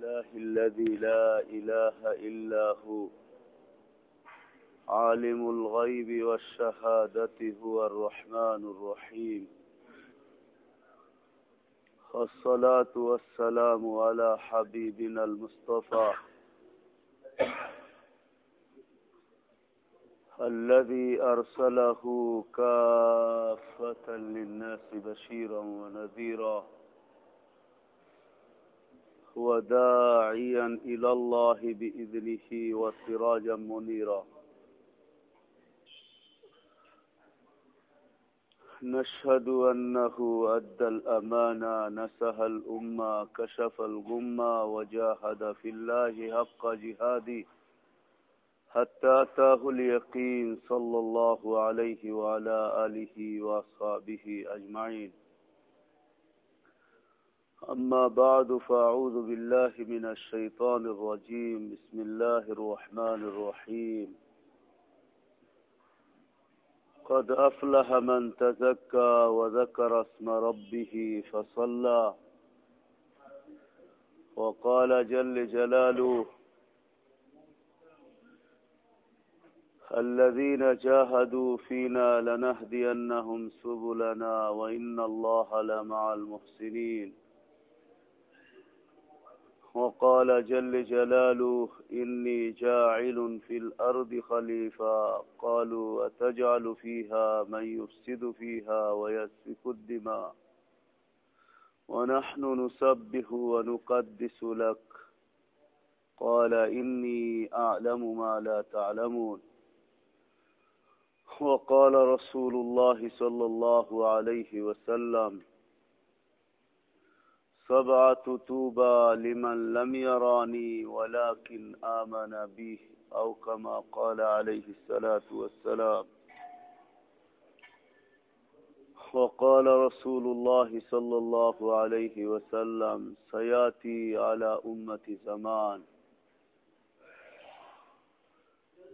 لله الذي لا إله إلا هو عالم الغيب والشهادة هو الرحمن الرحيم. الصلاة والسلام على حبيبنا المصطفى الذي أرسله كافة للناس بشيرا ونذيرا. وداعيا إلى الله بإذنه وسراجا منيرا. نشهد أنه أدى الأمانة نسها الأمة كشف الغمة وجاهد في الله حق جهاده حتى أتاه اليقين صلى الله عليه وعلى آله وأصحابه أجمعين. أما بعد فأعوذ بالله من الشيطان الرجيم. بسم الله الرحمن الرحيم. قد أفلح من تزكى وذكر اسم ربه فصلى. وقال جل جلاله الذين جاهدوا فينا لنهدينهم سبلنا وإن الله لمع المحسنين. وقال جل جلاله إني جاعل في الأرض خليفة. قالوا أتجعل فيها من يفسد فيها ويسفك الدماء. ونحن نسبح ونقدس لك. قال إني أعلم ما لا تعلمون. وقال رسول الله صلى الله عليه وسلم سبعة توبى لمن لم يراني ولكن آمن به أو كما قال عليه الصلاة والسلام. وقال رسول الله صلى الله عليه وسلم سيأتي على أمة زمان.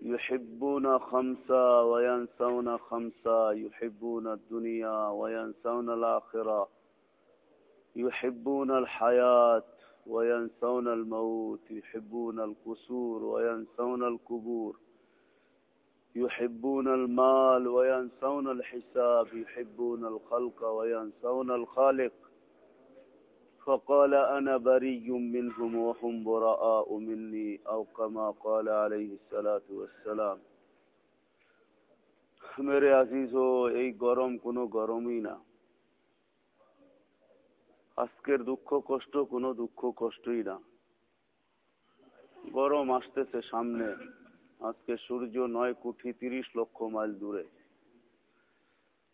يحبون خمسة وينسون خمسة يحبون الدنيا وينسون الآخرة. يحبون الحياة وينسون الموت يحبون القصور وينسون القبور يحبون المال وينسون الحساب يحبون الخلق وينسون الخالق فقال أنا بري منهم وهم براء مني أو كما قال عليه الصلاة والسلام মেরে আজিজো এই গরম কোনো গরমই না আজকের দুঃখ কষ্ট, কোনো দুঃখ কষ্টই না। গরম আসতেছে সামনে। আজকে সূর্য নয় কোটি তিরিশ লক্ষ মাইল দূরে।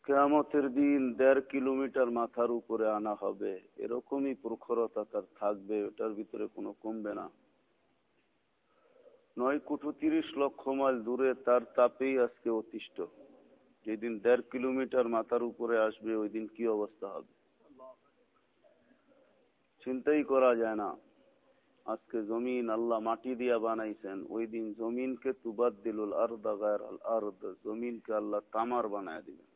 কেয়ামতের দিন দেড় কিলোমিটার মাথার উপরে আনা হবে। এরকমই প্রখরতা তার থাকবে ওটার ভিতরে কোনো কমবে না। নয় কোটি তিরিশ লক্ষ মাইল দূরে তার তাপেই আজকে অতিষ্ঠ। যেদিন দেড় কিলোমিটার মাথার উপরে আসবে, ওই দিন কি অবস্থা হবে? চিন্তাই করা যায় না। আজকে জমিন আল্লাহ মাটি দিয়া বানাইছেন, ওই দিন জমিনকে তুবাদ দিল আর্দ আর্দ, জমিনকে আল্লাহ তামার বানায় দিবেন।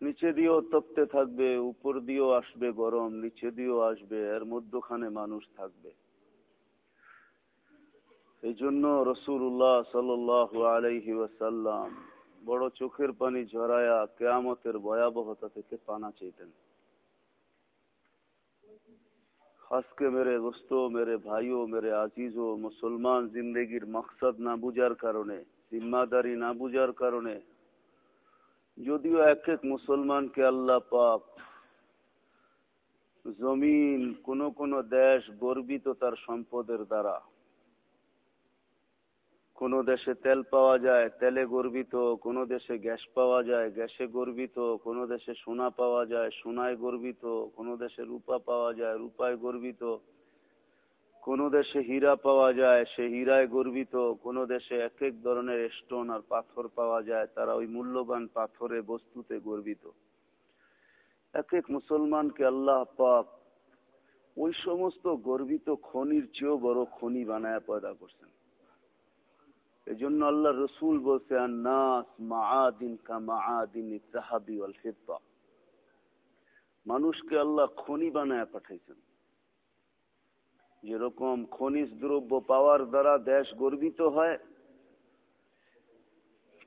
নিচে দিয়েও তপ্তে থাকবে, উপর দিয়েও আসবে গরম, নিচে দিয়েও আসবে, এর মধ্যখানে মানুষ থাকবে। এই জন্য রসুল্লাহ সাল আলাইহি ওয়াসাল্লাম বড় চোখের পানি ঝরায়া কেয়ামতের ভয়াবহতা থেকে পানা চাইতেন। আজকে মেরে দোস্ত, মেরে ভাইও, মেরে আজিজও, মুসলমান জিন্দগির মকসদ না বুঝার কারণে, জিম্মাদারি না বুঝার কারণে, যদিও এক এক মুসলমানকে আল্লাহ পাক জমিন কোন কোন দেশ গর্বিত তার সম্পদের দ্বারা। কোন দেশে তেল পাওয়া যায়, তেলে গর্বিত, কোন দেশে গ্যাস পাওয়া যায়, গ্যাসে গর্বিত, কোন দেশে সোনা পাওয়া যায়, সোনায় গর্বিত, কোন দেশে রূপা পাওয়া যায়, রূপায় গর্বিত। কোন দেশে হীরা পাওয়া যায়, সে হীরায় গর্বিত। কোন দেশে এক এক ধরনের স্টোন আর পাথর পাওয়া যায়, তারা ওই মূল্যবান পাথরে, বস্তুতে গর্বিত। এক এক মুসলমানকে আল্লাহ পাক ওই সমস্ত গর্বিত খনির চেয়েও বড় খনি বানায় পয়দা করছেন। এই জন্য আল্লাহ রসুল বলছে মানুষকে আল্লাহ খনি বানায় পাঠাইছেন। যেরকম খনিজ দ্রব্য পাওয়ার দ্বারা দেশ গর্বিত হয়,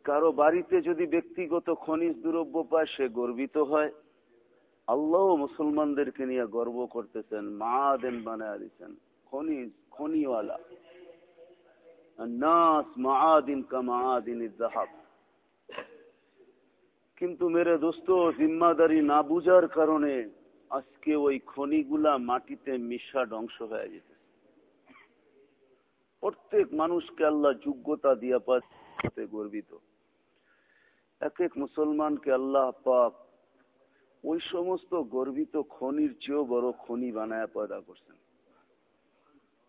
কারও বাড়িতে যদি ব্যক্তিগত খনিজ দ্রব্য পায়, সে গর্বিত হয়। আল্লাহ মুসলমানদেরকে নিয়ে গর্ব করতেছেন মা দেন বানায় দিচ্ছেন খনিজ, খনিওয়ালা। মাদিন কা মাদিন জাহাব কিন্তু মেরে দোস্ত, জিম্মাদারি না বুঝার কারণে আজকে ওই খনিগুলা মাটিতে মিশা ধ্বংস হয়ে যেতে প্রত্যেক মানুষকে আল্লাহ যোগ্যতা দিয়া পাতে গর্বিত। এক এক মুসলমানকে আল্লাহ পাক ওই সমস্ত গর্বিত খনির চেয়েও বড় খনি বানায় পয়দা করছেন।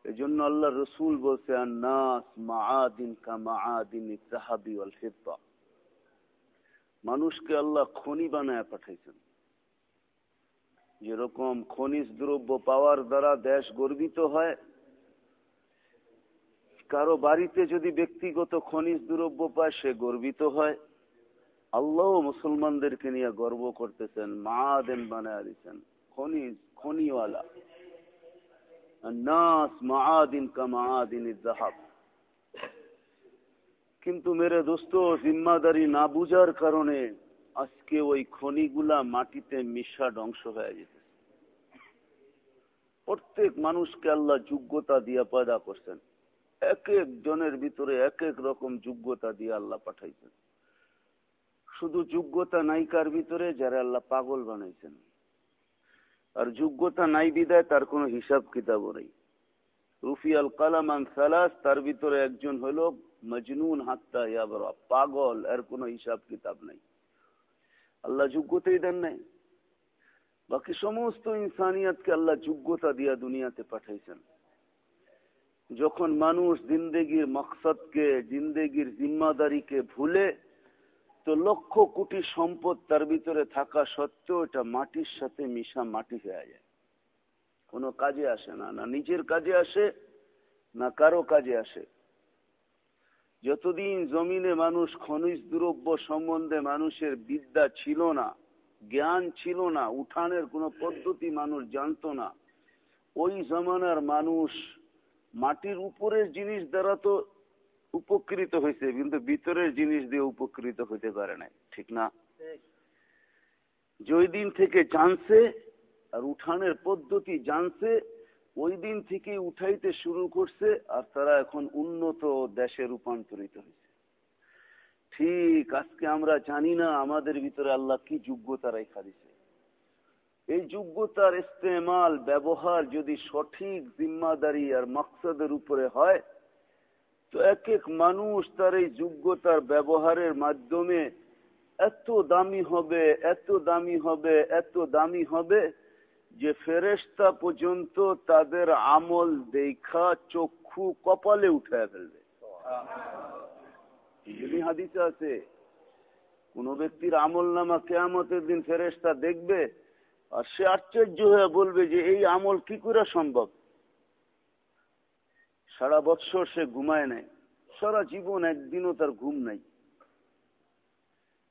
এই জন্য আল্লাহ রসুল বলছে নাস মাদিন কা মাদিন তাহাবি ওয়াল ফিদ্দা। মানুষকে আল্লাহ খনি বানায় পাঠাইছেন। যেরকম খনিজ দ্রব্য পাওয়ার দ্বারা দেশ গর্বিত হয়, কারও বাড়িতে যদি ব্যক্তিগত খনিজ দ্রব্য পায়, সে গর্বিত হয়। আল্লাহ মুসলমানদেরকে নিয়ে গর্ব করতেছেন মাদেন বানায় দিচ্ছেন খনিজ, খনিওয়ালা। নাস মাদিন কা মাদিন জাহাব কিন্তু মেরে দোস্ত, জিম্মাদারি না বুঝার কারণে আজকে ওই খনিগুলা মাটিতে মিশা ধ্বংস হয়ে যেতে প্রত্যেক মানুষকে আল্লাহ যোগ্যতা দিয়া পয়দা করছেন। এক এক জনের ভিতরে এক এক রকম যোগ্যতা দিয়ে আল্লাহ পাঠাইছেন। শুধু যোগ্যতা নাইকার ভিতরে যারা আল্লাহ পাগল বানাইছেন। আর যোগ্যতা নাই বিদায়, তার কোনো হিসাব কিতাবও নেই। রুফি আল কালামান সালাস, তার ভিতরে একজন হলো মজনুন হাত্তা ইয়াবরা, পাগল, এর কোনো হিসাব কিতাব নাই। আল্লাহ যোগ্যতাই দেন নাই। বাকি সমস্ত ইনসানিয়াতকে আল্লাহ যোগ্যতা দিয়া দুনিয়াতে পাঠাইছেন। যখন মানুষ জিন্দেগির মকসদকে, জিন্দেগির জিম্মাদারিকে ভুলে তো লক্ষ কোটি সম্পদ তার ভিতরে থাকা সত্ত্বেও এটা মাটির সাথে মিশা মাটি হয়ে যায়। কোনো কাজে আসে না না নিজের কাজে আসে, না কারও কাজে আসে। যতদিন জমিনে মানুষ খনিজ দ্রব্য সম্বন্ধে মানুষের বিদ্যা ছিল না, জ্ঞান ছিল না, উঠানের কোনো পদ্ধতি মানুষ জানত না, ওই জমানার মানুষ মাটির উপরের জিনিস দ্বারা তো উপকৃত হয়েছে কিন্তু ভিতরের জিনিস দিয়ে উপকৃত হতে পারে না ঠিক না? যেই দিন থেকে জানছে আর উঠানের পদ্ধতি জানছে, ওই দিন থেকে উঠাইতে শুরু করছে আর তারা এখন উন্নত দেশে রূপান্তরিত হয়েছে ঠিক, আজকে আমরা জানি না আমাদের ভিতরে আল্লাহ কি যোগ্যতা রেখা দিছে। এই যোগ্যতার ইস্তেমাল, ব্যবহার যদি সঠিক, জিম্মাদারি আর মকসদের উপরে হয় তো এক এক মানুষ তার এই যোগ্যতার ব্যবহারের মাধ্যমে এত দামি হবে, এত দামি হবে, এত দামি হবে যে ফেরেস্তা পর্যন্ত তাদের আমল দেখা চক্ষু কপালে উঠে ফেলবে। হাদিসে আছে, কোন ব্যক্তির আমল নামা কেয়ামতের দিন ফেরেস্তা দেখবে আর সে আশ্চর্য হয়ে বলবে যে এই আমল কি করে সম্ভব? সারা বৎসর সে ঘুমায় নাই। সারা জীবন একদিনও তার ঘুম নাই।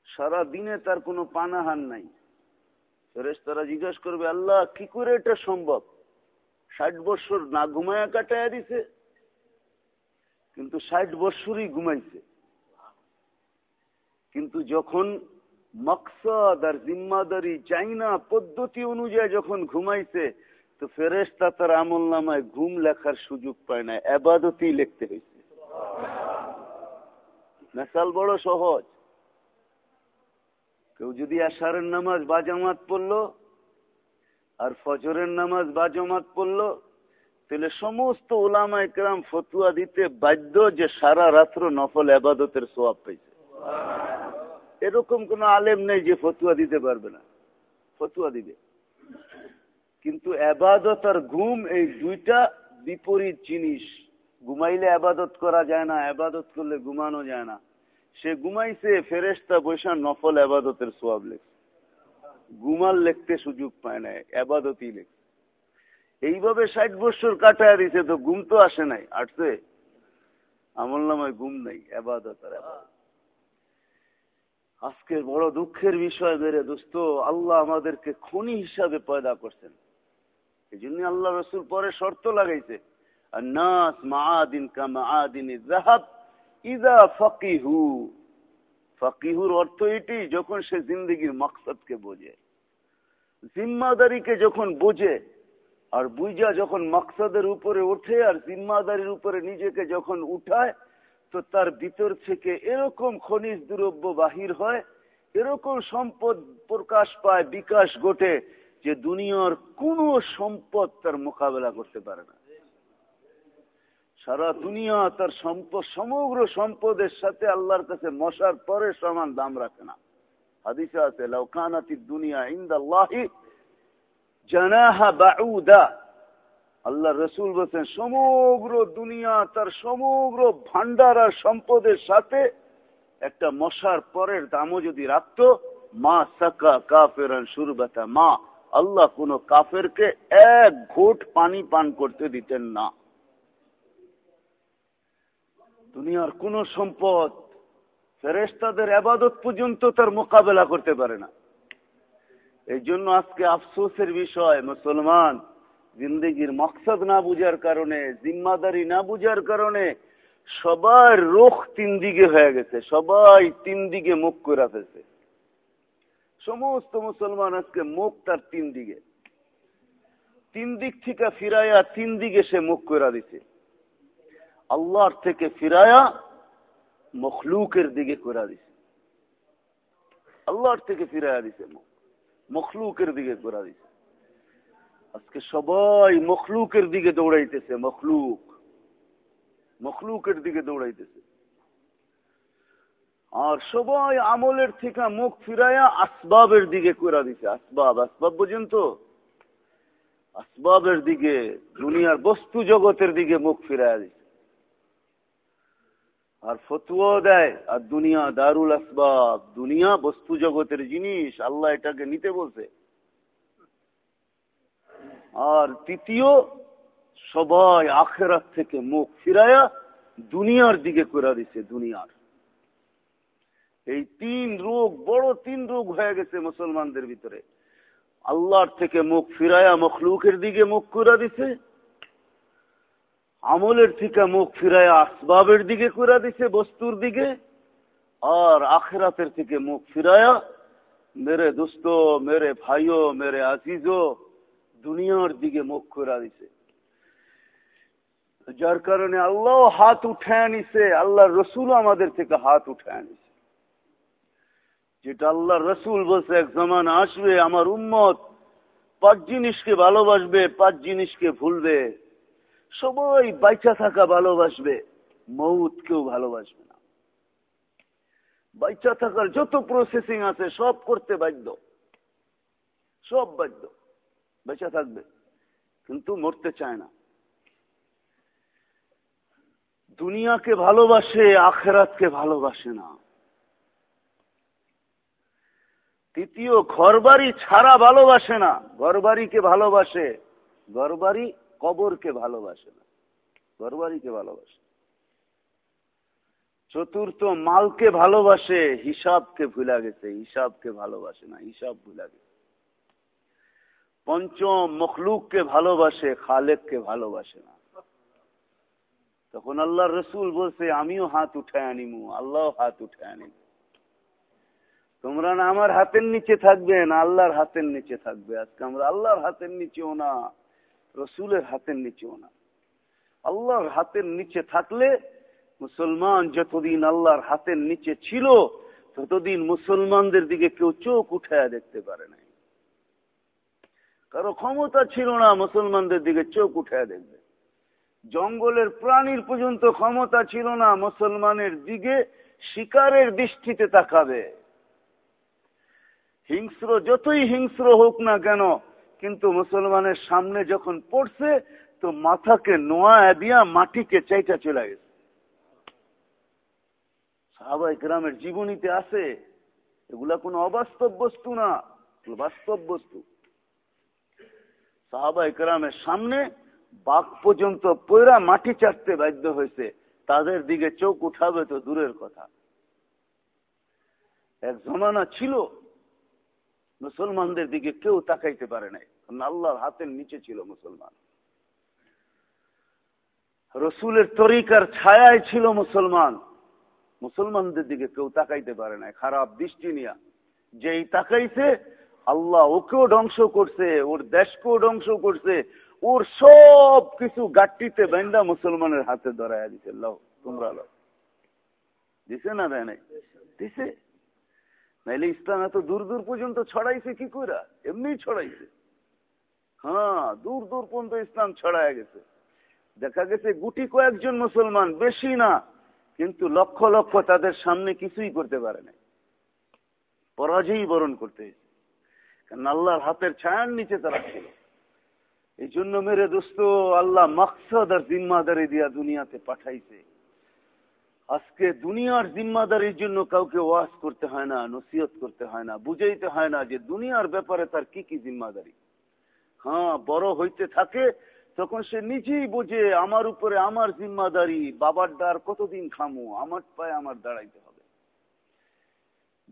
সারা দিনে তার কোনো পানাহান নাই। তারা জিজ্ঞাসা করবে, আল্লাহ, কি করে এটা সম্ভব? ষাট বৎসর না ঘুমায়া কাটায় দিছে। কিন্তু ষাট বৎসরই ঘুমাইছে। কিন্তু যখন মকসদ আর জিম্মাদারি চাইনা পদ্ধতি অনুযায়ী যখন ঘুমাইছে তো ফেরেস্তা তার আমল নামায় ঘুম লেখার সুযোগ পায় না আবাদতেই লিখতে হয়েছে। মেসাল বড় সহজ। কেউ যদি আশারের নামাজ বা জামাত পড়ল, আর ফজরের নামাজ বা জামাত পড়ল, তাহলে সমস্ত ওলামায় কেরাম ফতুয়া দিতে বাধ্য যে সারা রাত্র নফল আবাদতের সোয়াব পাইছে। এরকম কোন আলেম নেই যে ফতুয়া দিতে পারবে না। ফতুয়া দিবে। কিন্তু আবাদত আর ঘুম এই দুইটা বিপরীত জিনিস। ঘুমাইলে আবাদত করা যায় না, আবাদত করলে ঘুমানো যায় না। সে ঘুমাইছে ফেরেস্তা বৈশা নফল আবাদতের সোয়াব লেখছে ঘুমার লিখতে সুযোগ পায় না, আবাদতই লেখ। এইভাবে ষাট বছর কাটায় দিছে তো ঘুম তো আসে নাই, আসছে। আমল নামায় ঘুম নাই, আবাদত আর আবাদত। আজকের বড় দুঃখের বিষয় বেড়ে, দোস্ত, আল্লাহ আমাদেরকে খনি হিসাবে পয়দা করছেন। এই জন্য আল্লাহ রসুল পরে শর্ত লাগাইছে ফকিহুর অর্থ এটি, যখন সে জিন্দগির মকসদকে বোঝে। জিম্মাদারিকে যখন বোঝে, আর বুঝা যখন মকসদের উপরে ওঠে, আর জিম্মাদারির উপরে নিজেকে যখন উঠায়, তো তার ভিতর থেকে এরকম খনিজ দ্রব্য বাহির হয়, এরকম সম্পদ প্রকাশ পায়, বিকাশ ঘটে যে দুনিয়ার কোন সম্পদ তার মোকাবেলা করতে পারে না। সারা দুনিয়া তার সম্পদ, সমগ্র সম্পদের সাথে আল্লাহর কাছে মশার পরে সমান দাম রাখে না। আছে লৌকানাতি দুনিয়া ইন্দাল্লাহি জানাহা বাউদা। আল্লাহ রসুল বলছেন, সমগ্র দুনিয়া তার সমগ্র ভান্ডার আর সম্পদের সাথে একটা মশার পরের দামও যদি রাখত, মা সাকা কাফের সুরবাতা, মা আল্লাহ কোন কাফেরকে এক ঘোট পানি পান করতে দিতেন না। দুনিয়ার কোন সম্পদ ফেরেস্তাদের আবাদত পর্যন্ত তার মোকাবেলা করতে পারে না। এই জন্য আজকে আফসোসের বিষয়, মুসলমান, জিন্দগির মকসদ না বুঝার কারণে, জিম্মাদারি না বুঝার কারণে সবার রোখ তিন দিকে হয়ে গেছে, সবাই তিন দিকে মুখ করে ফেলছে। সমস্ত মুসলমান আজকে মুখ তার তিন দিকে। তিন দিক থেকে ফিরাইয়া তিন দিকে সে মুখ করে দিছে। আল্লাহর থেকে ফিরায়া মখলুকের দিকে করে দিছে। আল্লাহর থেকে ফিরাইয়া দিছে মখলুকের দিকে করে দিছে। আজকে সবাই মখলুকের দিকে দৌড়াইতেছে, মখলুক। মখলুকের দিকে দৌড়াইতেছে। আর সবাই আমলের থেকে মুখ ফিরাইয়া আসবাবের দিকে করে দিছে, আসবাব আসবাব পর্যন্ত আসবাবের দিকে, দুনিয়ার বস্তু জগতের দিকে মুখ ফিরাইয়া দিছে। আর ফতুয়া দেয়, আর দুনিয়া দারুল আসবাব, দুনিয়া বস্তু জগতের জিনিস, আল্লাহ এটাকে নিতে বলছে। আর তৃতীয়, সবাই আখেরাত থেকে মুখ ফিরায়া দুনিয়ার দিকে করে দিছে, দুনিয়ার। এই তিন রোগ, বড় তিন রোগ হয়ে গেছে মুসলমানদের ভিতরে। আল্লাহর থেকে মুখ ফিরায়া মখলুকের দিকে মুখ করে দিছে। আমলের থেকে মুখ ফিরায়া আসবাবের দিকে করে দিছে বস্তুর দিকে। আর আখেরাতের থেকে মুখ ফিরায়া মেরে দোস্ত মেরে ভাইও, মেরে আজিজও দুনিয়ার দিকে মুখ করে দিছে। যার কারণে আল্লাহ হাত উঠায় নিছে আল্লাহ রসুল আমাদের থেকে হাত উঠায় নিছে। যেটা আল্লাহ রসুল বলছে, এক জমান আসবে আমার উম্মত। পাঁচ জিনিসকে ভালোবাসবে, পাঁচ জিনিসকে ভুলবে। সবাই বাইচা থাকা ভালোবাসবে, মৌত কেউ ভালোবাসবে না। বাইচা থাকার যত প্রসেসিং আছে, সব করতে বাধ্য। সব বাধ্য। বেঁচে থাকবে, কিন্তু মরতে চায় না। দুনিয়াকে ভালোবাসে, আখেরাতকে ভালোবাসে না। তৃতীয়, ঘরবাড়ি ছাড়া ভালোবাসে না। ঘরবাড়িকে ভালোবাসে। ঘরবাড়ি কবরকে ভালোবাসে না। ঘরবাড়িকে ভালোবাসে। চতুর্থ, মালকে ভালোবাসে, হিসাবকে ভুলা গেছে। হিসাবকে ভালোবাসে না, হিসাব ভুলা গেছে। পঞ্চম, মখলুককে ভালোবাসে, খালেককে ভালোবাসে না। তখন আল্লাহ রসুল বলছে, আমিও হাত উঠায় আনিমু আল্লাহ হাত উঠায় আনিমু। তোমরা না আমার হাতের নিচে থাকবে না আল্লাহর হাতের নিচে থাকবে। আজকে আমরা আল্লাহর হাতের নিচেও না, রসুলের হাতের নিচেও না। আল্লাহর হাতের নিচে থাকলে মুসলমান যতদিন আল্লাহর হাতের নিচে ছিল, ততদিন মুসলমানদের দিকে কেউ চোখ উঠায় দেখতে পারে নাই। কারও ক্ষমতা ছিল না, মুসলমানদের দিকে চোখ উঠায় দেখবে। জঙ্গলের প্রাণীর পর্যন্ত ক্ষমতা ছিল না, মুসলমানের দিকে শিকারের দৃষ্টিতে তাকাবে। হিংস্র, যতই হিংস্র হোক না কেন, কিন্তু মুসলমানের সামনে যখন পড়ছে, তো মাথাকে নোয়া দিয়া মাটিকে চাইটা চলে গেছে। সাহাবাই গ্রামের জীবনীতে আছে, এগুলা কোন অবাস্তব বস্তু না, বাস্তব বস্তু। সাহাবাই গ্রামের সামনে বাঘ পর্যন্ত পয়রা মাটি চাটতে বাধ্য হয়েছে, তাদের দিকে চোখ উঠাবে তো দূরের কথা। এক জমানা ছিল মুসলমানদের দিকে কেউ তাকাইতে পারে নাই। আল্লাহর হাতের নিচে ছিল মুসলমান। রসুলের তরিকার ছায়ায় ছিল মুসলমান। মুসলমানদের দিকে কেউ তাকাইতে পারে না খারাপ দৃষ্টি নিয়া। যেই তাকাইছে, আল্লাহ ওকেও ধ্বংস করছে, ওর দেশকেও ধ্বংস করছে, ওর সব কিছু গাট্টিতে বেন্দা মুসলমানের হাতে ধরাইয়া দিছে। লও, তোমরা লও। দিছে না দেয় নাই? দিছে। নাইলে ইসলাম এত দূর দূর পর্যন্ত ছড়াইছে কি করে এমনি ছড়াইছে। হ্যাঁ দূর দূর পর্যন্ত ইসলাম ছড়ায় গেছে। দেখা গেছে গুটি কয়েকজন মুসলমান, বেশি না, কিন্তু লক্ষ লক্ষ তাদের সামনে কিছুই করতে পারে না পরাজয়ী বরণ করতে কারণ আল্লাহর হাতের ছায়ার নিচে তারা ছিল। এই জন্য মেরে দোস্ত, আল্লাহ মাকসাদ আর জিম্মাদারি দিয়া দুনিয়াতে পাঠাইছে। আজকে দুনিয়ার জিম্মাদারির জন্য কাউকে ওয়াজ করতে হয় না, নসিহত করতে হয় না, বুঝাইতে হয় না যে দুনিয়ার ব্যাপারে তার কি কি জিম্মাদারি। হ্যাঁ বড় হইতে থাকে, তখন সে নিজেই বোঝে, আমার উপরে আমার জিম্মাদারি, বাবার দ্বার কতদিন খামু, আমার পায়ে আমার দাঁড়াইতে হবে।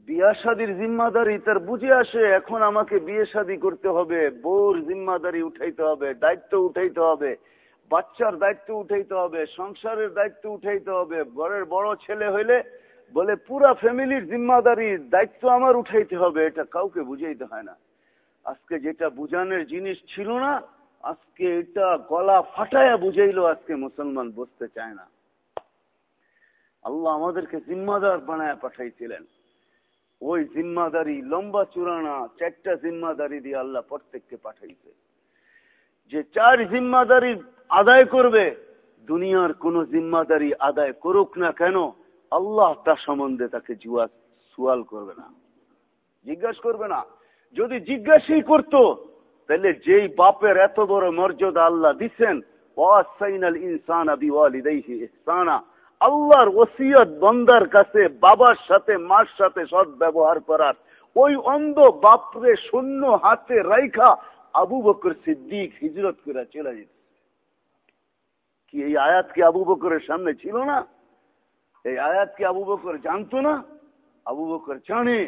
বিয়া শাদির জিম্মাদারি তার বুঝে আসে, এখন আমাকে বিয়ে শাদী করতে হবে, বোর জিম্মাদারি উঠাইতে হবে, দায়িত্ব উঠাইতে হবে। বাচ্চার দায়িত্ব উঠাইতে হবে, সংসারের দায়িত্ব উঠাইতে হবে, ঘরের বড় ছেলে হইলে বলে পুরা ফ্যামিলির জিম্মাদারি দায়িত্ব আমার উঠাইতে হবে, এটা কাউকে বুঝাইতে হয় না। আজকে যেটা বুঝানোর জিনিস ছিল না, আজকে এটা গলা ফাটায়া বুঝাইলো, আজকে মুসলমান বসতে চায় না। আল্লাহ আমাদেরকে জিম্মাদার বানায় পাঠাইছিলেন। ওই জিম্মাদারি লম্বা চূড়ানা, চারটা জিম্মাদারি দিয়ে আল্লাহ প্রত্যেককে পাঠাইছে। যে চার জিম্মাদারি আদায় করবে। দুনিয়ার কোন জিম্মাদারি আদায় করুক না কেন, আল্লাহ তার সম্বন্ধে তাকে জুয়া সুয়াল করবে না। জিজ্ঞাসা করবে না। যদি জিজ্ঞাসাই করত, তাহলে যেই বাপের এত বড় মর্যাদা আল্লাহ দিচ্ছেন আল্লাহর ওসিয়ত বন্দার কাছে বাবার সাথে, মার সাথে সৎ ব্যবহার করার, ওই অন্ধ বাপরে শূন্য হাতে রাইখা আবু বকর সিদ্দিক হিজরত করে চলে যেত। কি এই আয়াত কি আবু বকরের সামনে ছিল না? এই আয়াত কি আবু বকর জানতো না? আবু বকর জানে,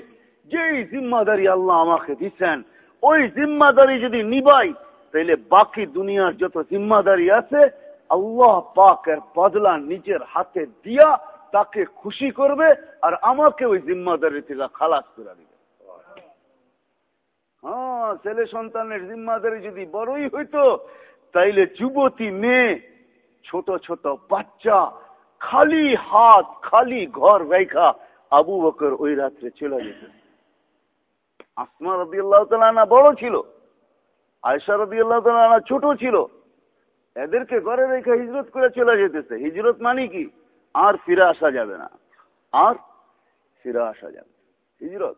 যেই জিম্মাদারি আল্লাহ আমাকে দিচ্ছেন, ওই জিম্মাদারি যদি নিবাই তাহলে বাকি দুনিয়ার যত জিম্মাদারি আছে, আল্লাহ পাকের বদলা নিজের হাতে দিয়া তাকে খুশি করবে আর আমাকে ওই জিম্মাদারি থেকে খালাস করে দিবে। হ্যাঁ ছেলে সন্তানের জিম্মাদারি যদি বড়ই হইতো, তাইলে যুবতী মেয়ে ছোট ছোট বাচ্চা, খালি হাত, খালি ঘর রেখা আবু বকর ওই রাত্রে চলে যেত। আসমা রবি আল্লাহ বড় ছিল আয়সা রবি আল্লাহ ছোট ছিল। এদেরকে ঘরে রেখে হিজরত করে চলে যেতেছে। হিজরত মানে কি? আর ফিরে আসা যাবে না। আর ফিরে আসা যাবে হিজরত।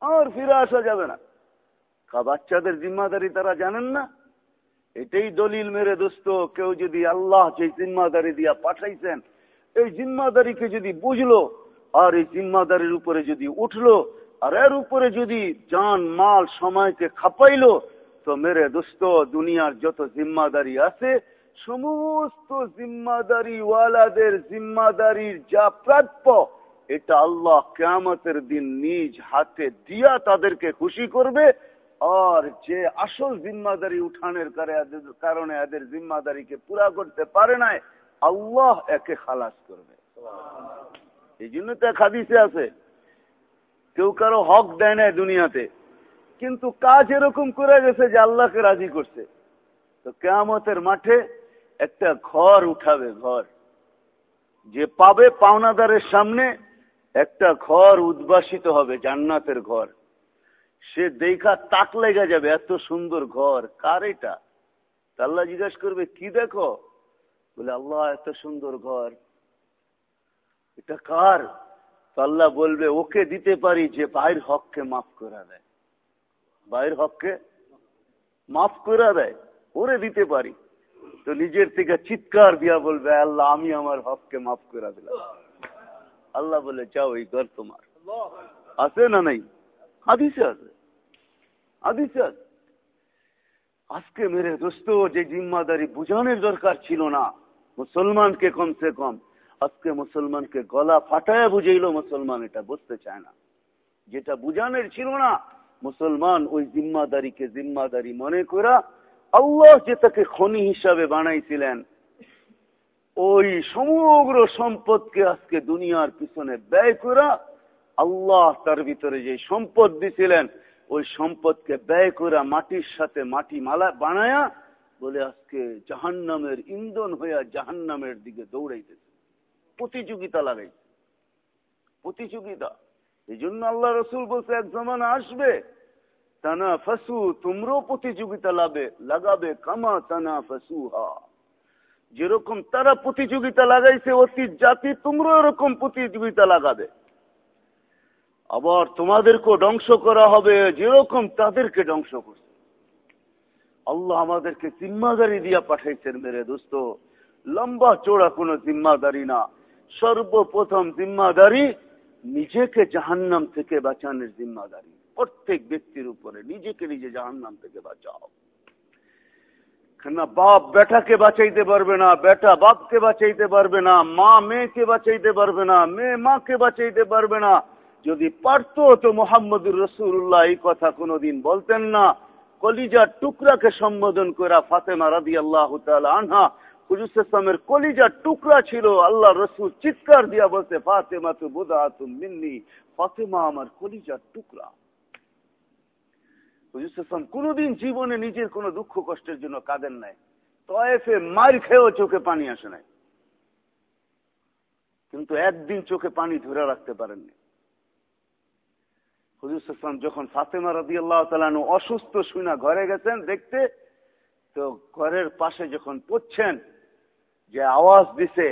আর ফিরে আসা যাবে না। বাচ্চাদের জিম্মাদারি তারা জানেন না। এটাই দলিল মেরে দোস্ত, কেউ যদি আল্লাহ যে জিম্মাদারি দিয়া পাঠাইছেন, এই জিম্মাদারিকে যদি বুঝলো, আর এই জিম্মাদারির উপরে যদি উঠল, আর এর উপরে যদি যান মাল, সময়কে খাপাইলো, তো মেরে দোস্ত, দুনিয়ার যত জিম্মাদারি আছে, সমস্ত জিম্মাদারি ওয়ালাদের জিম্মাদারির যা প্রাপ্য, এটা আল্লাহ কেয়ামতের দিন নিজ হাতে দিয়া তাদেরকে খুশি করবে আর যে আসল জিম্মাদারি উঠানের কারণে এদের জিম্মাদারিকে পুরা করতে পারে নাই, আল্লাহ একে খালাস করবে। এই জন্য তো এক হাদিসে আছে, কেউ কারও হক দেয় না দুনিয়াতে, কিন্তু কাজ এরকম করে গেছে যে আল্লাহকে রাজি করছে। তো কেয়ামতের মাঠে একটা ঘর উঠাবে, ঘর। যে পাবে পাওনাদারের সামনে একটা ঘর উদ্ভাসিত হবে, জান্নাতের ঘর। সে দেখা তাক লেগে যাবে, এত সুন্দর ঘর। কার এটা? আল্লাহ জিজ্ঞাসা করবে, কি দেখো? বলে, আল্লাহ, এত সুন্দর ঘর। এটা কার? আল্লাহ বলবে, ওকে দিতে পারি যে বাইর হককে মাফ করে দেয়। বাইর হককে মাফ করে দেয়। ওরে দিতে পারি। তো নিজের থেকে চিৎকার দিয়া বলবে, আল্লাহ, আমি আমার হককে মাফ করা দিলাম। আল্লাহ বলে, যাও, এই ঘর তোমার। আছে না নাই? আদিসে আছে আদিসে আছে আজকে মেরে দোস্ত, যে জিম্মাদারি বুঝানোর দরকার ছিল না, মুসলমানকে কমসে কম। আজকে মুসলমানকে গলা ফাটায় বুঝাইলো মুসলমান এটা বুঝতে চায় না। যেটা বুঝানোর ছিল না, মুসলমান ওই জিম্মাদারিকে জিম্মাদারি মনে করা আল্লাহ যে তাকে খনি হিসাবে বানাইছিলেন, ওই সমগ্র সম্পদকে আজকে দুনিয়ার পিছনে ব্যয় করা আল্লাহ তার ভিতরে যে সম্পদ দিছিলেন, ওই সম্পদকে ব্যয় করা মাটির সাথে মাটি মালা বানায়া বলে আজকে জাহান্নামের ইন্ধন হইয়া জাহান্নামের দিকে দৌড়াইতেছে। প্রতিযোগিতা লাগাইছে। প্রতিযোগিতা। এই জন্য আল্লাহ রসুল বলছে, এক জমানা আসবে তানা ফাসু তোমরাও প্রতিযোগিতা লাভে লাগাবে, কামা তানা ফাসু হা যেরকম তারা প্রতিযোগিতা লাগাইছে, অতীত জাতি তোমরা এরকম প্রতিযোগিতা লাগাবে। আবার তোমাদেরকেও ধ্বংস করা হবে, যেরকম তাদেরকে ধ্বংস করছে। আল্লাহ আমাদেরকে জিম্মাদারি দিয়া পাঠাইছেন মেরে দোস্ত। লম্বা চোড়া কোন জিম্মাদারি না। সর্বপ্রথম জিম্মাদারি নিজেকে জাহান্নাম থেকে বাঁচানোর জিম্মাদারি। প্রত্যেক ব্যক্তির উপরে নিজেকে নিজে জাহান্নাম থেকে বাঁচাও। না বাপ বেটাকে বাঁচাইতে পারবে না, বেটা বাপকে বাঁচাইতে পারবে না, মা মেয়েকে বাঁচাইতে পারবে না, মেয়ে মাকে বাঁচাইতে পারবে না। যদি পারত তো মোহাম্মদুর রসুল্লাহ এই কথা কোনদিন বলতেন না। কলিজার টুকরাকে সম্বোধন করা ফাতেমা রাদি আল্লাহ আনহা হুজুসের কলিজার টুকরা ছিল, আল্লাহ রসুল চিৎকার দিয়া বলতে ফাতেমা তু বুধা তুম ফাতেমা আমার কলিজার টুকরা। হুজুসাম কোনদিন জীবনে নিজের কোন দুঃখ কষ্টের জন্য কাঁদেন নাই। তয়েফে মার খেয়েও চোখে পানি আসে নাই। কিন্তু একদিন চোখে পানি ধরে রাখতে পারেননি। হুজুসাম যখন ফাতেমা রাদি আল্লাহ তালানু অসুস্থ শুনা ঘরে গেছেন দেখতে, তো ঘরের পাশে যখন পড়ছেন, যে আওয়াজ দিছে,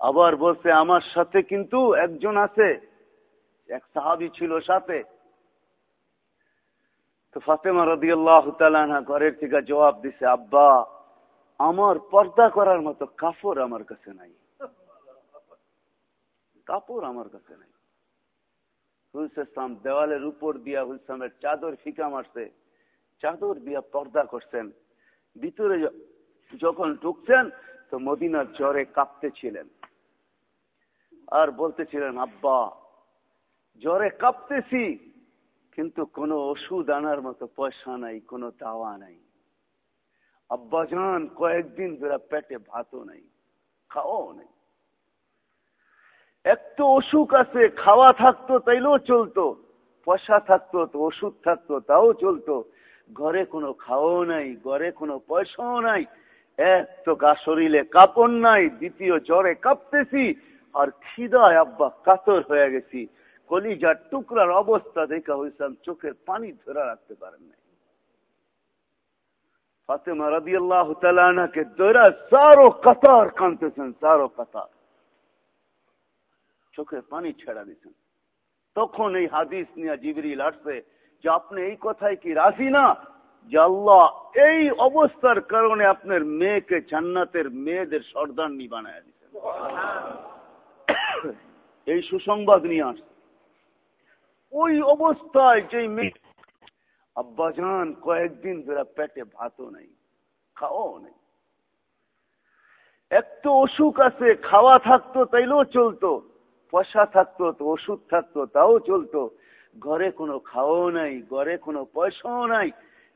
আবার বলছে, আমার সাথে কিন্তু একজন আছে, এক সাহাবি ছিল সাথে। তো ফাতেমা রদি আল্লাহ ঘরের থেকে জবাব দিছে, আব্বা, আমার পর্দা করার মতো কাপড় আমার কাছে নাই। কাপড় আমার কাছে নাই। হুলসাম দেওয়ালের উপর দিয়া হুলসামের চাদর ফিকা মারছে। চাদর দিয়া পর্দা করছেন। ভিতরে যখন ঢুকছেন, তো মদিনার জ্বরে কাঁপতেছিলেন। আর বলতেছিলেন, আব্বা, জ্বরে কাঁপতেছি, কিন্তু কোনো ওষুধ আনার মতো পয়সা নাই, কোনো দাওয়া নাই। আব্বাজান কয়েকদিন ধরে পেটে ভাতও নাই, খাওয়াও নেই। এক তো অসুখ আছে, খাওয়া থাকতো তাইলেও চলতো, পয়সা থাকতো তো ওষুধ থাকতো, তাও চলতো। ঘরে কোনো খাওয়াও নাই, ঘরে কোনো পয়সাও নাই, এক গা শরীরে কাপড় নাই, দ্বিতীয় জ্বরে কাঁপতেছি, আর খিদায় আব্বা কাতর হয়ে গেছি। কলিজার টুকরার অবস্থা দেখা হয়েছিলাম চোখের পানি ধরে রাখতে পারেন নাই। ফাতেমা রাদি আল্লাহ তালাকে দৈরা সারো কাতার কানতেছেন সারো কাতার। চোখের পানি ছেড়া দিচ্ছেন তখন এই হাদিস নিয়ে জিবরিল আসছে যে আপনি এই কথায় কি রাজি না? আল্লাহ এই অবস্থার কারণে আপনার মেয়েকে জান্নাতের মেয়েদের সর্দারনি বানায় দিচ্ছেন এই সুসংবাদ নিয়ে আসছে। ওই অবস্থায় যে মেয়ে আব্বাজান কয়েকদিন ধরে পেটে ভাতও নাই, খাওয়াও নেই। এক তো অসুখ আছে, খাওয়া থাকতো, তাইলেও চলতো। পয়সা থাকতো, তো ওষুধ থাকতো, তাও চলতো। ঘরে কোনো খাওয়াও নাই, ঘরে কোনো পয়সাও নাই।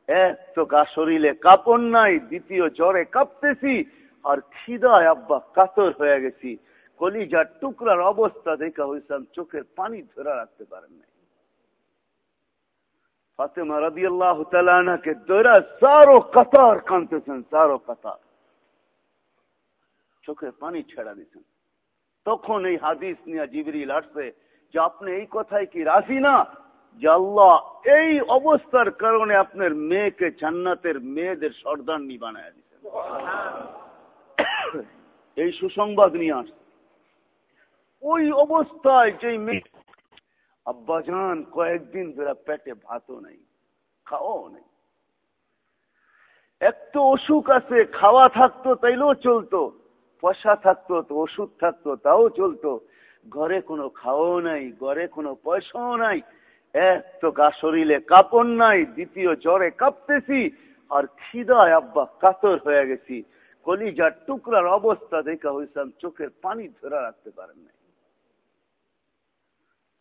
এক তো গা শরীরে কাপড় নাই, দ্বিতীয় জ্বরে কাঁপতেছি, আর খিদায় আব্বা কাতর হয়ে গেছি। কলিজার টুকরার অবস্থা দেখা হয়েছিলাম চোখের পানি ধরে রাখতে পারেন নাই। ফাতেমা রবি আল্লাহ তালাকে দৈরা সারো কাতার কানতেছেন সারো কাতার। চোখের পানি ছেড়া দিচ্ছেন তখন এই হাদিস নিয়ে জিবরিল আসছে যে আপনি এই কথায় কি রাজি না? যে আল্লাহ এই অবস্থার কারণে আপনার মেয়েকে জান্নাতের মেয়েদের সর্দারনি বানায় দিচ্ছেন এই সুসংবাদ নিয়ে আসছে। ওই অবস্থায় যে মেয়ে আব্বাজান কয়েকদিন ধরে পেটে ভাতও নাই, খাওয়াও নেই। এক তো অসুখ আছে, খাওয়া থাকতো, তাইলেও চলতো। পয়সা থাকতো, তো ওষুধ থাকতো, তাও চলতো। ঘরে কোনো খাওয়াও নাই, ঘরে কোনো পয়সাও নাই। এক তো গা শরীরে কাপড় নাই, দ্বিতীয় জ্বরে কাঁপতেছি, আর খিদায় আব্বা কাতর হয়ে গেছি। কলিজার টুকরার অবস্থা দেখা হয়েছিলাম চোখের পানি ধরে রাখতে পারেন নাই।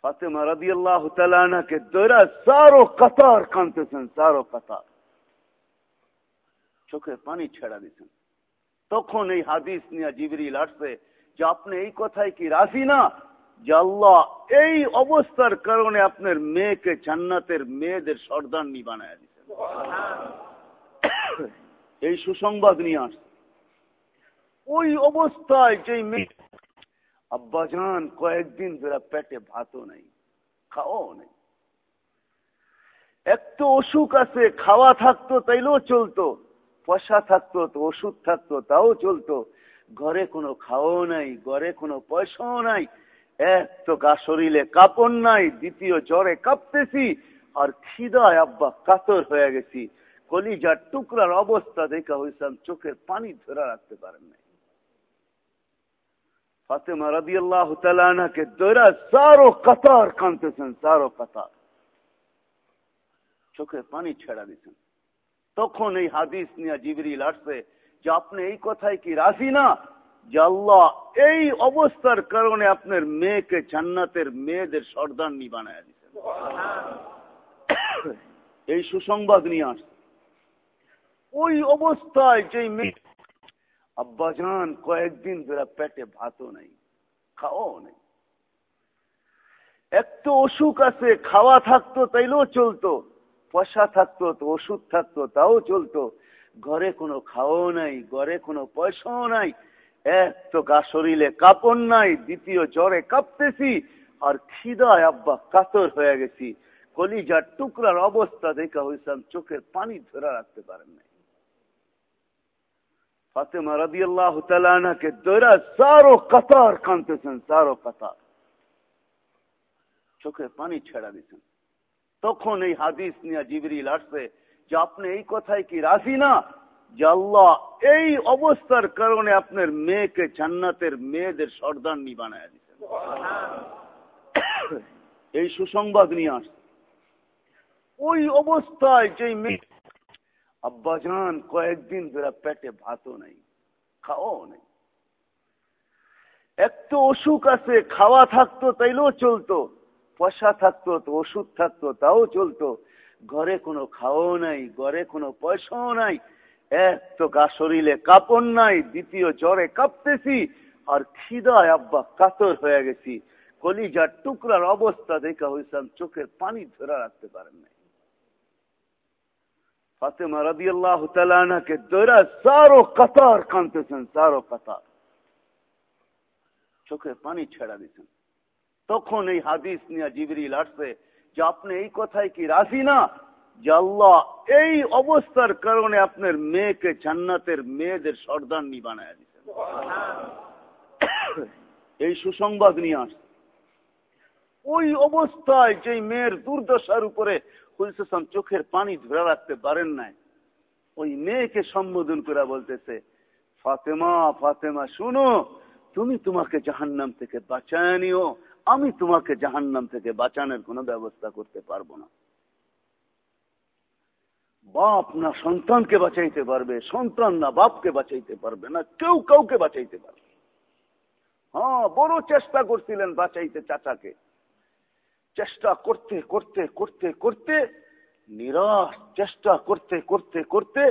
ফাতেমা রাদি আল্লাহ তালাকে দৈরা সারো কাতার কানতেছেন সারো কাতার। চোখে পানি ছেড়া দিচ্ছেন তখন এই হাদিস নিয়ে জিবরিল আসছে যে আপনি এই কথায় কি রাজি না? যে আল্লাহ এই অবস্থার কারণে আপনার মেয়েকে জান্নাতের মেয়েদের সর্দারনি বানায় দিচ্ছেন এই সুসংবাদ নিয়ে আসছে। ওই অবস্থায় যে মেয়ে আব্বাজান কয়েকদিন ধরে পেটে ভাতও নেই, খাওয়াও নেই। এক তো অসুখ আছে, খাওয়া থাকতো, তাইলেও চলতো। পয়সা থাকতো, তো ওষুধ থাকতো, তাও চলতো। ঘরে কোনো খাওয়াও নাই, ঘরে কোনো পয়সাও নাই। এক তো গা শরীরে কাপড় নাই, দ্বিতীয় জ্বরে কাঁপতেছি, আর খিদায় আব্বা কাতর হয়ে গেছি। কলিজার টুকরার অবস্থা দেখা হয়েছিলাম চোখের পানি ধরে রাখতে পারেন নাই। ফাতেমা রাদি আল্লাহ তালাকে দৈরা সারো কাতার কানতেছেন সারো কাতার। চোখে পানি ছেড়া দিচ্ছেন তখন এই হাদিস নিয়ে জিবরিল আসছে যে আপনি এই কথায় কি রাজি না? যে আল্লাহ এই অবস্থার কারণে আপনার মেয়েকে জান্নাতের মেয়েদের সর্দারনি বানায় দিচ্ছেন এই সুসংবাদ নিয়ে আসছে। ওই অবস্থায় যে মেয়ে আব্বাজান কয়েকদিন ধরে পেটে ভাতও নাই, খাওয়াও নেই। এক তো অসুখ আছে, খাওয়া থাকতো, তাইলেও চলতো। পয়সা থাকতো, তো ওষুধ থাকতো, তাও চলতো। ঘরে কোনো খাওয়াও নাই, ঘরে কোনো পয়সাও নাই। এক তো গা শরীরে কাপড় নাই, দ্বিতীয় জ্বরে কাঁপতেছি, আর খিদায় আব্বা কাতর হয়ে গেছি। কলিজার টুকরার অবস্থা দেখা হয়েছিলাম চোখের পানি ধরে রাখতে পারেন নাই। ফাতেমা রাদি আল্লাহ তালাকে দৈরা সারো কাতার কানতেছেন সারো কাতার। চোখে পানি ছেড়া দিচ্ছেন তখন এই হাদিস নিয়ে জিবরিল আসছে যে আপনি এই কথায় কি রাজি না? আল্লাহ এই অবস্থার কারণে আপনার মেয়েকে জান্নাতের মেয়েদের সর্দারনি বানায় দিচ্ছেন এই সুসংবাদ নিয়ে আসছে। ওই অবস্থায় যে মেয়ে আব্বাজান কয়েকদিন ধরে পেটে ভাতও নেই, খাওয়াও নেই। এক তো অসুখ আছে, খাওয়া থাকতো, তাইলেও চলতো। পয়সা থাকতো, তো ওষুধ থাকতো, তাও চলতো। ঘরে কোনো খাওয়াও নাই, ঘরে কোনো পয়সাও নাই। এক তো গা শরীরে কাপড় নাই, দ্বিতীয় জ্বরে কাঁপতেছি, আর খিদায় আব্বা কাতর হয়ে গেছি। কলিজার টুকরার অবস্থা দেখা হয়েছিলাম চোখের পানি ধরে রাখতে পারেন নাই। ফাতেমা রাদি আল্লাহ তালাকে দৈরা সারো কাতার কানতেছেন সারো কাতার। চোখে পানি ছেড়া দিচ্ছেন তখন এই হাদিস নিয়ে জিবরিল আসছে যে আপনি এই কথায় কি রাজি না? আল্লাহ এই অবস্থার কারণে আপনার মেয়েকে জান্নাতের মেয়েদের সর্দারনি বানায় দিচ্ছেন এই সুসংবাদ নিয়ে আসছে। ওই অবস্থায় যে মেয়ের দুর্দশার উপরে হুলসাম চোখের পানি ধরে রাখতে পারেন নাই। ওই মেয়েকে সম্বোধন করে বলতেছে, ফাতেমা ফাতেমা, শুনো, তুমি তোমাকে জাহান্নাম থেকে বাঁচায় নিও। আমি তোমাকে জাহান্নাম থেকে বাঁচানোর কোনো ব্যবস্থা করতে পারব না। বাপ না সন্তানকে বাঁচাইতে পারবে, সন্তান না বাপকে বাঁচাইতে পারবে না, কেউ কাউকে বাঁচাইতে পারবে হ্যাঁ বড় চেষ্টা করছিলেন বাঁচাইতে চাচাকে। চেষ্টা করতে করতে করতে করতে, নিরাশ চেষ্টা করতে করতে করতে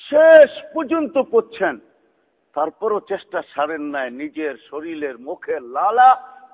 শেষ পর্যন্ত পড়ছেন। তারপরও চেষ্টা সারেন নাই, নিজের শরীরের মুখে লালা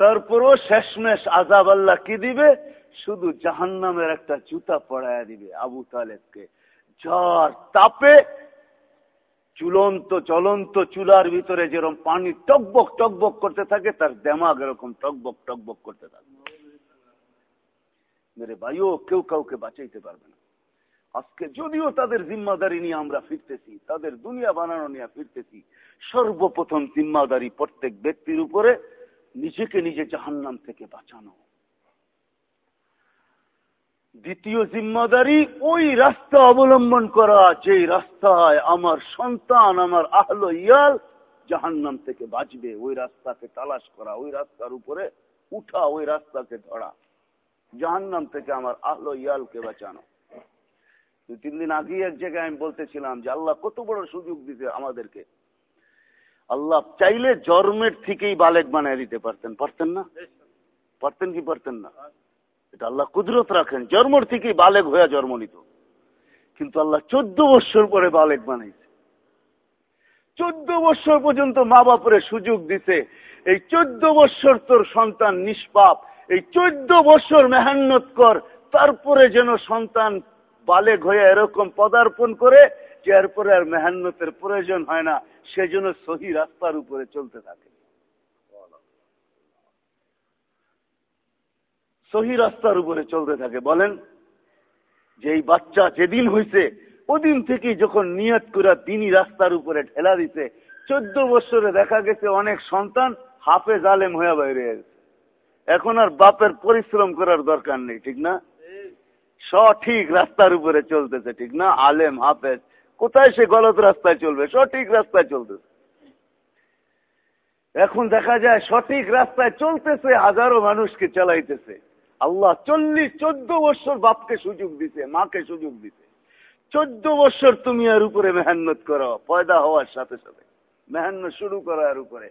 তারপরও শেষমেশ আজাব আল্লাহ কি দিবে? শুধু জাহান্নামের একটা জুতা পড়ায় দিবে আবু তালেবকে। যার তাপে চুলন্ত চলন্ত চুলার ভিতরে যেরকম পানি টকবক টকবক করতে থাকে, তার দেমাগ এরকম টকবক টকবক করতে থাকে। মেরে ভাইও, কেউ কাউকে বাঁচাইতে পারবে না। আজকে যদিও তাদের জিম্মাদারি নিয়ে আমরা ফিরতেছি, তাদের দুনিয়া বানানো নিয়ে ফিরতেছি, সর্বপ্রথম জিম্মাদারি প্রত্যেক ব্যক্তির উপরে। নিজেকে নিজে জাহান্নাম থেকে বাঁচানো। দ্বিতীয় জিম্মাদারি, ওই রাস্তা অবলম্বন করা যে রাস্তায় আমার সন্তান, আমার আহল ইয়াল জাহান্নাম থেকে বাঁচবে। ওই রাস্তাকে তালাশ করা, ওই রাস্তার উপরে উঠা, ওই রাস্তাকে ধরা। জাহান্নাম থেকে আমার আহল ইয়ালকে বাঁচানো। দুই, তিন দিন আগে এক জায়গায় আমি বলতেছিলাম যে, আল্লাহ কত বড় সুযোগ দিতে আমাদেরকে। আল্লাহ চাইলে জন্মের থেকেই বালেক বানায় দিতে পারতেন। পারতেন না? পারতেন কি পারতেন না? এটা আল্লাহ কুদরত রাখেন। জন্মর থেকেই বালেক হয়ে জন্ম নিত। কিন্তু আল্লাহ চোদ্দ বৎসর পরে বালেক বানাইছে। চোদ্দ বৎসর পর্যন্ত মা বাপরে সুযোগ দিতে এই চোদ্দ বৎসর তোর সন্তান নিষ্পাপ। এই চোদ্দ বৎসর মেহান্নত কর। তারপরে যেন সন্তান বালেক হয়ে এরকম পদার্পণ করে যে এরপরে আর মেহান্নতের প্রয়োজন হয় না, সেজন্য সহি রাস্তার উপরে চলতে থাকে। সহি রাস্তার উপরে চলতে থাকে। বলেন যে এই বাচ্চা যেদিন হয়েছে ওদিন থেকে যখন নিয়ত করে তিনি রাস্তার উপরে ঠেলা দিতে চোদ্দ বছরে দেখা গেছে অনেক সন্তান হাফে জালেম হয়ে বাইরে এখন আর বাপের পরিশ্রম করার দরকার নেই, ঠিক না? সঠিক রাস্তার উপরে চলতেছে, ঠিক না? আলেম, হাফেজ, কোথায় সে গলত রাস্তায় চলবে? সঠিক রাস্তায় চলতেছে। এখন দেখা যায় সঠিক রাস্তায় চলতেছে, হাজারো মানুষকে চালাইতেছে। আল্লাহ চল্লিশ, চোদ্দ বছর বাপকে সুযোগ দিতে মাকে সুযোগ দিতে চোদ্দ বছর তুমি আর উপরে মেহান্নত করো, পয়দা হওয়ার সাথে সাথে। মেহান্ন শুরু করো আর উপরে।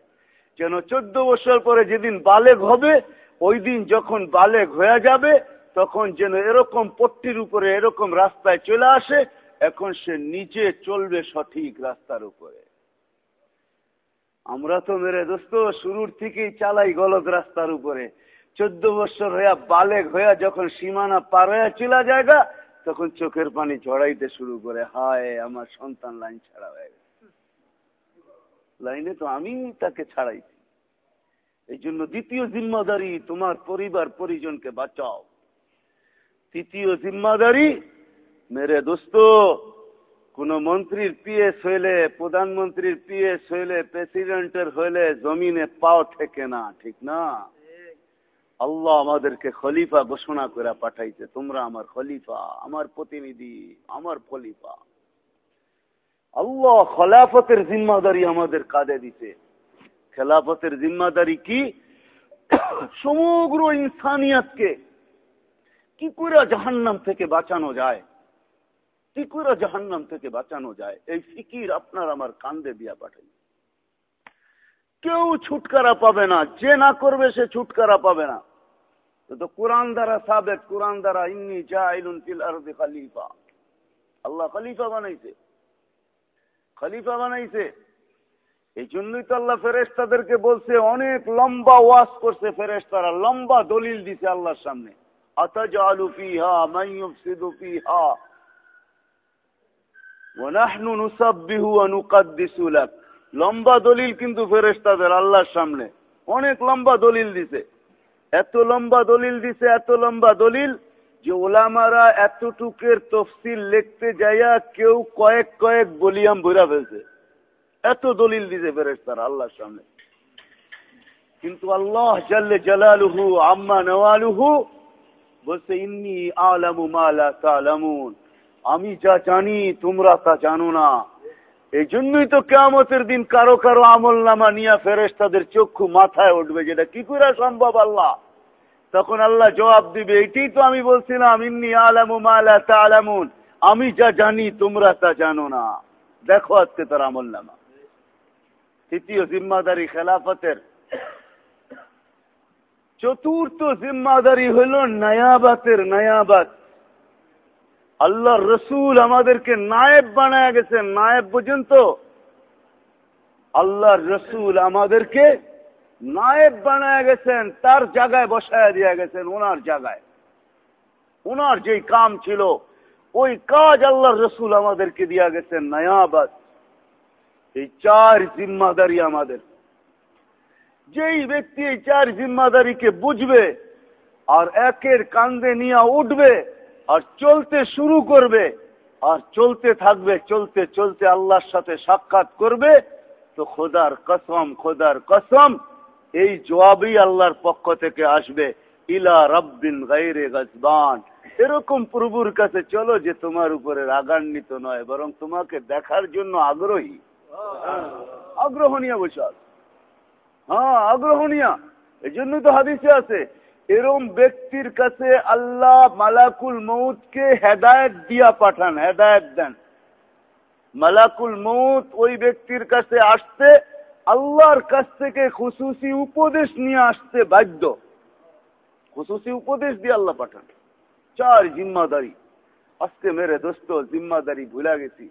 যেন চোদ্দ বছর পরে যেদিন বালেক হবে, ওই দিন যখন বালেক হয়ে যাবে তখন যেন এরকম পট্টির উপরে এরকম রাস্তায় চলে আসে, এখন সে নিজে চলবে সঠিক রাস্তার উপরে। আমরা তো মেরে দোস্ত, শুরুর থেকেই চালাই গলত রাস্তার উপরে। চোদ্দ বছর হইয়া বালেক হইয়া যখন সীমানা পার হইয়া চলা জায়গা, তখন চোখের পানি ঝড়াইতে শুরু করে, হায়, আমার সন্তান লাইন ছাড়া হয়ে গেছে। লাইনে তো আমি তাকে ছাড়াইছি। এই জন্য দ্বিতীয় জিম্মাদারি, তোমার পরিবার, পরিজনকে বাঁচাও। তৃতীয় জিম্মাদারি। মেরে দোস্ত, কোন মন্ত্রীর পিএস হইলে, প্রধানমন্ত্রীর পিএস হইলে, প্রেসিডেন্টের হইলে জমিনে পাও ঠেকে না, ঠিক না? আল্লাহ আমাদেরকে খলিফা ঘোষণা করে পাঠাইছে, তোমরা আমার খলিফা, আমার প্রতিনিধি, আমার খলিফা। আল্লাহ খলাফতের জিম্মাদারি আমাদের কাঁধে দিতে খেলাফতের জিম্মাদারি কি? সমগ্র ইনসানিয়াতকে কি করে জাহান্নাম থেকে বাঁচানো যায়। কি করে জাহান্নাম থেকে বাঁচানো যায়। এই ফিকির আপনার আমার কান্দে দিয়া পাঠাই। কেউ ছুটকারা পাবে না। যে না করবে সে ছুটকারা পাবে না। তো কোরআন দ্বারা সাবেক, কোরআন দ্বারা ইন্নি জাইলুন ফিল আরদি খলিফা। আল্লাহ খলিফা বানাইছে। খলিফা বানাইছে। এই জন্যই তো আল্লাহ ফেরেস্তাদেরকে বলছে, অনেক লম্বা ওয়াজ করছে ফেরেস্তারা লম্বা দলিল দিছে আল্লাহর সামনে। আতাজালু ফিহা মান ইউফসিদু ফিহা ونحن نسبح ونقدس لك লম্বা দলিল কিন্তু ফেরেস্তাদের আল্লাহর সামনে অনেক লম্বা দলিল দিছে এত লম্বা দলিল দিছে এত লম্বা দলিল যে ওলামারা এতটুকের তফসিল লিখতে যাইয়া কেউ কয়েক কয়েক বলিয়াম ভরা ফেলছে এত দলিল দিছে ফেরেস্তার আল্লাহর সামনে কিন্তু আল্লাহ জাল্লে জালালুহু আম্মা নওয়ালুহু বলছে, ইন্নি আলামু মালা তালামুন। আমি যা জানি, তোমরা তা জানো না। এই জন্যই তো কেমতের দিন কারও কারও আমল নামা নিয়ে ফেরেস তাদের চক্ষু মাথায় উঠবে, যেটা কি করে সম্ভব আল্লাহ? তখন আল্লাহ জবাব দিবে এটাই তো আমি বলছিলাম, ইন্নি আলামু মালা তা আলামুন আমি যা জানি, তোমরা তা জানো না। দেখো আজকে তার আমল নামা তৃতীয় জিম্মাদারি খেলাফতের চতুর্থ জিম্মাদারি হইল নয়াবাতের নয়াবাত। আল্লাহ রসুল আমাদেরকে নায়েব বানায় গেছেন নায়েব পর্যন্ত। আল্লাহর রসুল আমাদেরকে নায়েব বানায় গেছেন, তার জায়গায় বসায় দিয়ে গেছেন, ওনার জায়গায়। ওনার যেই কাম ছিল, ওই কাজ আল্লাহর রসুল আমাদেরকে দিয়া গেছেন নয়াবাদ এই চার জিম্মাদারি আমাদের। যেই ব্যক্তি এই চার জিম্মাদারিকে বুঝবে আর একের কান্দে নিয়ে উঠবে আর চলতে শুরু করবে আর চলতে থাকবে, চলতে চলতে আল্লাহর সাথে সাক্ষাৎ করবে, তো খোদার কসম খোদার কসম, এই জবাবই আল্লাহর পক্ষ থেকে আসবে। ইলা রব্বিন গাইরে গজবান এরকম প্রভুর কাছে চলো যে তোমার উপরে রাগান্বিত নয়, বরং তোমাকে দেখার জন্য আগ্রহী। আগ্রহণীয় বৈশাখ হ্যাঁ আগ্রহণীয় এই জন্য তো হাদিসে আছে, এরম ব্যক্তির কাছে আল্লাহ মালাকুল মৌতকে হেদায়ত দিয়া পাঠান, হেদায়ত দেন। মালাকুল মৌত ওই ব্যক্তির কাছে আসতে আল্লাহর কাছ থেকে খুশুসি উপদেশ নিয়ে আসতে বাধ্য। খুশুসি উপদেশ দিয়ে আল্লাহ পাঠান। চার জিম্মাদারি। আজকে মেরে দোস্ত, জিম্মাদারি ভুলা গেছি।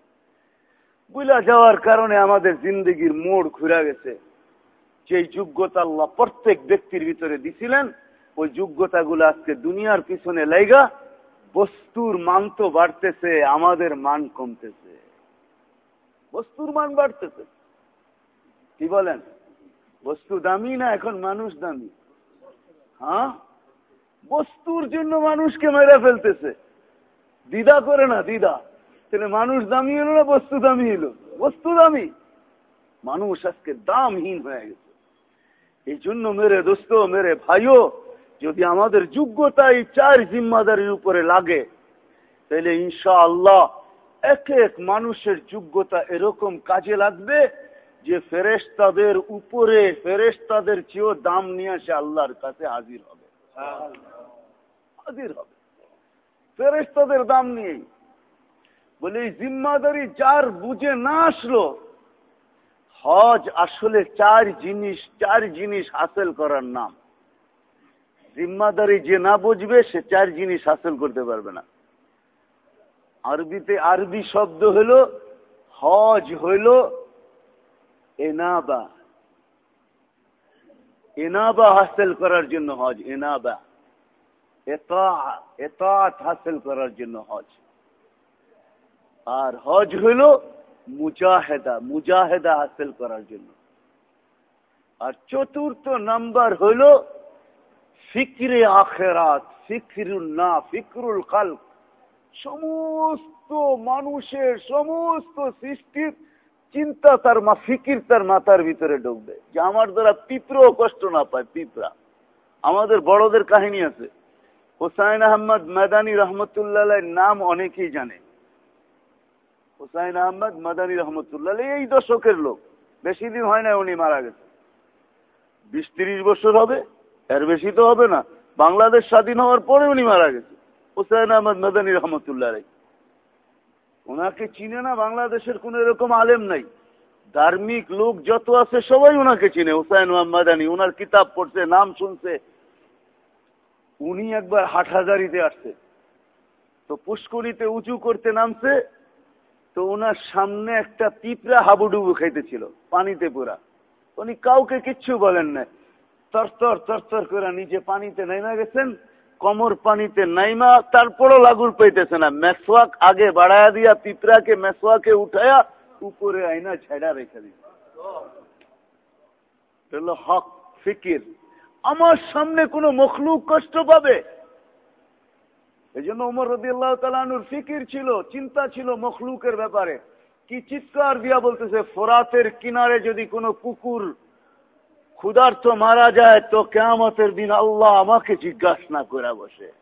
ভুলা যাওয়ার কারণে আমাদের জিন্দগির মোড় ঘুরা গেছে। যে যোগ্যতা আল্লাহ প্রত্যেক ব্যক্তির ভিতরে দিছিলেন, ওই যোগ্যতাগুলো আজকে দুনিয়ার পিছনে লাইগা, বস্তুর মান তো বাড়তেছে, আমাদের মান কমতেছে। বস্তুর মান বাড়তেছে। কি বলেন? বস্তু দামি না এখন মানুষ দামি? হ্যাঁ? বস্তুর জন্য মানুষকে মেরে ফেলতেছে। দিদা করে না দিদা তাহলে মানুষ দামি হলো না বস্তু দামি হলো? বস্তু দামি। মানুষ আজকে দামহীন হয়ে গেছে। এই জন্য মেরে দোস্ত, মেরে ভাইও, যদি আমাদের যোগ্যতা এই চার জিম্মাদারির উপরে লাগে, তাহলে ইনশা আল্লাহ এক এক মানুষের যোগ্যতা এরকম কাজে লাগবে যে ফেরেস্তাদের উপরে ফেরেস্তাদের চেয়েও দাম নিয়ে আসে আল্লাহর কাছে হাজির হবে। হাজির হবে। ফেরেস্তাদের দাম নিয়েই। বলে এই জিম্মাদারি যার বুঝে না আসলো হজ আসলে চার জিনিস চার জিনিস হাসিল করার নাম। জিম্মাদারি যে না বুঝবে, সে চার জিনিস হাসিল করতে পারবে না। আরবিতে আরবি শব্দ হল, হজ হইল এনাবা। এনাবা হাসিল করার জন্য হজ, এনাবা। এতাত হাসিল করার জন্য হজ। আর হজ হইল মুজাহেদা মুজাহেদা হাসিল করার জন্য। আর চতুর্থ নাম্বার হইল ফিক্রে আখেরাত ফিকরুল না, ফিকরুল কাল সমস্ত মানুষের সমস্ত সৃষ্টির চিন্তা তার মা, ফিকির তার মাথার ভিতরে ঢুকবে। যে আমার দ্বারা পিঁপড়ও কষ্ট না পায়, পিঁপড়া। আমাদের বড়দের কাহিনী আছে। হোসাইন আহমদ মেদানী রহমতুল্লাহ নাম অনেকেই জানে। হুসাইন আহমদ মাদানী রহমতুল্লাহ, এই দশকের লোক। বেশি দিন হয় না উনি মারা গেছে বিশ তিরিশ বছর হবে, এর বেশি তো হবে না। বাংলাদেশ স্বাধীন হওয়ার পরে উনি মারা গেছে হুসাইন আহমদ মাদানী রহমতুল্লাহ ওনাকে চিনে না বাংলাদেশের কোন এরকম আলেম নাই। ধার্মিক লোক যত আছে, সবাই ওনাকে চিনে। হুসাইন মাদানী ওনার কিতাব পড়ছে, নাম শুনছে। উনি একবার হাটহাজারিতে আসছে। তো পুষ্করিতে উঁচু করতে নামছে তো ওনার সামনে একটা পিঁপড়া হাবুডুবু খাইতেছিল, পানিতে পুরা। উনি কাউকে কিচ্ছু বলেন না তরতর তরতর করে নিজে পানিতে নাইমা গেছেন, কমর পানিতে নাইমা, তারপরও লাগুর পাইতেছে না। মেসওয়াক আগে বাড়ায়া দিয়া পিঁপড়াকে, মেসওয়াকে উঠায়া উপরে আইনা ছেড়া রেখে দিল। হক ফিকির। আমার সামনে কোনো মখলুক কষ্ট পাবে? এই জন্য উমর রদি আল্লাহ তালানুর ফিকির ছিল, চিন্তা ছিল মখলুকের ব্যাপারে। কি চিৎকার দিয়া বলতেছে, ফোরাতের কিনারে যদি কোনো কুকুর ক্ষুধার্থ মারা যায়, তো কেমতের দিন আল্লাহ আমাকে জিজ্ঞাসা না করে বসে।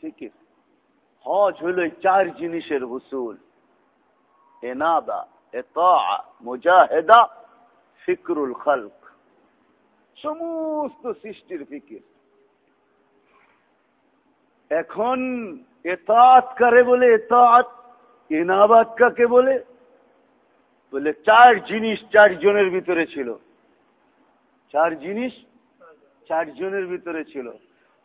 ফিকির। হজ হইল চার জিনিসের হুসুল। এনাদা এতা মুজাহেদা, ফিকরুল খালক। সমস্ত সৃষ্টির ফিকির। এখন এতাত করে বলে এতাত এনাবাদ কাকে বলে? বলে চার জিনিস চার জনের ভিতরে ছিল। চার জিনিস চার জনের ভিতরে ছিল।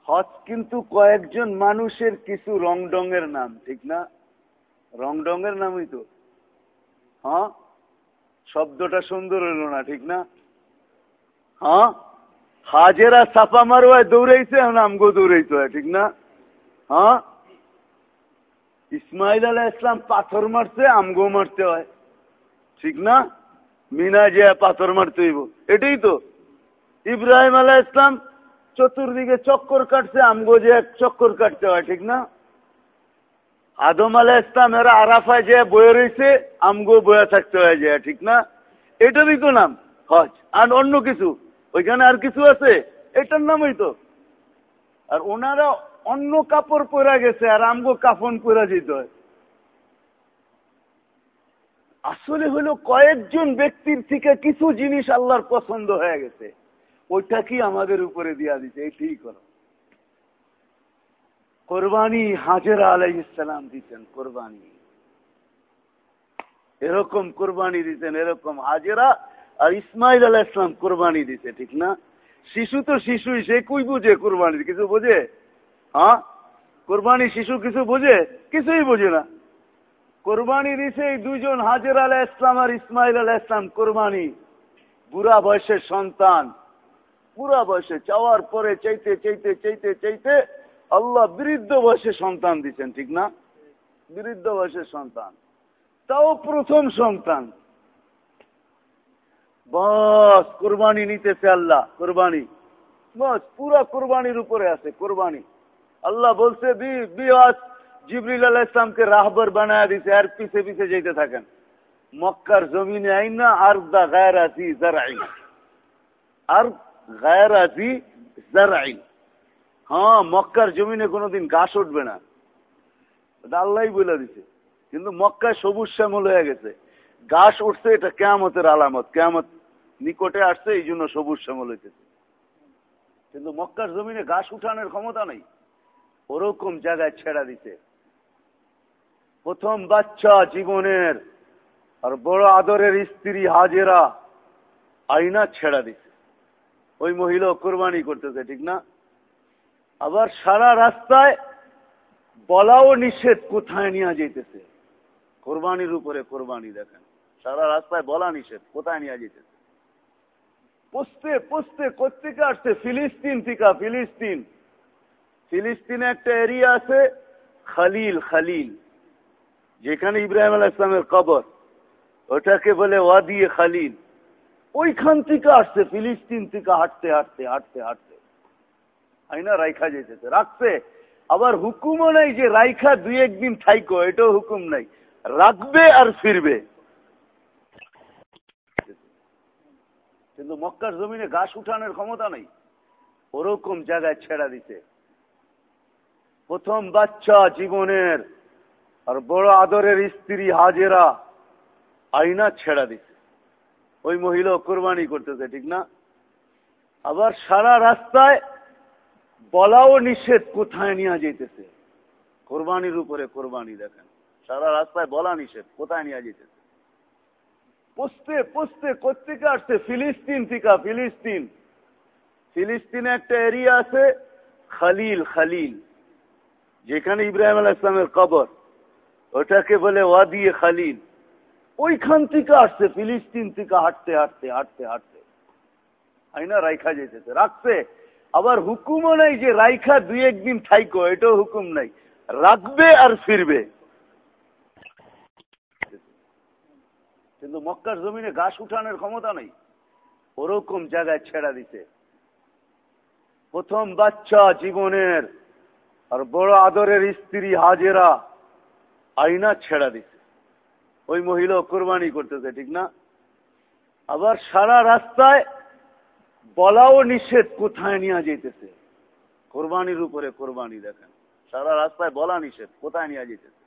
হজ কিন্তু কয়েকজন মানুষের কিছু রংডঙের নাম, ঠিক না? রংডঙের নামই তো। হ্যাঁ? শব্দটা সুন্দর হইল না, ঠিক না? হ্যাঁ? হাজেরা সাপা মারোয় দৌড়াইছে আমগো দৌড়াইতে হয়, ঠিক না? হ্যাঁ? ইসমাইল আলাহ ইসলাম পাথর মারছে, আমগো মারতে হয়। ঠিক না? মিনা যে পাথর মারতে হইব। এটাই তো। ইব্রাহিম আলাহ ইসলাম চতুর্দিকে চক্কর কাটছে, আমগো যে চক্কর কাটতে হয়, ঠিক না? আদম আলাহ ইসলাম এরা আরাফায় যে বয়ে রয়েছে আমগো বয়ে থাকতে হয় যে, ঠিক না? এটারই তো নাম, হজ। আর অন্য কিছু। ওইখানে আর কিছু আছে? এটার নামই তো। আর ওনারা অন্য কাপড় পরা গেছে আর আমগো কাফন পরা যেত। আসলে হলো কয়েকজন ব্যক্তির থেকে কিছু জিনিস আল্লাহর পছন্দ হয়ে গেছে। ওইটা কি আমাদের উপরে দিয়া এই ঠিক করো কোরবানি হাজরা আলাই ইসলাম দিচ্ছেন কোরবানি। এরকম কোরবানি দিতেন, এরকম হাজেরা আর ইসমাইল আলাহ ইসলাম কোরবানি দিতে ঠিক না? শিশু তো শিশুই, সে কুই বুঝে কোরবানি কিছু বোঝে? হ্যাঁ? কোরবানি শিশু কিছু বুঝে? কিছুই বুঝে না। কোরবানি দিছে এই দুইজন হাজির আলাহ ইসলাম আর ইসমাইল আলাহ ইসলাম কোরবানি। বুড়া বয়সের সন্তান। বুড়া বয়সে চাওয়ার পরে চাইতে চাইতে চাইতে চাইতে আল্লাহ বৃদ্ধ বয়সে সন্তান দিচ্ছেন, ঠিক না? বৃদ্ধ বয়সের সন্তান। তাও প্রথম সন্তান। বস, কোরবানি নিতেছে আল্লাহ, কোরবানি। বস, পুরা কোরবানির উপরে আছে, কোরবানি। আল্লাহ বলছে জিবরিল আল্লাহ ইসলামকে রাহবর বানায় দিছে, আর পিছে পিছে যেতে থাকেন। মক্কার জমিনে আইন না আর দা গায়ের আছি জারাইন আর গায়ের আছি জারাইন হ্যাঁ মক্কার জমিনে কোনোদিন ঘাস উঠবে না। আল্লাহ বলে দিছে। কিন্তু মক্কায় সবুজ শ্যামল হয়ে গেছে। ঘাস উঠছে, এটা কেমতের আলামত। কেমত নিকটে আসছে এই জন্য সবুজ শ্যামল হইতেছে। কিন্তু মক্কার জমিনে ঘাস উঠানোর ক্ষমতা নেই। ওরকম জায়গায় ছেড়া দিতে প্রথম বাচ্চা জীবনের আর বড় আদরের স্ত্রী হাজেরা আইনা ছেড়া দিছে। ওই মহিলা কোরবানি করতেছে, ঠিক না? আবার সারা রাস্তায় বলাও নিষেধ কোথায় নিয়ে যেতেছে কোরবানির উপরে কোরবানি দেখেন। সারা রাস্তায় বলা নিষেধ, কোথায় নিয়ে যেতেছে পোস্তে পোস্তে কোথেকে আসছে? ফিলিস্তিন থেকে, ফিলিস্তিন। ফিলিস্তিনে একটা এরিয়া আছে খালিল খালিল, যেখানে ইব্রাহিম আল ইসলামের কবর। ওটাকে বলে ওয়াদিয়ে খালিল। ওইখান থেকে আসছে, ফিলিস্তিন থেকে হাঁটতে হাঁটতে হাঁটতে হাঁটতে। আইনা রাইখা যেতেছে। রাখছে। আবার হুকুমও নাই যে রাইখা দুই একদিন থাইকো, এটাও হুকুম নাই। রাখবে আর ফিরবে। কিন্তু মক্কার জমিনে গাছ উঠানোর ক্ষমতা নেই। ওরকম জায়গায় ছেড়া দিতে প্রথম বাচ্চা জীবনের আর বড় আদরের স্ত্রী হাজেরা আইনা ছেড়া দিছে। ওই মহিলা কোরবানি করতেছে, ঠিক না? আবার সারা রাস্তায় বলাও নিষেধ কোথায় নিয়ে যেতেছে কোরবানির উপরে কোরবানি দেখেন। সারা রাস্তায় বলা নিষেধ, কোথায় নিয়ে যেতেছে পোস্তে পোস্তে কোথেকে আসছে? ফিলিস্তিন থেকে, ফিলিস্তিন। ফিলিস্তিনে একটা এরিয়া আছে, খালিল খালিল। যেখানে ইব্রাহিম আল ইসলামের কবর, ওটাকে বলে ওয়াদিয়ে খালিল। ওইখান থেকে আসছে, ফিলিস্তিন থেকে হাঁটতে হাঁটতে হাঁটতে হাঁটতে। আইনা রাইখা যেতেছে। রাখছে। আবার হুকুমও নাই যে রাইখা দুই একদিন থাইকো, এটাও হুকুম নাই। রাখবে আর ফিরবে। কিন্তু মক্কার জমিনে গাছ উঠানোর ক্ষমতা নেই। ওরকম জায়গায় ছেড়া দিতে প্রথম বাচ্চা জীবনের আর বড় আদরের স্ত্রী হাজেরা আইনা ছেড়া দিছে। ওই মহিলা কোরবানি করতেছে, ঠিক না? আবার সারা রাস্তায় বলাও নিষেধ কোথায় নিয়ে যেতেছে কোরবানির উপরে কোরবানি দেখেন। সারা রাস্তায় বলা নিষেধ, কোথায় নিয়ে যেতেছে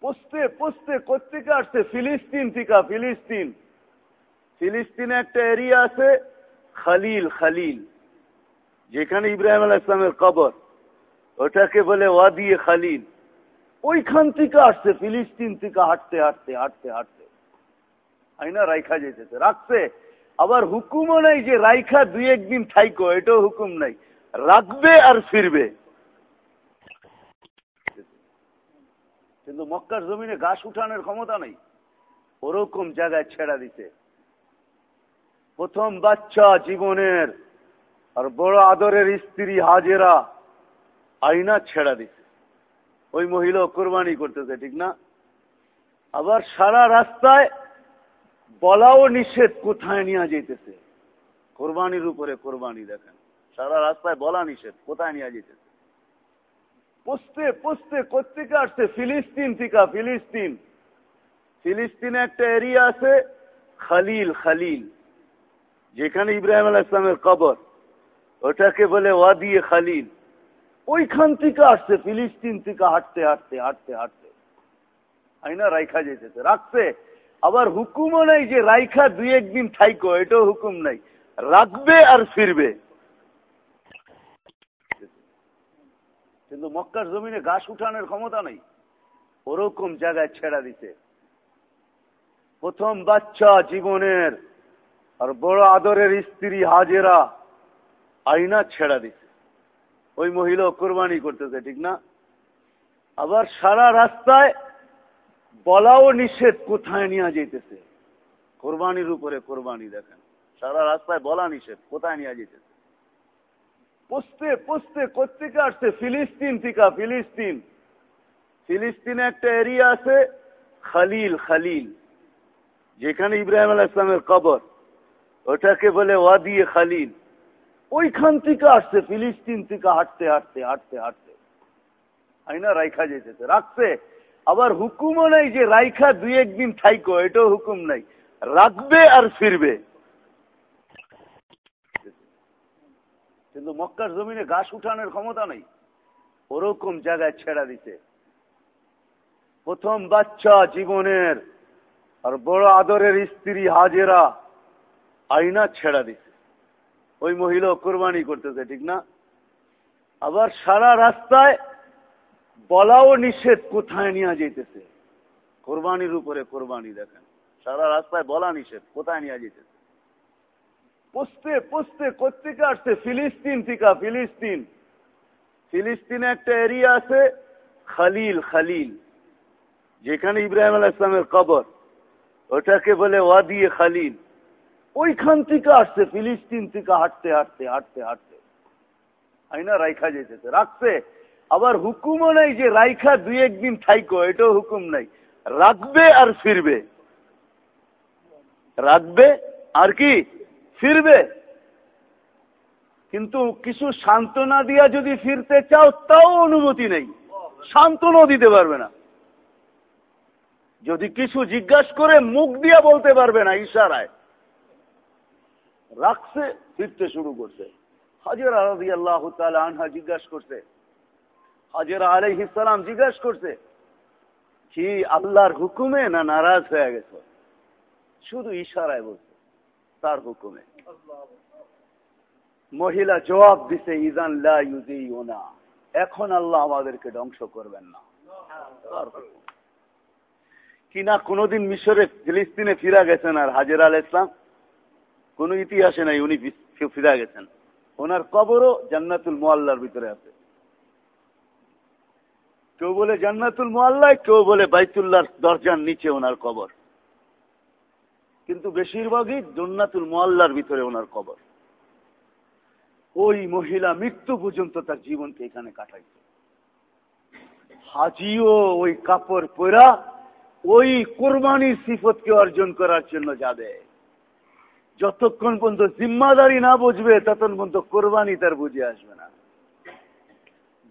পোস্তে পোস্তে কোথেকে আসছে? ফিলিস্তিন থেকে, ফিলিস্তিন। ফিলিস্তিনে একটা এরিয়া আছে খালিল খালিল। যেখানে ইব্রাহিম আল ইসলামের কবর। ওটাকে বলে ওয়াদিয়ে খালিল। ওইখান থেকে আসছে, ফিলিস্তিন থেকে হাঁটতে হাঁটতে হাঁটতে হাঁটতে। আইনা রাইখা যেতেছে। রাখছে। আবার হুকুমও নাই যে রাইখা দুই একদিন থাইকো, এটাও হুকুম নাই। রাখবে আর ফিরবে। কিন্তু মক্কার জমিনে গাছ উঠানোর ক্ষমতা নেই। ওরকম জায়গায় ছেড়া দিতে প্রথম বাচ্চা জীবনের, আর বড় আদরের স্ত্রী হাজেরা আইনা ছেড়া দিছে। ওই মহিলা কোরবানি করতেছে, ঠিক না? আবার সারা রাস্তায় বলাও নিষেধ কোথায় নিয়ে যেতেছে কোরবানির উপরে কোরবানি দেখেন। সারা রাস্তায় বলা নিষেধ, কোথায় নিয়ে যেতেছে পোস্তে পোস্তে কোথেকে আসছে? ফিলিস্তিন থেকে, ফিলিস্তিন। ফিলিস্তিনে একটা এরিয়া আছে, খালিল খালিল। যেখানে ইব্রাহিম আল ইসলামের কবর। ওটাকে বলে ওয়াদিয়ে খালিল ওইখান থেকে আসছে, ফিলিস্তিন থেকে হাঁটতে হাঁটতে হাঁটতে হাঁটতে। আইনা রাইখা যেতেছে, রাখছে। আবার হুকুমও নাই যে রাইখা দুই একদিন থাইকো, এটাও হুকুম নাই। রাখবে আর ফিরবে। কিন্তু মক্কার জমিনে গাছ উঠানোর ক্ষমতা নেই। ওরকম জায়গায় ছেড়া দিতে প্রথম বাচ্চা জীবনের আর বড় আদরের স্ত্রী হাজেরা আইনা ছেড়া দিছে। ওই মহিলা কোরবানি করতেছে, ঠিক না? আবার সারা রাস্তায় বলাও নিষেধ কোথায় নিয়ে যেতেছে কোরবানির উপরে কোরবানি দেখেন। সারা রাস্তায় বলা নিষেধ, কোথায় নিয়ে যেতেছে পুষতে পুষতে কোথেকে আসছে? ফিলিস্তিন থেকে, ফিলিস্তিন। ফিলিস্তিনে একটা এরিয়া আছে খালিল খালিল। যেখানে ইব্রাহিম আল ইসলামের কবর। ওটাকে বলে ওয়াদিয়ে খালিল ওইখান থেকে আসছে, ফিলিস্তিন থেকে হাঁটতে হাঁটতে হাঁটতে হাঁটতে। আইনা রাইখা যেতেছে। রাখছে। আবার হুকুমও নাই যে রাইখা দুই একদিন থাইকো, এটাও হুকুম নাই। রাখবে আর ফিরবে। কিন্তু মক্কার জমিনে গাছ উঠানোর ক্ষমতা নেই। ওরকম জায়গায় ছেড়া দিতে প্রথম বাচ্চা জীবনের আর বড় আদরের স্ত্রী হাজেরা আইনা ছেড়া দিছে। ওই মহিলা কোরবানি করতেছে, ঠিক না? আবার সারা রাস্তায় বলাও নিষেধ কোথায় নিয়ে যেতেছে কোরবানির উপরে কোরবানি দেখেন। সারা রাস্তায় বলা নিষেধ, কোথায় নিয়ে যেতেছে পুষতে পুষতে কোথেকে আসছে? ফিলিস্তিন থেকে, ফিলিস্তিন। ফিলিস্তিনে একটা এরিয়া আছে, খালিল খালিল। যেখানে ইব্রাহিম আল ইসলামের কবর। ওটাকে বলে ওয়াদিয়ে খালিল ওইখান থেকে আসছে, ফিলিস্তিন থেকে হাঁটতে হাঁটতে হাঁটতে হাঁটতে। আইনা রাইখা যেতেছে, রাখছে। আবার হুকুমও নাই যে রাইখা দুই একদিন থাইকো, এটাও হুকুম নাই। রাখবে আর ফিরবে। রাখবে আর কি? ফিরবে। কিন্তু কিছু সান্ত্বনা দিয়া যদি ফিরতে চাও, তাও অনুমতি নেই। সান্ত্বনাও দিতে পারবে না। যদি কিছু জিজ্ঞাসা করে মুখ দিয়া বলতে পারবে না, ইশারায়। রাখছে, ফিরতে শুরু করছে। হাজির আরবি আল্লাহ আনহা জিজ্ঞাসা করছে। হাজির আলহ ইসলাম জিজ্ঞাসা করছে, কি আল্লাহর হুকুমে না নারাজ হয়ে গেছে? শুধু ইশারায় বলছে, তার হুকুমে। মহিলা জবাব দিছে ইজান না এখন আল্লাহ আমাদেরকে ধ্বংস করবেন না। কিনা কোনদিন মিশরে ফিলিস্তিনে ফিরা গেছেন আর হাজির আল ইসলাম কোন ইতিহাসে নাই, উনি ফিরা গেছেন। ওনার কবরও জান্নাতুল মোয়াল্লার ভিতরে আছে। কেউ বলে জান্নাতুল মোয়াল্লায় কেউ বলে বাইতুল্লাহর দরজার নিচে ওনার কবর। কিন্তু বেশিরভাগই জন্নাতুল মোয়াল্লার ভিতরে ওনার কবর। ওই মহিলা মৃত্যু পর্যন্ত তার জীবনকে এখানে কাটাইছে হাজিও ওই কাপড় পরা, ওই কোরবানির সিফতকে অর্জন করার জন্য যাবে। যতক্ষণ পর্যন্ত জিম্মাদারি না বুঝবে, ততক্ষণ পর্যন্ত কোরবানি তার বুঝে আসবে না।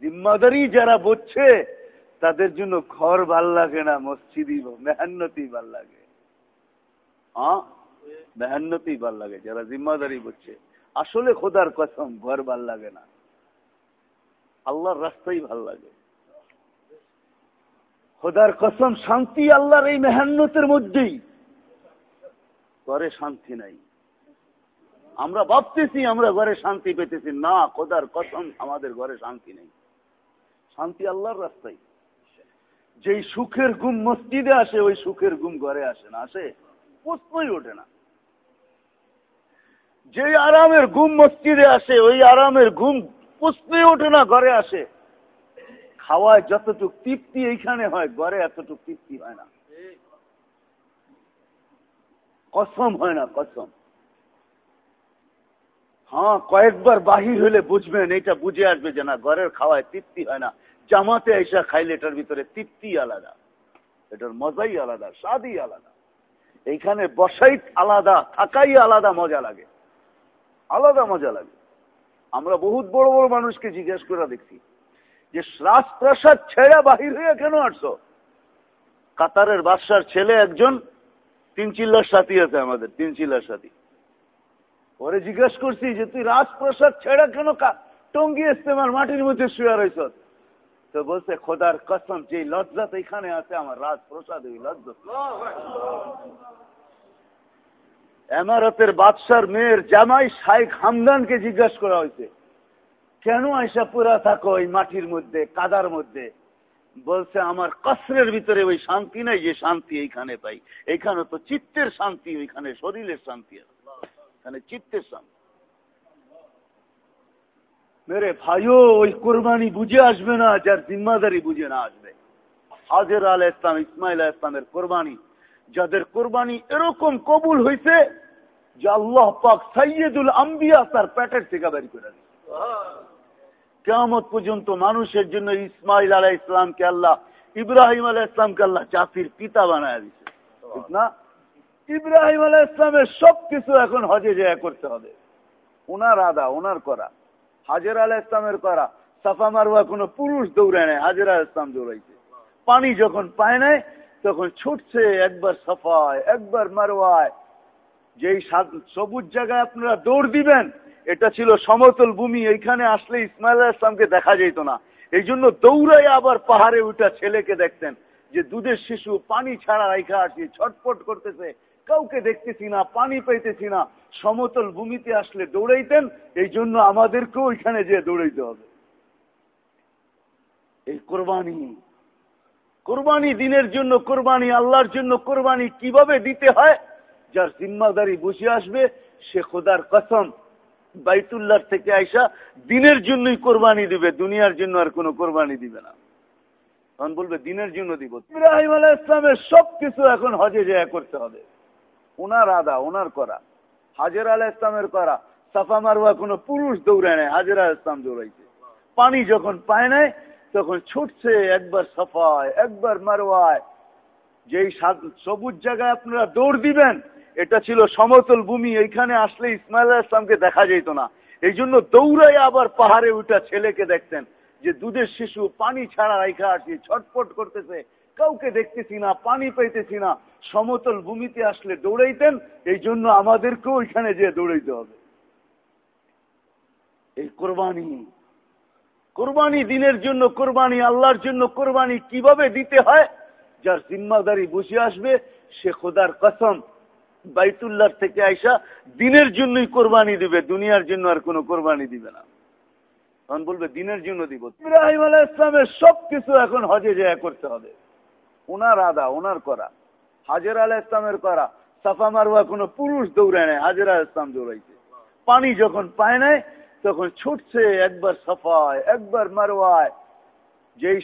জিম্মাদারি যারা বুঝছে, তাদের জন্য ঘর ভালো লাগে না, মসজিদই মেহান্নতি ভালো লাগে। মেহান্নতি ভালো লাগে, যারা জিম্মাদারি বুঝছে। আসলে খোদার কসম, ঘর ভালো লাগে না। আল্লাহর রাস্তাই ভালো লাগে। খোদার কসম, শান্তি আল্লাহর এই মেহান্নতের মধ্যেই। ঘরে শান্তি নাই। আমরা ভাবতেছি আমরা ঘরে শান্তি পেতেছি। না, খোদার কসম, আমাদের ঘরে শান্তি নেই। শান্তি আল্লাহর রাস্তায়। যেই সুখের ঘুম মসজিদে আসে, ওই সুখের ঘুম ঘরে আসে না। আসে, প্রশ্নই ওঠে না। যে আরামের ঘুম মসজিদে আসে, ওই আরামের ঘুম প্রশ্নই ওঠে না, ঘরে আসে। খাওয়ায় যতটুক তৃপ্তি এইখানে হয়, ঘরে এতটুক তৃপ্তি হয় না। কসম হয় না, কসম। হ্যাঁ কয়েকবার বাহির হলে বুঝবেন এটা বুঝে আসবে যে না, ঘরের খাওয়ায় তৃপ্তি হয় না। জামাতে এসা খাইলে এটার ভিতরে তৃপ্তি আলাদা। এটার মজাই আলাদা, স্বাদই আলাদা। এইখানে বসাই আলাদা, থাকাই আলাদা মজা লাগে। আলাদা মজা লাগে। আমরা বহুত বড় বড় মানুষকে জিজ্ঞেস করে দেখছি যে, রাজপ্রাসাদ ছেড়া বাহির হয়ে কেন আসছো? কাতারের বাদশার ছেলে একজন তিন চিল্লার সাথী আছে আমাদের তিন চিল্লার সাথী। পরে জিজ্ঞেস করছি যে, তুই রাজপ্রাসাদ ছেড়া কেন টঙ্গি ইস্তেমার মাটির মধ্যে শুয়ে রয়েছ। তো বলছে, খোদার কসম যে লজ্জাত এখানে আছে, আমার রাজ প্রসাদ ওই লজ্জত এমারতের বাদশার মেয়ের জামাই শাইখ হামদানকে জিজ্ঞাসা করা হয়েছে, কেন আইসা পুরা থাকো ওই মাটির মধ্যে, কাদার মধ্যে? বলছে, আমার কসরের ভিতরে ওই শান্তি নাই, যে শান্তি এইখানে পাই। এখানে তো চিত্তের শান্তি, ওইখানে শরীরের শান্তি এখানে চিত্তের শান্তি মেরে ভাইও, ওই কোরবানি বুঝে আসবে না, যার জিম্মাদারি বুঝে না আসবে। হাজের আল ইসলাম, ইসমাইল ইসলামের কোরবানি, যাদের কোরবানি এরকম কবুল হয়েছে যে আল্লাহ পাক সৈয়দুল আম্বিয়া তার প্যাটের থেকে বের করে দিচ্ছে কেমত পর্যন্ত মানুষের জন্য ইসমাইল আলাহ ইসলামকে আল্লাহ, ইব্রাহিম আলাহ ইসলামকে আল্লাহ জাতির পিতা বানায় দিচ্ছে ঠিক না? ইব্রাহিম আলাহ ইসলামের সবকিছু এখন হজে জয়া করতে হবে। ওনার আদা ওনার করা। হাজের আলাহ ইসলামের করা। সাফা মারুয়া কোন পুরুষ দৌড়ায় নেয় হাজের আল ইসলাম দৌড়াইছে। পানি যখন পায় নাই, তখন ছুটছে একবার সাফায়, একবার মারোয়ায় যেই সবুজ জায়গায় আপনারা দৌড় দিবেন, এটা ছিল সমতল ভূমি, এইখানে আসলে ইসমাইল ইসলামকে দেখা যেত না। এই জন্য দৌড়াই আবার পাহাড়ে উঠা ছেলেকে দেখতেন যে দুধের শিশু পানি ছাড়া রাইখা আসি ছটপট করতেছে। কাউকে দেখতেছি না, পানি পাইতেছি না, সমতল ভূমিতে আসলে দৌড়াইতেন, এই জন্য আমাদেরকেও ওইখানে যে দৌড়াইতে হবে। এই কোরবানি কোরবানি দিনের জন্য, কোরবানি আল্লাহর জন্য, কোরবানি কীভাবে দিতে হয়, যার জিম্মাদারি বসে আসবে, সে খোদার কসম, বাইতুল্লাহ থেকে আইসা দিনের জন্যই কোরবানি দিবে, দুনিয়ার জন্য আর কোনো কোরবানি দিবে না। তখন বলবে, দিনের জন্য দিব। ইব্রাহিম আলাহ ইসলামের সবকিছু এখন হজে জয়া করতে হবে। ওনার আদা, ওনার করা। হাজের আলাহ ইসলামের করা। সাফা মারুয়া কোনো পুরুষ দৌড়ায় নেয় হাজের আলাহ ইসলাম দৌড়াইছে। পানি যখন পায় নাই, তখন ছুটছে একবার সাফায়, একবার মারোয়ায় যেই সবুজ জায়গায় আপনারা দৌড় দিবেন, এটা ছিল সমতল ভূমি, এইখানে আসলে ইসমাইল ইসলামকে দেখা যেত না। এই জন্য দৌড়াই আবার পাহাড়ে উঠা ছেলেকে দেখতেন, যে দুধের শিশু পানি ছাড়া রাইখা আসি ছটপট করতেছে। কাউকে দেখতেছি না, পানি পাইতেছি না, সমতল ভূমিতে আসলে দৌড়াইতেন, এই জন্য আমাদেরকেও ওইখানে যে দৌড়াইতে হবে। এই কোরবানি কোরবানি দিনের জন্য, কোরবানি আল্লাহর জন্য, কোরবানি কীভাবে দিতে হয়, যার জিম্মাদারি বসে আসবে, সে খোদার কসম, বাইতুল্লাহ থেকে আইসা দিনের জন্যই কোরবানি দিবে, দুনিয়ার জন্য আর কোনো কোরবানি দিবে না। তখন বলবে, দিনের জন্য দিব। ইব্রাহিম আলাহ ইসলামের সবকিছু এখন হজে জয়া করতে হবে। ওনার আদা, ওনার করা। হাজের আলাহ ইসলামের করা। সাফা মারুয়া কোনো পুরুষ দৌড়ায় নেয় হাজের আলাহ ইসলাম দৌড়াইছে। পানি যখন পায় নাই, তখন ছুটছে একবার সাফায়, একবার মারোয়ায় যেই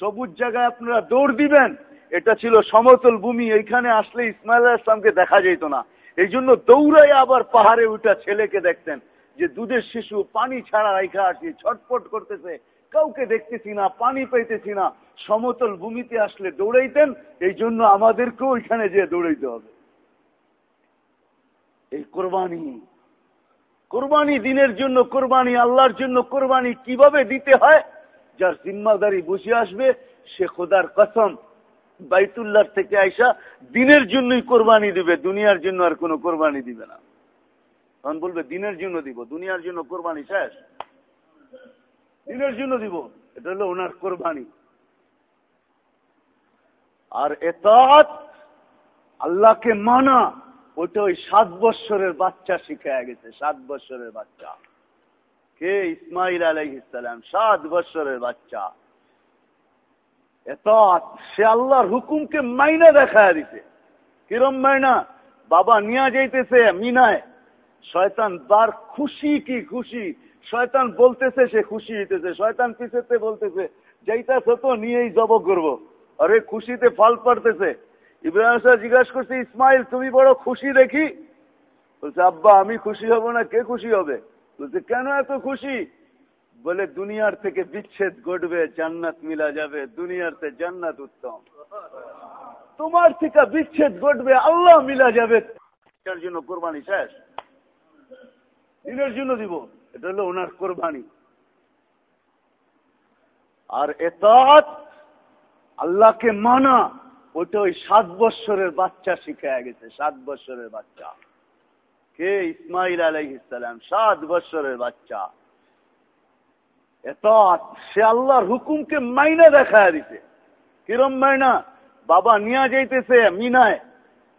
সবুজ জায়গায় আপনারা দৌড় দিবেন, এটা ছিল সমতল ভূমি, এইখানে আসলে ইসমাইল ইসলামকে দেখা যেত না। এই জন্য দৌড়াই আবার পাহাড়ে উঠা ছেলেকে দেখতেন যে দুধের শিশু পানি ছাড়া রাইখা আসি ছটপট করতেছে। কাউকে দেখতেছি না, পানি পাইতেছি না। সমতল ভূমিতে আসলে দৌড়াইতেন, এই জন্য আমাদেরকেও ওইখানে যে দৌড়াইতে হবে। এই কোরবানি কোরবানি দিনের জন্য, কোরবানি আল্লাহর জন্য, কোরবানি কীভাবে দিতে হয়, যার জিম্মাদারি বসে আসবে, সে খোদার কসম। বাইতুল্লাহ থেকে আইসা দিনের জন্যই কোরবানি দিবে, দুনিয়ার জন্য আর কোনো কোরবানি দিবে না। তখন বলবে, দিনের জন্য দিব, দুনিয়ার জন্য কোরবানি শেষ। দিনের জন্য দিব, এটা হলো ওনার কোরবানি। আর এত আল্লাহকে মানা ওটা ওই সাত বৎসরের বাচ্চা শিখায় গেছে, সাত বৎসরের বাচ্চা। কে? ইসমাইল আলাই ইসলাম সাত বৎসরের বাচ্চা। এত সে আল্লাহর হুকুমকে মাইনা দেখায় দিতে কিরম মাইনা? বাবা নিয়ে যাইতেছে মিনায়। শয়তান বার খুশি কি খুশি? শয়তান বলতেছে সে খুশি হইতেছে, শয়তান পিছেতে বলতেছে, যাইতেছে তো, নিয়েই জব করব। আরে খুশিতে ফল পড়তেছে। ইব্রাহিম সাহেব জিজ্ঞাসা করছে, ইসমাইল, তুমি বড় খুশি দেখি? বলছে, আব্বা, আমি খুশি হব না, কে খুশি হবে? বলছে, কেন এত খুশি? বলে, দুনিয়ার থেকে বিচ্ছেদ ঘটবে, জান্নাত মিলা যাবে, দুনিয়াতে জান্নাত উত্তম। তোমার থেকে বিচ্ছেদ ঘটবে, আল্লাহ মিলা যাবে। জন্য কোরবানি শেষ। দিনের জন্য দিব। এটা হলো ওনার কোরবানি। আর এত আল্লাহকে মানা ওটা ওই সাত বৎসরের বাচ্চা শিখায় গেছে, সাত বৎসরের বাচ্চা। কে? ইসমাইল আলাই ইসলাম সাত বৎসরের বাচ্চা। এত সে আল্লাহর হুকুমকে মাইনা দেখায় দিতে কিরম মাইনা? বাবা নিয়া যাইতেছে মিনায়।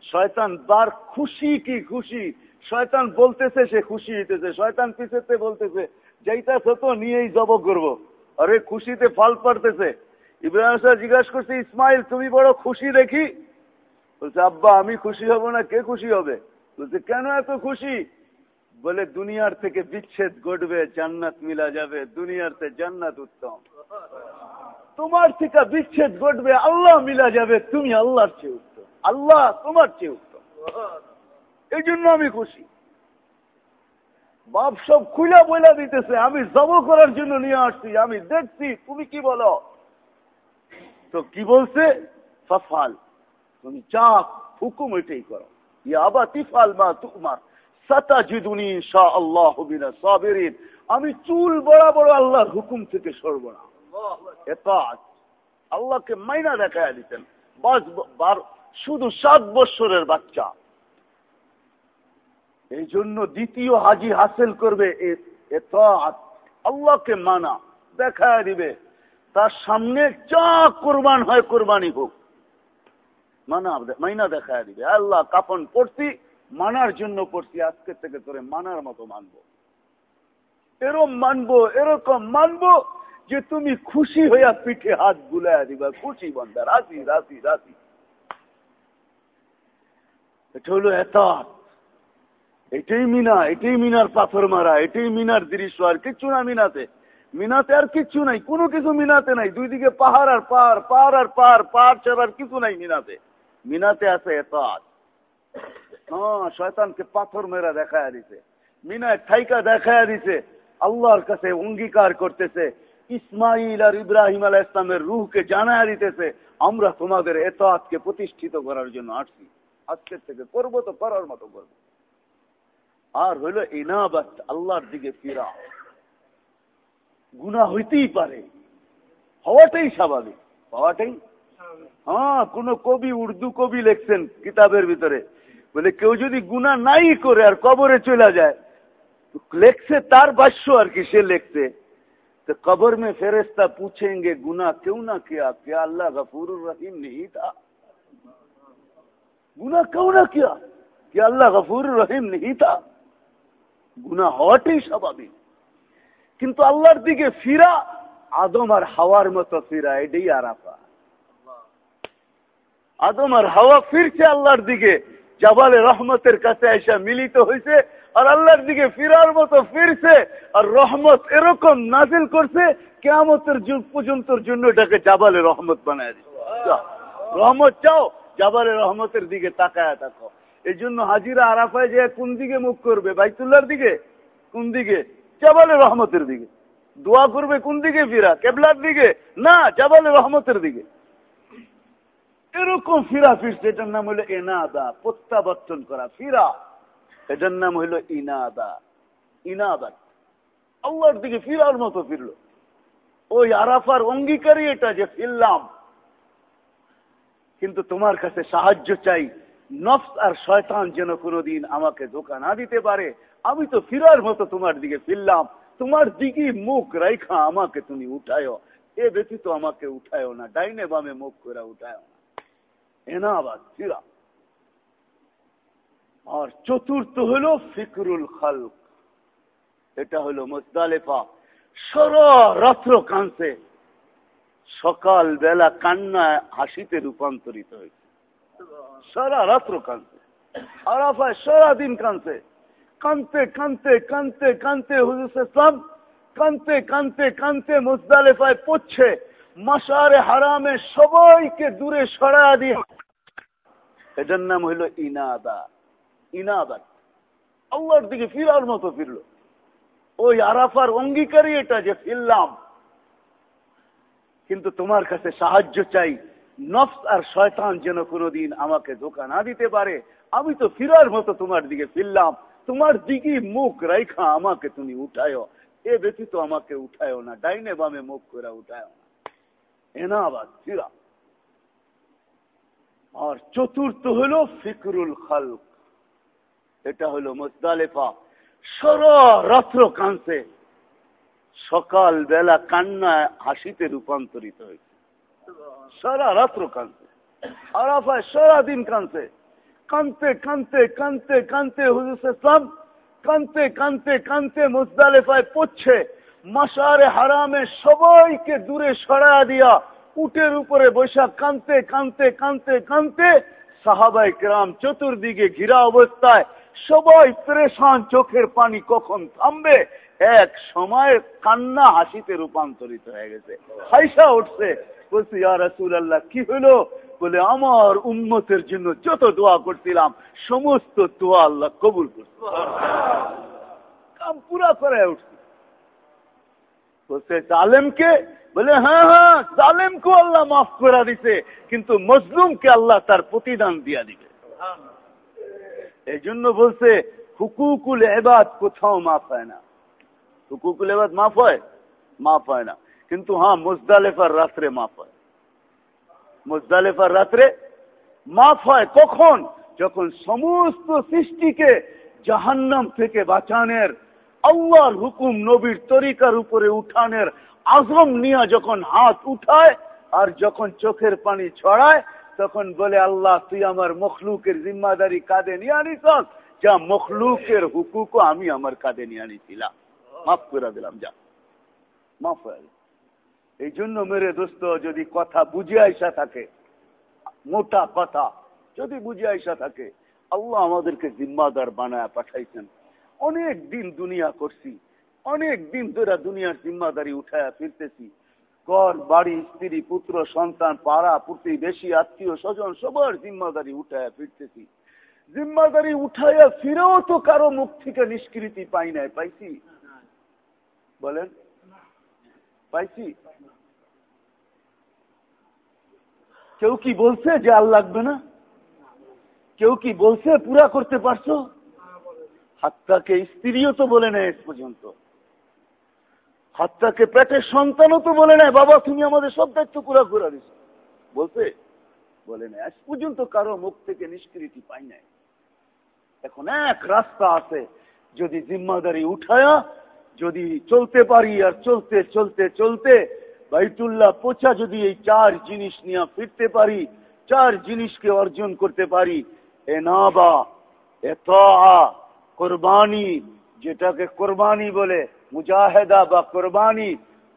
শয়তান বার খুশি কি খুশি? শয়তান বলতেছে সে খুশি হইতেছে, শয়তান পিছেতে বলতেছে, যাইতেছে তো, নিয়েই জব করব। আরে খুশিতে ফল পড়তেছে। ইব্রাহিম সাহেব জিজ্ঞাসা করছে, ইসমাইল, তুমি বড় খুশি দেখি? বলছে, আব্বা, আমি খুশি হব না, কে খুশি হবে? বলছে, কেন এত খুশি? বলে, দুনিয়ার থেকে বিচ্ছেদ ঘটবে, জান্নাত মিলা যাবে দুনিয়ার থেকে জান্নাত উত্তম। তোমার থেকে বিচ্ছেদ ঘটবে, আল্লাহ মিলা যাবে, তুমি আল্লাহর চেয়ে উত্তম। আল্লাহ তোমার চেয়ে উত্তম। এই জন্য আমি খুশি। বাপ সব খুলা বইলা দিতেছে, আমি জব করার জন্য নিয়ে আসছি, আমি দেখছি, তুমি কি বলো? তো কি বলছে? ফফাল। তুমি যা হুকুম এটাই করো। ইয়াবা তিফাল মা তুমার আমি চুল বড় আল্লাহর হুকুম থেকে সরব না। আল্লাহকে মাইনা দেখায় দিতেন। শুধু সাত বৎসরের বাচ্চা। এই জন্য দ্বিতীয় হাজি হাসিল করবে আল্লাহকে মানা, দেখায় দিবে। তার সামনে যা কোরবান হয় কোরবানি হোক। মানা মাইনা দেখায় দিবে। আল্লাহ কাপন পড়ছি, মানার জন্য পড়ছি, আজকে থেকে তোরে মানার মতো মানবো। এরম মানবো, এরকম মানবো যে তুমি খুশি হইয়া পিঠে হাত বুলাইয়া দিবা। খুশি বন্ধা রাশি রাশি রাশি এটা হলো এত এটাই মিনা, এটাই মিনার পাথর মারা, এটাই মিনার দৃশ্য, আর কিচ্ছু না মিনাতে। মিনাতে আর কিচ্ছু নাই, কোনো কিছু মিনাতে নাই। দুই দিকে পাহাড় আর পাহাড় পাহাড় আর পাহাড় পাহাড় ছাড়ার কিছু নাই মিনাতে। মিনাতে আছে এত হ্যাঁ শয়তানকে পাথর মেরা দেখায় দিছে। মিনায় ঠাইকা দেখায় দিছে। আল্লাহর কাছে অঙ্গীকার করতেছে। ইসমাইল আর ইব্রাহিম আলাহ ইসলামের রুহকে জানায় দিতেছে, আমরা তোমাদের এত এতকে প্রতিষ্ঠিত করার জন্য আসছি। আজকের থেকে করব তো করার মতো করব। আর হইল ইনাবাত, আল্লাহর দিকে ফিরা গুণা হইতেই পারে হওয়াটাই স্বাভাবিক হওয়াটাই হ্যাঁ কোন কবি উর্দু কবি লেখছেন কিতাবের ভিতরে বলে কেউ যদি গুণা নাই করে আর কবরে চলে যায় লেখছে তার বাস্য আর কি সে লিখছে तो कब्र में फेरिस्ता पूछेंगे गुना क्यों ना किया क्या अल्लाह गफूर रहीम नहीं था गुना क्यों ना किया क्या अल्लाह गफूर रहीम नहीं था গুণা হওয়াটাই স্বাভাবিক কিন্তু আল্লাহর দিকে ফিরা, আদম আর হাওয়ার মতো ফিরা, এটাই আরাফা আদম আর হাওয়া ফিরছে আল্লাহর দিকে জাবালে রহমতের কাছে এসে মিলিত হয়েছে আর আল্লাহর দিকে ফিরার মতো ফিরছে, আর রহমত এরকম নাজিল করছে কেমতের যুগ পর্যন্ত জন্য এটাকে জাবালে রহমত বানায় দিচ্ছে। রহমত চাও জাবালে রহমতের দিকে তাকায় থাকো। এই জন্য হাজিরা আরাফায় যে কোন দিকে মুখ করবে? বাইতুল্লার দিকে? কোন দিকে? জাবালে রহমতের দিকে। দোয়া করবে কোন দিকে ফিরা? কেবলার দিকে? না, জাবালে রহমতের দিকে। এরকম ফিরা ফিরছে, এটার নাম হলো এনাদা, প্রত্যাবর্তন করা, ফিরা। এটার নাম হইল ইনাদা ইনাদা আল্লাহর দিকে ফিরার মতো ফিরল। ওই আরাফার অঙ্গীকারই এটা যে ফিরলাম। কিন্তু তোমার কাছে সাহায্য চাই, নফস আর শয়তান যেন কোনোদিন আমাকে ধোকা না দিতে পারে আমি তো ফিরার মতো তোমার দিকে ফিরলাম। তোমার দিকে মুখ রাইখা আমাকে তুমি উঠায়। এ ব্যতীত আমাকে উঠায় না। ডাইনে বামে মুখ করে উঠায় না। এনা আবার ফিরা। আর চতুর্থ হল ফিকরুল খালক। এটা হলো মোস্তালেফা সারা রাত্র কাঁদছে। সকাল বেলা কান্নায় হাসিতে রূপান্তরিত হয়েছে। সারা রাত্র কাঁদছে। আরাফায় সারাদিন কাঁদছে। কানতে কানতে কানতে কানতে হুজুর ইসলাম কানতে কানতে কানতে মুজদালেফায় পড়ছে। মাসারে হারামে সবাইকে দূরে সরা দিয়ে। এটার নাম হইল ইনাদা। ইনাদাত আল্লাহর দিকে ফিরার মতো ফিরল। ওই আরাফার অঙ্গীকারী এটা যে ফিরলাম। কিন্তু তোমার কাছে সাহায্য চাই। নফস আর শয়তান যেন কোনোদিন আমাকে ধোকা না দিতে পারে। আমি তো ফিরার মতো তোমার দিকে ফিরলাম। তোমার দিকে মুখ রাইখা আমাকে তুমি উঠায়। এ ব্যতীত আমাকে উঠায় না। ডাইনে বামে মুখ করে উঠায় না। এনা আবার ফিরা। আর চতুর্থ হল ফিকরুল খালক। এটা হলো মোস্তালেফা সারা রাত্র কাঁদছে। সকাল বেলা কান্না হাসিতে রূপান্তরিত হয়েছে। সারা রাত্র কানছে আরাফায় সারাদিন কানছে কানতে কানতে কানতে কানতে হুজুর ইসলাম কানতে কানতে কানতে মুজদালেফায় পড়ছে। মাসারে হারামে সবাইকে দূরে সরা দিয়া উটের উপরে বৈশা কানতে কানতে কানতে কানতে সাহাবাই গ্রাম চতুর্দিকে ঘিরা অবস্থায় সবাই প্রেশান চোখের পানি কখন থামবে? এক সময় কান্না হাসিতে রূপান্তরিত হয়ে গেছে। হাইসা উঠছে বলছি আর রাসুল আল্লাহ কি হলো? বলে আমার উন্মতের জন্য যত দোয়া করছিলাম সমস্ত দোয়া আল্লাহ কবুল করছে। কাম পুরা করে উঠছে। বলছে জালেমকে? বলে হ্যাঁ হ্যাঁ জালেমকে আল্লাহ মাফ করে দিছে কিন্তু মজলুমকে আল্লাহ তার প্রতিদান দিয়া দিবে। এই জন্য বলছে হুকুকুল এবাদ কোথাও মাফ হয় না। হুকুকুল এবাদ মাফ হয়? মাফ হয় না। কিন্তু হ্যাঁ মুজদালেফার রাত্রে মাফ হয়। মুজদালেফার রাত্রে মাফ হয় কখন? যখন সমস্ত সৃষ্টিকে জাহান্নাম থেকে বাঁচানের, আল্লাহর হুকুম নবীর তরিকার উপরে উঠানের আজম নিয়ে যখন হাত উঠায় আর যখন চোখের পানি ছড়ায়, তখন বলে, আল্লাহ, তুই আমার মখলুকের জিম্মাদারি কাঁধে নিয়ে আনিস, যা মখলুকের হুকুকও আমি আমার কাঁধে নিয়ে আনিছিলাম। মাফ করে দিলাম, যা। মাফ হয়ে এই জন্য মেরে দোস্ত, যদি কথা বুঝে আইসা থাকে, মোটা কথা, যদি বুঝে আইসা থাকে, আল্লাহ আমাদেরকে জিম্মাদার বানায় পাঠাইছেন। অনেক দিন দুনিয়া করছি, অনেক দিন ধরে দুনিয়ার জিম্মাদারি উঠায়া ফিরতেছি। ঘর, বাড়ি, স্ত্রী, পুত্র, সন্তান, পাড়া বেশি, আত্মীয়, স্বজন, সবার জিম্মাদারি উঠায়া ফিরতেছি। জিম্মাদারি উঠাইয়া ফিরেও তো কারও মুখ থেকে নিষ্কৃতি পাই নাই, পাইছি? বলেন। পাইছি। কেউ কি বলছে যে আল লাগবে না? কেউ কি বলছে পুরা করতে পারছ? হাত্তাকে স্ত্রীও তো বলে নেয় পর্যন্ত। হাত্তাকে পেটের সন্তানও তো বলে নেয়, বাবা, তুমি আমাদের সব দায়িত্ব পুরা করে দিস বলতে বলে নেয়। আজ পর্যন্ত কারও মুখ থেকে নিষ্কৃতি পাই নাই। এখন এক রাস্তা আছে, যদি জিম্মাদারি উঠায়া যদি চলতে পারি আর চলতে চলতে চলতে, বাইতুল্লাহ পোচা যদি এই চার জিনিস নিয়ে ফিরতে পারি, চার জিনিসকে অর্জন করতে পারি, এ নাবা, এ কোরবানি, যেটাকে কোরবানি বলে, মুজাহেদা বা কোরবানি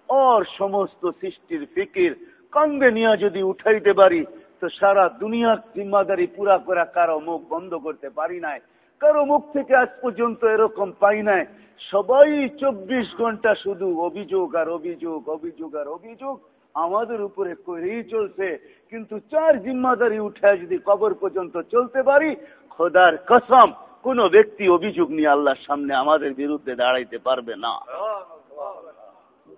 ওর সমস্ত সৃষ্টির ফিকির কন্দে নিয়ে যদি উঠাইতে পারি, তো সারা দুনিয়ার জিম্মাদারি পুরা করা কারও মুখ বন্ধ করতে পারি নাই। কারও মুখ থেকে আজ পর্যন্ত এরকম পাই নাই সবাই চব্বিশ ঘণ্টা শুধু অভিযোগ আর অভিযোগ অভিযোগ আর অভিযোগ আমাদের উপরে করেই চলছে। কিন্তু চার জিম্মাদারি উঠে যদি কবর পর্যন্ত চলতে পারি, খোদার কসম, কোন ব্যক্তি অভিযোগ নিয়ে আল্লাহর সামনে আমাদের বিরুদ্ধে দাঁড়াইতে পারবে না।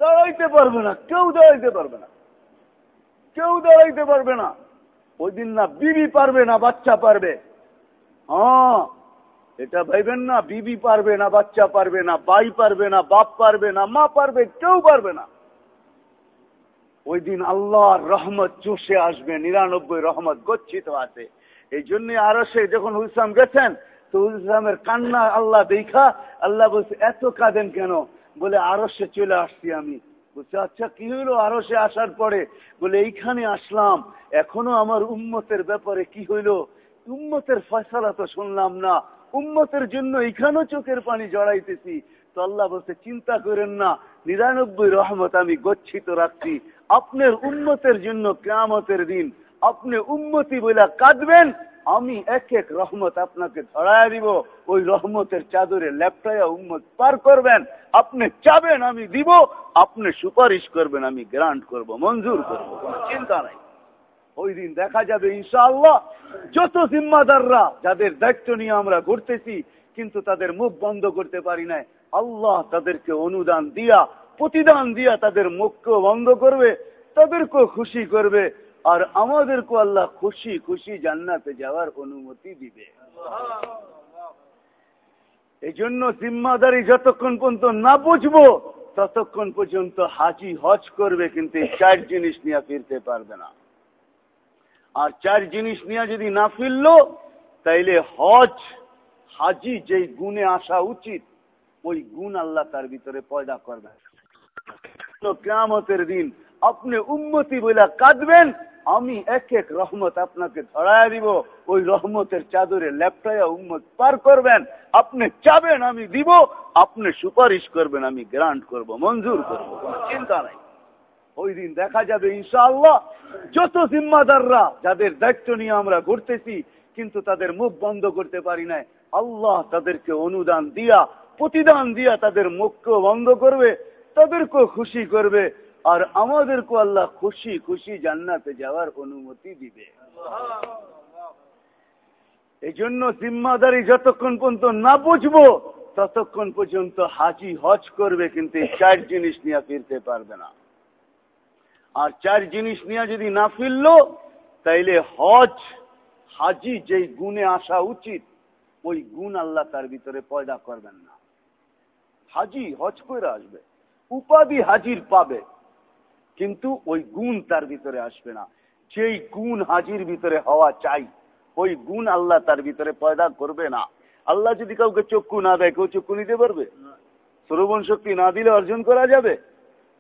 দাঁড়াইতে পারবে না, কেউ দাঁড়াইতে পারবে না। কেউ দাঁড়াইতে পারবে না। ওই দিন না বিবি পারবে না, বাচ্চা পারবে। হ্যাঁ এটা ভাইবেন না, বিবি পারবে না, বাচ্চা পারবে না বাই পারবে না, বাপ পারবে না, মা পারবে, কেউ পারবে না। ওই দিন আল্লাহর রহমত চুষে আসবে, নিরানব্বই রহমত গচ্ছিত আছে। এই জন্য আরও সে যখন হুসাম গেছেন, তো ইসলামের কান্না আল্লাহ দেখা, আল্লাহ বলছে, এত কাঁদেন কেন? বলে আরও সে চলে আসছি আমি। বলছে আচ্ছা কি হইল আরও সে আসার পরে বলে, এইখানে আসলাম, এখনও আমার উম্মতের ব্যাপারে কি হইল? উম্মতের ফয়সালা তো শুনলাম না উম্মতের জন্য এখানেও চোখের পানি জড়াইতেছি। তো আল্লাহ বলছে, চিন্তা করেন না, নিরানব্বই রহমত আমি গচ্ছিত রাখছি। আপনার উন্মতের জন্য কেমতের দিন আপনি উন্মতি বলে কাঁদবেন, আমি এক এক রহমত আপনাকে ধরায় দিব। ওই রহমতের চাদরে ল্যাপটাইয়া উম্মত পার করবেন। আপনি চাবেন, আমি দিব। আপনি সুপারিশ করবেন, আমি গ্রান্ট করব, মঞ্জুর করব। করব চিন্তা নাই। ওই দিন দেখা যাবে ইনশাআল্লাহ। যত জিম্মাদাররা, যাদের দায়িত্ব নিয়ে আমরা ঘুরতেছি, কিন্তু তাদের মুখ বন্ধ করতে পারি নাই। আল্লাহ তাদেরকে অনুদান দিয়া, প্রতিদান দিয়া তাদের মুখকেও বন্ধ করবে, তাদেরকেও খুশি করবে, আর আমাদেরকে আল্লাহ খুশি খুশি জান্নাতে যাওয়ার অনুমতি দিবে। এই জন্য জিম্মাদারি যতক্ষণ পর্যন্ত না বুঝব, ততক্ষণ পর্যন্ত হাজি হজ করবে, কিন্তু চার জিনিস নিয়ে ফিরতে পারবে না। আর চার জিনিস নিয়ে যদি না ফিরল, তাইলে হজ, হাজি যেই গুণে আসা উচিত, ওই গুণ আল্লাহ তার ভিতরে পয়দা করবে। কেয়ামতের দিন আপনি উন্মতি বলে কাঁদবেন, আমি এক এক রহমত আপনাকে ধরায় দিব। ওই রহমতের চাদরে ল্যাপটাইয়া উম্মত পার করবেন। আপনি চাবেন আমি দিব, আপনি সুপারিশ করবেন, আমি গ্রান্ট করব, মঞ্জুর করব। চিন্তা নাই। ওই দিন দেখা যাবে ইনশাআল্লাহ। যত জিম্মাদাররা, যাদের দায়িত্ব নিয়ে আমরা ঘুরতেছি, কিন্তু তাদের মুখ বন্ধ করতে পারি নাই। আল্লাহ তাদেরকে অনুদান দিয়া, প্রতিদান দিয়া তাদের মুখকেও বন্ধ করবে, তাদেরকেও খুশি করবে, আর আমাদেরকে আল্লাহ খুশি খুশি জান্নাতে যাওয়ার অনুমতি দিবে। এই জন্য জিম্মাদারি যতক্ষণ পর্যন্ত না বুঝব, ততক্ষণ পর্যন্ত হাজি হজ করবে, কিন্তু চার জিনিস নিয়ে ফিরতে পারবে না। আর চার জিনিস নিয়ে যদি না ফিরল তাইলে হজ হাজি যেই গুণে আসা উচিত ওই গুণ আল্লাহ তার ভিতরে পয়দা করবেন না। হাজি হজ করে আসবে উপাধি হাজির পাবে কিন্তু ওই গুণ তার ভিতরে আসবে না। যেই গুণ হাজির ভিতরে হওয়া চাই ওই গুণ আল্লাহ তার ভিতরে পয়দা করবে না। আল্লাহ যদি কাউকে চক্ষু না দেয় কেউ চক্ষু নিতে পারবে? শ্রবণ শক্তি না দিলে অর্জন করা যাবে?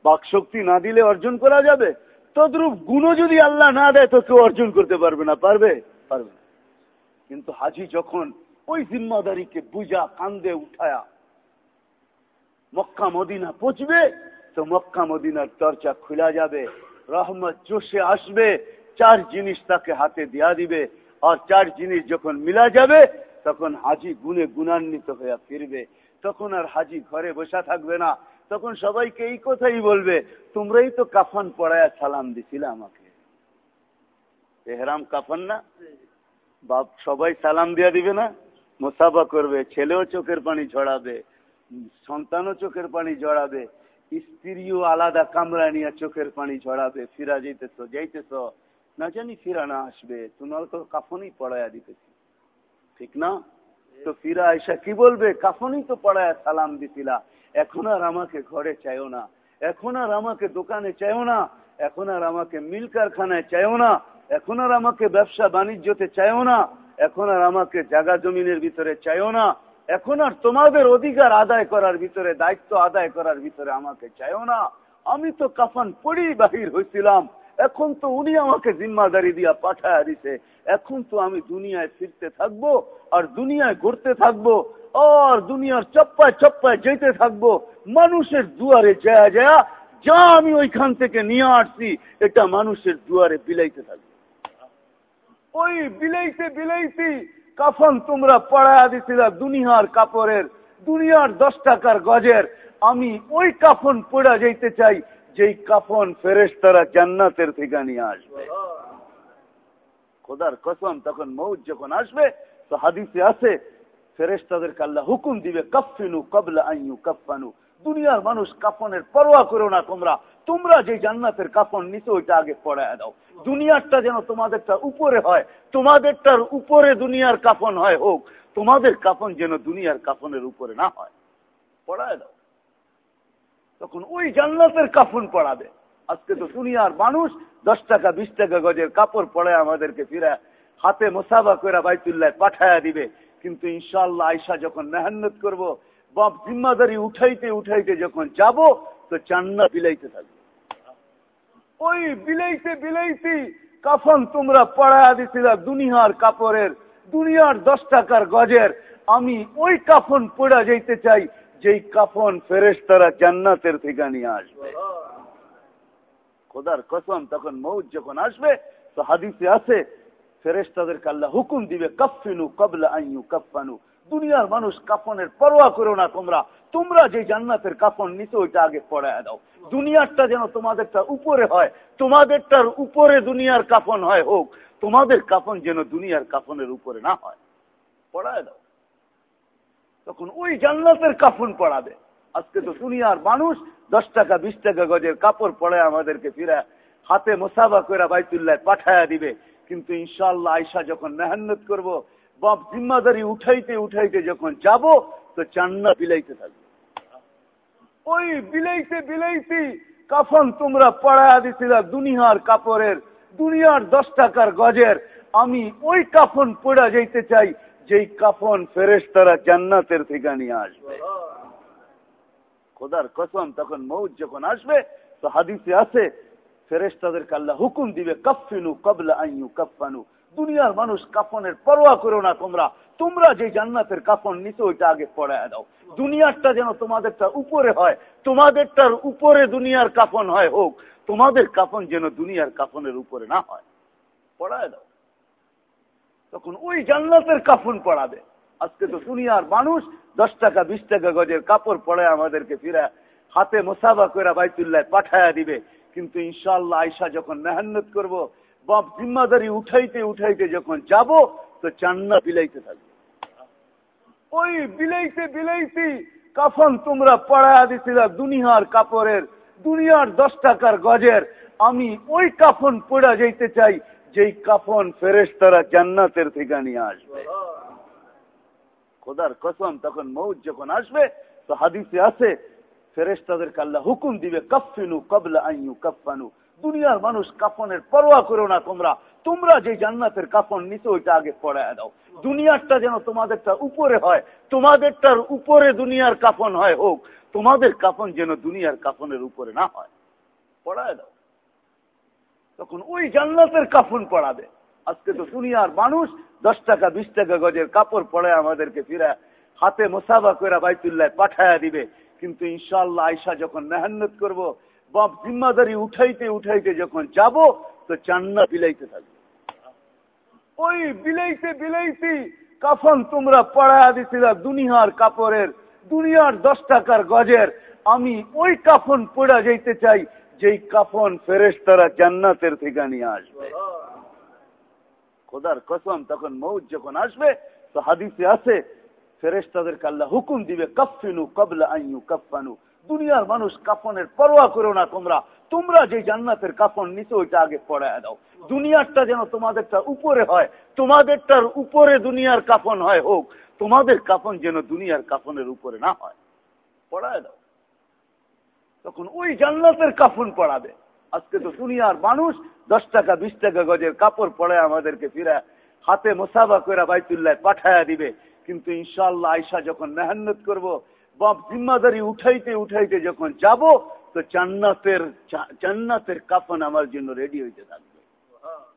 বাক শক্তি না দিলে অর্জন করা যাবে? তদ্রুপ গুণও যদি আল্লাহ না দেয়, তো কেউ অর্জন করতে পারবে না। পারবে? পারবে কিন্তু হাজি যখন ওই জিম্মাদারিকে বুঝা, কান্দে, উঠায়া মক্কা, মদিনা পচবে তো মক্কা, মদিনার দরজা খোলা যাবে, রহমত জোশে আসবে, চার জিনিস তাকে হাতে দেয়া দিবে, আর চার জিনিস যখন মিলা যাবে, তখন হাজি গুনে গুণান্বিত হয়ে ফিরবে। তখন আর হাজি ঘরে বসা থাকবে না। তখন সবাইকে এই কথাই বলবে, তোমরাই তো কাফন পড়ায় সালাম দিছিলে আমাকে। এহরাম কাফন না? বাপ সবাই সালাম দিয়া দিবে না? মোসাফা করবে, ছেলেও চোখের পানি ঝড়াবে সন্তানও চোখের পানি ঝড়াবে স্ত্রীও আলাদা কামরা নিয়ে চোখের পানি ঝড়াবে ফিরা যেতেছ যাইতেছ। না জানি ফিরা না আসবে, তোমার তো কাফনই পড়ায়া দিতেছি। ঠিক না? তো ফিরা আয়সা কি বলবে? কাফনই তো পড়ায় সালাম দিছিলা। এখন আর আমাকে ঘরে চাইও না। এখন আর আমাকে দোকানে চাইও না। এখন আর আমাকে মিল কারখানায় চাইও না। এখন আর আমাকে ব্যবসা বাণিজ্যতে চাইও না। এখন আর আমাকে জাগা জমিনের ভিতরে চাইও না। এখন আর তোমাদের অধিকার আদায় করার ভিতরে, দায়িত্ব আদায় করার ভিতরে আমাকে চাইও না। আমি তো কাফান পড়ি বাহির হয়েছিলাম এখন তো উনি আমাকে জিম্মাদারি দিয়া পাঠায় দিছে। এখন তো আমি দুনিয়ায় ফিরতে থাকব আর দুনিয়ায় ঘুরতে থাকব আর দুনিয়ার চপ্পায় চপ্পায় যেতে থাকব। মানুষের দুয়ারে যায় যায় যা আমি ওইখান থেকে নিয়ে আসছি, এটা মানুষের দুয়ারে বিলাইতে থাকব। ওই বিলাইতে বিলাইতে কাফন তোমরা পড়ায়া দিছিলা দুনিয়ার কাপড়ের, দুনিয়ার দশ টাকার গজের। আমি ওই কাফন পড়া যাইতে চাই যেই কাফন ফেরেস তারা জান্নাতের থেকে নিয়ে আসবে। খোদার কসম, তখন মৌজ যখন আসবে, তো হাদিসে আছে ফেরেস তাদের কাল্লা হুকুম দিবে কফিনু কবলা আইনু কফানু দুনিয়ার মানুষ কাফনের পরোয়া করো না তোমরা। তোমরা যে জান্নাতের কাফন নিতে ওইটা আগে পড়ায় দাও। দুনিয়ারটা যেন তোমাদেরটা উপরে হয়, তোমাদেরটার উপরে দুনিয়ার কাফন হয় হোক, তোমাদের কাফন যেন দুনিয়ার কাফনের উপরে না হয়। পড়ায় দাও। তখন ওই জান্নাতের কাফন পড়াবে। আজকে তো দুনিয়ার মানুষ দশ টাকা, বিশ টাকা গজের কাপড় পড়ে আমাদেরকে ফিরে হাতে মোসাফা করে বাইতুল্লাহ পাঠায়া দিবে। কিন্তু ইনশাল্লাহ আয়সা যখন মেহান্নত করব, বাপ জিম্মাদারি উঠাইতে উঠাইতে যখন যাব, তো চান্না বিলাইতে থাকবে। ওই বিলাইতে বিলাইতে কাফন তোমরা পড়ায়া দিছিলা দুনিয়ার কাপড়ের, দুনিয়ার দশ টাকার গজের। আমি ওই কাফন পড়া যাইতে চাই যেই কাফন ফেরেস তারা জান্নাতের থেকে নিয়ে আসবে। খোদার কসম, তখন মৌজ যখন আসবে, তো হাদিসে আছে ফেরেস তাদের কাল্লা হুকুম দিবে কফিনু কবলা আইনু কফানু দুনিয়ার মানুষ কাফনের পরোয়া করো না তোমরা। তোমরা যে জান্নাতের কাফন নিতে ওইটা আগে পড়ায় দাও। দুনিয়ারটা যেন তোমাদেরটা উপরে হয়, তোমাদেরটার উপরে দুনিয়ার কাফন হয় হোক, তোমাদের কাফন যেন দুনিয়ার কাফনের উপরে না হয়। পড়ায় দাও। তখন ওই জান্নাতের কাফন পড়াবে আজকে তো দুনিয়ার মানুষ দশ টাকা, বিশ টাকা গজের কাপড় পরে আমাদেরকে ফিরে হাতে মোসাফা করে বাইতুল্লাহ পাঠায়া দিবে। কিন্তু ইনশাল্লাহ আয়সা যখন মেহান্নত করব, বাপ জিম্মাদারি উঠাইতে উঠাইতে যখন যাব, তো চান্না বিলাইতে থাকবে। ওই বিলাইতে বিলাইতে কাফন তোমরা পড়ায়া দিছিলা দুনিয়ার কাপড়ের, দুনিয়ার দশ টাকার গজের। আমি ওই কাফন পড়া যাইতে চাই যেই কাফন ফেরেস তারা জান্নাতের থেকে নিয়ে আসবে। খোদার কসম, তখন মৌজ যখন আসবে, তো হাদিসে আছে ফেরেস তাদেরকে আল্লাহ হুকুম দিবে কফিনু কবলা আইনু কফানু দুনিয়ার মানুষ কাফনের পরোয়া করো না তোমরা। তোমরা যে জান্নাতের কাফন নিতে ওইটা আগে পড়ায় দাও। দুনিয়ারটা যেন তোমাদেরটা উপরে হয়, তোমাদেরটার উপরে দুনিয়ার কাফন হয় হোক, তোমাদের কাফন যেন দুনিয়ার কাফনের উপরে না হয়। পড়ায় দাও। তখন ওই জান্নাতের কাফন পড়াবে। আজকে তো দুনিয়ার মানুষ দশ টাকা, বিশ টাকা গজের কাপড় পড়ে আমাদেরকে ফিরা হাতে মোসাফা করে বাইতুল্লাহ পাঠায়া দিবে। কিন্তু ইনশাল্লাহ আয়সা যখন মেহান্নত করব, বাপ জিম্মাদারি উঠাইতে উঠাইতে যখন যাব, তো চান্না বিলাইতে থাকবে। ওই বিলাইতে বিলাইতে কাফন তোমরা পড়ায়া দিছিল দুনিয়ার কাপড়ের, দুনিয়ার দশ টাকার গজের। আমি ওই কাফন পড়া যাইতে চাই যেই কাফন ফেরেস তারা জান্নাতের থেকে নিয়ে আসবে। খোদার কসম, তখন মৌজ যখন আসবে, তো হাদিসে আছে ফেরেস তাদেরকে আল্লাহ হুকুম দিবে কফিনু কবলা আইনু কফানু দুনিয়ার মানুষ কাফনের পরোয়া করো না তোমরা। তোমরা যে জান্নাতের কাফন নিতে ওইটা আগে পড়ায় দাও। দুনিয়ারটা যেন তোমাদেরটা উপরে হয়, তোমাদেরটার উপরে দুনিয়ার কাফন হয় হোক, তোমাদের কাফন যেন দুনিয়ার কাফনের উপরে না হয়। পড়ায় দাও। তখন ওই জান্নাতের কাফন পড়াবে আজকে তো দুনিয়ার মানুষ দশ টাকা, বিশ টাকা গজের কাপড় পরে আমাদেরকে ফিরা হাতে মোসাফা করে বাইতুল্লাহ পাঠায়া দিবে। কিন্তু ইনশাল্লাহ আয়সা যখন মেহান্নত করব, বাপ জিম্মাদারি উঠাইতে উঠাইতে যখন যাব, তো চান্না বিলাইতে থাকবে। ওই বিলাইতে বিলাইতে কাফন তোমরা পড়ায়া দিছিল দুনিয়ার কাপড়ের, দুনিয়ার দশ টাকার গজের। আমি ওই কাফন পড়া যাইতে চাই যেই কাফন ফেরেস তারা জান্নাতের থেকে নিয়ে আসবে। খোদার কসম, তখন মৌজ যখন আসবে, তো হাদিসে আছে ফেরেস তাদেরকে আল্লাহ হুকুম দিবে কফিনু কবলা আইনু কফানু দুনিয়ার মানুষ কাফনের পরোয়া করো না তোমরা। তোমরা যে জান্নাতের কাফন নিতে ওইটা আগে পড়ায় দাও। দুনিয়ারটা যেন তোমাদেরটা উপরে হয়, তোমাদেরটার উপরে দুনিয়ার কাফন হয় হোক, তোমাদের কাফন যেন দুনিয়ার কাফনের উপরে না হয়। পড়ায় দাও। তখন ওই জান্নাতের কাফন পড়াবে। আজকে তো দুনিয়ার মানুষ দশ টাকা, বিশ টাকা গজের কাপড় পরে আমাদেরকে ফিরা হাতে মোসাফা করে বাইতুল্লাহ পাঠায়া দিবে। কিন্তু ইনশাল্লাহ আয়সা যখন মেহান্নত করব, বাপ জিম্মাদারি উঠাইতে উঠাইতে যখন যাব, তো জান্নাতের জান্নাতের কাফন আমার জন্য রেডি হইতে থাকবে।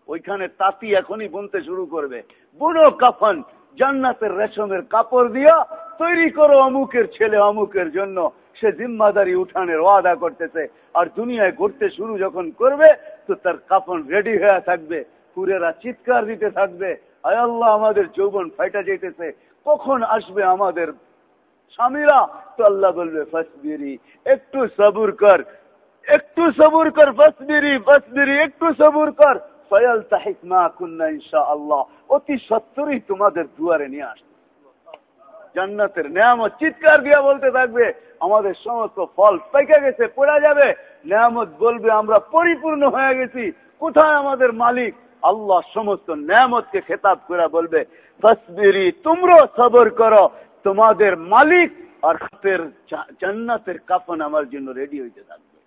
ওইখানে তাঁতি এখনই বুনতে শুরু করবে। বুড়ো কাফন, জান্নাতের রেশমের কাপড় দিয়া তৈরি করো অমুকের ছেলে অমুকের জন্য। সে জিম্মাদারি উঠানের ওয়াদা করতেছে। আর দুনিয়ায় ঘুরতে শুরু যখন করবে, তো তার কাফন রেডি হয়ে থাকবে। কুরেরা চিৎকার দিতে থাকবে। আয় আল্লাহ, আমাদের যৌবন ফাইটা যেতেছে। কখন আসবে আমাদের স্বামীরা? তো আল্লাহ বলবে, ফসবিরি, একটু সবুর কর। একটু সবুর কর, ফসবিরি ফসবিরি, একটু সবুর কর। ফয়াল তাহিক মা কুন্না ইনশা আল্লাহ অতি সত্তরই তোমাদের দুয়ারে নিয়ে আসবে। জান্নাতের নিয়ামত চিৎকার দিয়া বলতে থাকবে, আমাদের সমস্ত ফল পেকে গেছে, পড়া যাবে। নিয়ামত বলবে, আমরা পরিপূর্ণ হয়ে গেছি। কোথায় আমাদের মালিক? আল্লাহ সমস্ত নিয়ামতকে খেতাব করে বলবে তসবিরি তোমরা সবর করো। তোমাদের মালিক আর হাতের জান্নাতের কাফন আমার জন্য রেডি হইতে থাকবে।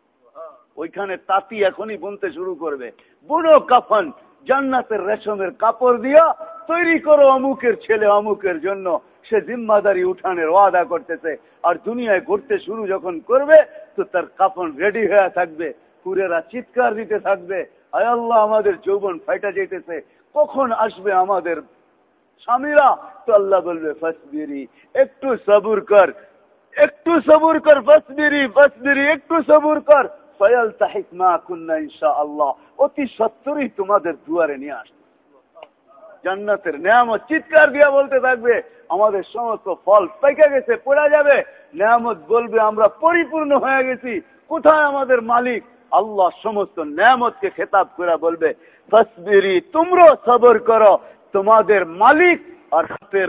ওইখানে তাঁতি এখনই বুনতে শুরু করবে। বুনো কাফন, জান্নাতের রেশমের কাপড় দিয়া তৈরি করো অমুকের ছেলে অমুকের জন্য। সে জিম্মাদারি উঠানের ওয়াদা করতেছে। আর দুনিয়ায় ঘুরতে শুরু যখন করবে, তো তার কাপন রেডি হয়ে থাকবে। কুরেরা চিৎকার দিতে থাকবে। আয় আল্লাহ, আমাদের যৌবন ফাইটা যেতেছে। কখন আসবে আমাদের স্বামীরা? তো আল্লাহ বলবে, ফসবিরি, একটু সবুর কর। একটু সবুর কর, ফসবিরি ফসবিরি, একটু সবুর কর। ফয়াল তাহিক মা কুন্না ইনশা আল্লাহ অতি সত্তরই তোমাদের দুয়ারে নিয়ে আসবে জান্নাতের নিয়ামত চিৎকার দিয়া বলতে থাকবে আমাদের সমস্ত ফল পেকে গেছে পড়া যাবে। নিয়ামত বলবে আমরা পরিপূর্ণ হয়ে গেছি। কোথায় আমাদের মালিক? আল্লাহ সমস্ত নিয়ামতকে খেতাব করে বলবে তসবিরি তোমরা সবর করো। তোমাদের মালিক আর হাতের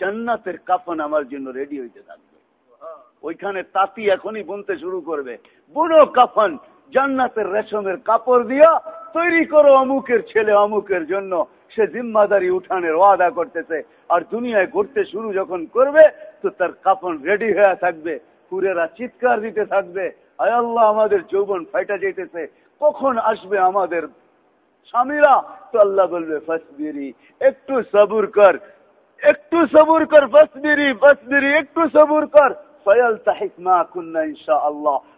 জান্নাতের কাফন আমার জন্য রেডি হইতে থাকবে। ওইখানে তাঁতি এখনই বুনতে শুরু করবে। বুনো কাফন জান্নাতের রেশমের কাপড় দিয়া তৈরি করো অমুকের ছেলে অমুকের জন্য। সে জিম্মাদারি উঠানের ওয়াদা করতেছে। আর দুনিয়ায় ঘুরতে শুরু যখন করবে, তো তার কাপন রেডি হয়ে থাকবে। কুরেরা চিৎকার দিতে থাকবে। আয় আল্লাহ, আমাদের যৌবন ফাইটা যেতেছে কখন আসবে আমাদের স্বামীরা? তো আল্লাহ বলবে, ফসবিরি, একটু সবুর কর। একটু সবুর কর, ফসবিরি ফসবিরি, একটু সবুর কর।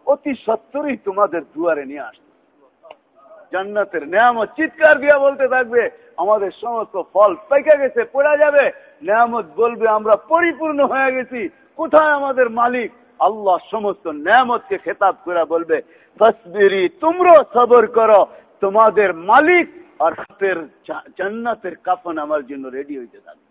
অতি সত্তরই তোমাদের দুয়ারে নিয়ে আসবে। জান্নাতের নিয়ামত চিৎকার দিয়া বলতে থাকবে, আমাদের সমস্ত ফল পেকে গেছে, পড়া যাবে। নিয়ামত বলবে, আমরা পরিপূর্ণ হয়ে গেছি। কোথায় আমাদের মালিক? আল্লাহ সমস্ত নিয়ামতকে খেতাব করে বলবে তসবিরি তোমরা সবর করো। তোমাদের মালিক আর হাতের জান্নাতের কাফন আমার জন্য রেডি হইতে থাকবে।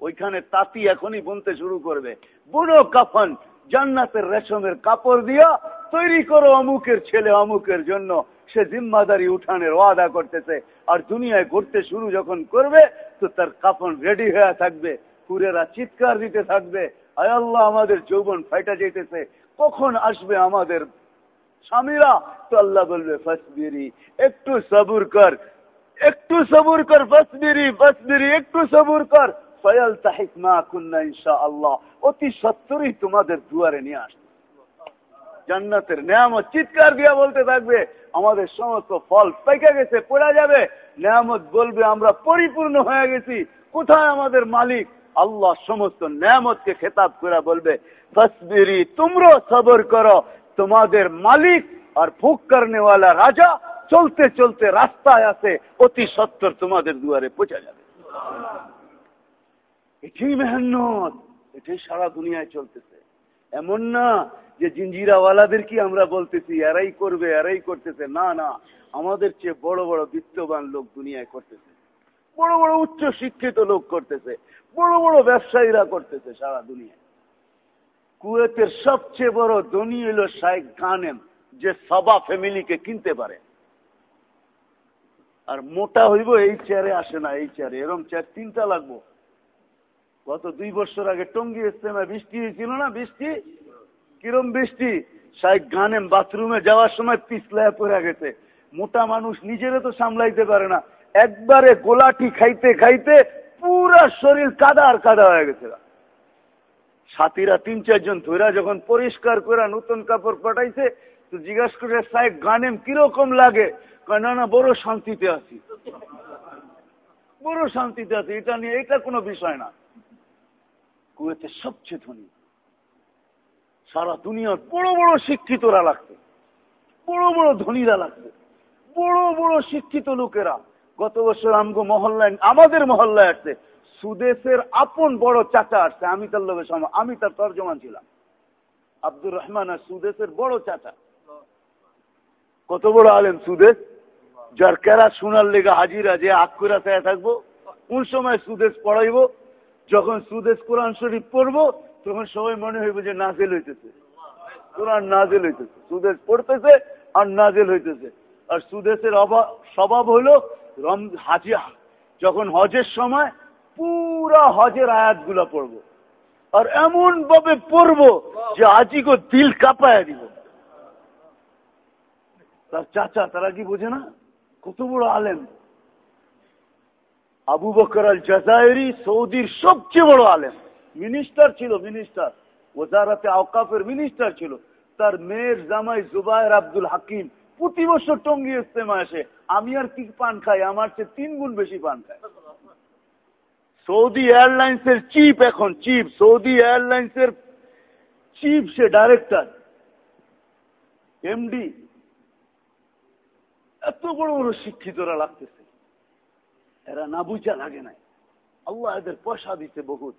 ওইখানে তাঁতি এখনই বুনতে শুরু করবে। বুনো কাফন, জান্নাতের রেশমের কাপড় দিয়া তৈরি করো অমুকের ছেলে অমুকের জন্য। সে জিম্মাদারি উঠানের ওয়াদা করতেছে। আর দুনিয়ায় ঘুরতে শুরু যখন করবে, তো তার কাপন রেডি হয়ে থাকবে। কুরেরা চিৎকার দিতে থাকবে। আয় আল্লাহ, আমাদের যৌবন ফাইটা যেতেছে। কখন আসবে আমাদের স্বামীরা? তো আল্লাহ বলবে, ফসবিরি, একটু সবুর কর। একটু সবুর কর, ফসবিরি ফসবিরি, একটু সবুর কর। অতি সত্তরই তোমাদের দুয়ারে নিয়ে আসবে। জান্নাতের নিয়ামত চিৎকার দিয়া বলতে থাকবে, আমাদের সমস্ত ফল পেকে গেছে, পড়া যাবে। নিয়ামত বলবে, আমরা পরিপূর্ণ হয়ে গেছি। কোথায় আমাদের মালিক? আল্লাহ সমস্ত নিয়ামতকে খেতাব করে বলবে তসবিরি সবর করো। তোমাদের মালিক আর ফুক করেওয়ালা রাজা চলতে চলতে রাস্তায় আছে। অতি সত্তর তোমাদের দুয়ারে পৌঁছা যাবে। এটাই মেহনত। এটাই সারা দুনিয়ায় চলতেছে। এমন না যে জিঞ্জিরাওয়ালাদের কি আমরা বলতেছি, এরাই করবে, এরাই করতেছে। না না, আমাদের চেয়ে বড় বড় বিত্তবান লোক দুনিয়ায় করতেছে। বড় বড় উচ্চ শিক্ষিত লোক করতেছে। বড় বড় ব্যবসায়ীরা করতেছে সারা দুনিয়ায়। কুয়েতের সবচেয়ে বড় ধনী হল শাহেক গানেম, যে সবা ফ্যামিলিকে কিনতে পারে। আর মোটা হইব এই চেয়ারে, আসে না এই চেয়ারে। এরম চেয়ার তিনটা লাগবো। গত দুই বছর আগে টঙ্গি ইস্তেমা বৃষ্টি হয়েছিল না, বৃষ্টি? কিরম বৃষ্টি? শাহেক গানেম বাথরুমে যাওয়ার সময় পিছলায় পড়ে গেছে। মোটা মানুষ নিজেরে তো সামলাইতে পারে না। একবারে গোলাটি খাইতে খাইতে পুরা শরীর কাদা আর কাদা হয়ে গেছে। সাথীরা তিন, চারজন ধৈরা যখন পরিষ্কার করে নতুন কাপড় পাঠাইছে, তো জিজ্ঞাসা করে সাহেব গানেম কীরকম লাগে? না না, বড় শান্তিতে আছি। বড় শান্তিতে আছি। এটা নিয়ে এটা কোনো বিষয় না। কুয়েতে সবচেয়ে ধনী। সারা দুনিয়ার বড় বড় শিক্ষিতরা লাগছে বড় বড় ধনীরা লাগছে বড় বড় শিক্ষিত লোকেরা। গত বছর আমগো মহল্লায়, আমাদের মহল্লায় আসছে। সুদেশের আপন বড় চাচা আসছে, আমি তার লোকের সময় আমি তার তর্জমান ছিলাম। আব্দুর রহমান আর সুদেশের বড় চাচা। কত বড় আলেন সুদেশ? যার কেরা শোনার লেগে হাজিরা যে আকুরা চায় থাকব, কোন সময় সুদেশ পড়াইব যখন সুদেশ কোরআন শরীফ পড়ব, তখন সবাই মনে হইব যে নাজেল হইতেছে। কোরআন নাজেল হইতেছে। সুদেশ পড়তেছে আর নাজেল হইতেছে। আর সুদেশের অভাব, স্বভাব হলো হাজি, যখন হজের সময় পুরা হজের আয়াতগুলা পড়ব। আর এমন ভাবে পড়ব যে আজিগো দিল কাঁপায় দিব। তার চাচা, তারা কি বোঝে না? কত বড় আলেম। আবু বকর আল জাজায়েরি সৌদির সবচেয়ে বড় আলেম। মিনিস্টার ছিল মিনিস্টার ওজারাতে আওকাফের মিনিস্টার ছিল। তার মেয়ের জামাই জুবায়ের আব্দুল হাকিম প্রতি বছর টঙ্গি ইস্তেমা আসে। আমি আর কি পান খাই? আমার চেয়ে তিন গুণ বেশি পান খাই। সৌদি এয়ারলাইন্সের চিফ এখন চিফ সৌদি এয়ারলাইন্সের চিফ সে ডাইরেক্টর এমডি এত বড় বড় শিক্ষিতরা লাগতেছে। এরা না বুঝা লাগে নাই। আল্লাহ এদের পয়সা দিতে বহুত।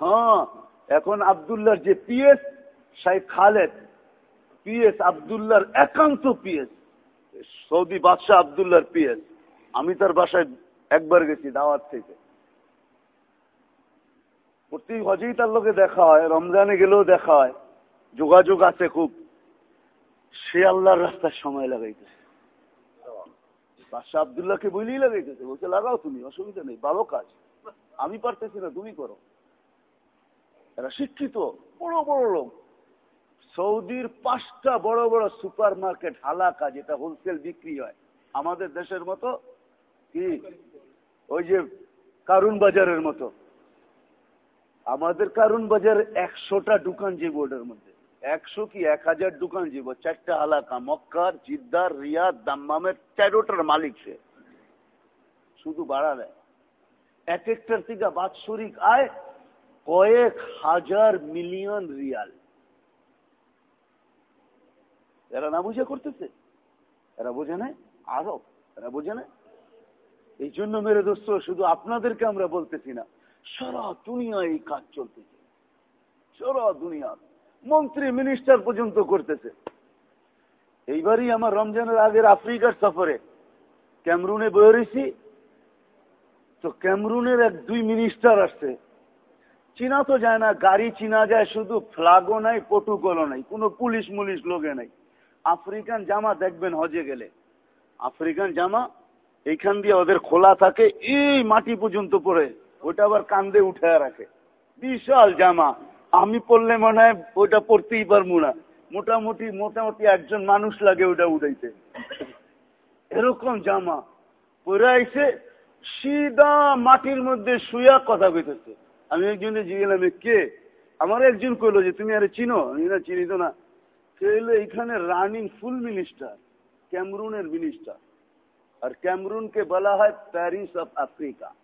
হ্যাঁ এখন আবদুল্লাহর যে পিএস শাহেখ খালেদ, পিএস আবদুল্লাহর একান্ত পিএস, সৌদি বাদশাহ আবদুল্লাহর পিএস। আমি তার বাসায় একবার গেছি দাওয়াত থেকে। প্রতি হজেই তার লোকে দেখা হয়, রমজানে গেলেও দেখা হয়। যোগাযোগ আছে খুব। সে আল্লাহর রাস্তার সময় লাগাইতেছে। বাদশাহ আবদুল্লাহকে বইলেই লাগাইতেছে। বলছে, লাগাও তুমি, অসুবিধা নেই, ভালো কাজ। আমি পারতেছি না, তুমি করো। এরা শিক্ষিত, বড় বড় লোক। সৌদির পাঁচটা বড় বড় সুপার মার্কেট হালাকা, যেটা হোলসেল বিক্রি হয়। আমাদের দেশের মতো, কি? ওই যে কারুন বাজারের মতো। আমাদের কারুন বাজার একশোটা দোকান যে বোর্ডের মধ্যে। একশো কি এক হাজার দোকান জীব চারটা হালাকা মক্কার জিদ্দার রিয়াদ, দাম্মামের তেরোটার মালিক সে। শুধু বাড়া দেয়। এক একটার থেকে বাৎসরিক আয় কয়েক হাজার মিলিয়ন রিয়াল। এরা না বুঝে করতেছে? এরা বোঝে না? আরব এরা বোঝে না? এই জন্য মেরে দোস্ত, শুধু আপনাদেরকে আমরা বলতেছি না, সারা দুনিয়া এই কাজ চলতেছে। সারা দুনিয়া মন্ত্রী মিনিস্টার পর্যন্ত করতেছে। এইবারই আমার রমজানের আগের আফ্রিকার সফরে ক্যামরুনে বেরিয়েছি তো ক্যামরুনের এক দুই মিনিস্টার আসছে। চিনা তো যায় না, গাড়ি চিনা যায়, শুধু ফ্লাগও নাই পটুকলও নাই, কোনো পুলিশ মুলিশ লোকে নাই। আফ্রিকান জামা দেখবেন হজে গেলে। আফ্রিকান জামা, এইখান দিয়ে ওদের খোলা থাকে, এই মাটি পর্যন্ত পরে ওটা আবার কান্দে উঠে রাখে। বিশাল জামা। আমি পড়লে মনে হয় ওটা পড়তেই পারব না। মোটামুটি মোটামুটি একজন মানুষ লাগে ওটা উঠাইতে এরকম জামা পরে আইসে সিধা মাটির মধ্যে শুয়া কথা কইতেছে। আমি একজনে জিগেলাম কে? আমার একজন কইলো যে, তুমি আরে চিনো? আমি না চিনি তো না। হলো এখানে রানিং ফুল মিনিস্টার, ক্যামরুনের মিনিস্টার। আর ক্যামরুনকে বলা হয় প্যারিস অফ আফ্রিকা।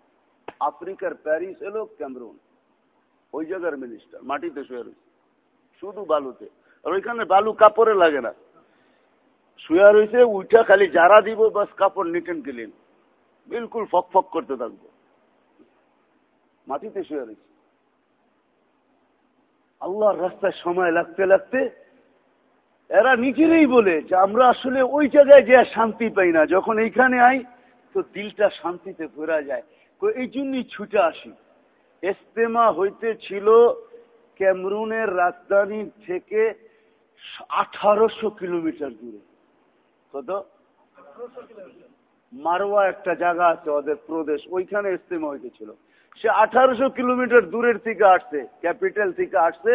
আফ্রিকার প্যারিস হলো ক্যামরুন। ওই জায়গার মিনিস্টার মাটিতে শুয়ে রয়েছে। শুধু বালুতে। আর ওইখানে বালু কাপড়ে লাগে না। শুয়ে রয়েছে উঠা খালি যারা দিব, বাস কাপড় নিটেন ক্লিন বিলকুল ফক ফক করতে থাকব। মাটিতে শুয়ে রয়েছে। আল্লাহর রাস্তায় সময় লাগতে লাগতে এরা নিজেরাই বলে যে আমরা আসলে ওই জায়গায় যে শান্তি পাই না। যখন এইখানে আই, তো দিলটা শান্তিতে ভরা যায়। এই জন্যই ছুটে আসি। এস্তেমা হইতে ছিল ক্যামরুনের রাজধানী থেকে আঠারোশো কিলোমিটার দূরে। কত? মারোয়া একটা জায়গা আছে ওদের প্রদেশ, ওইখানে ইস্তেমা হইতেছিল। সে আঠারোশো কিলোমিটার দূরের থেকে আসছে, ক্যাপিটাল থেকে আসছে,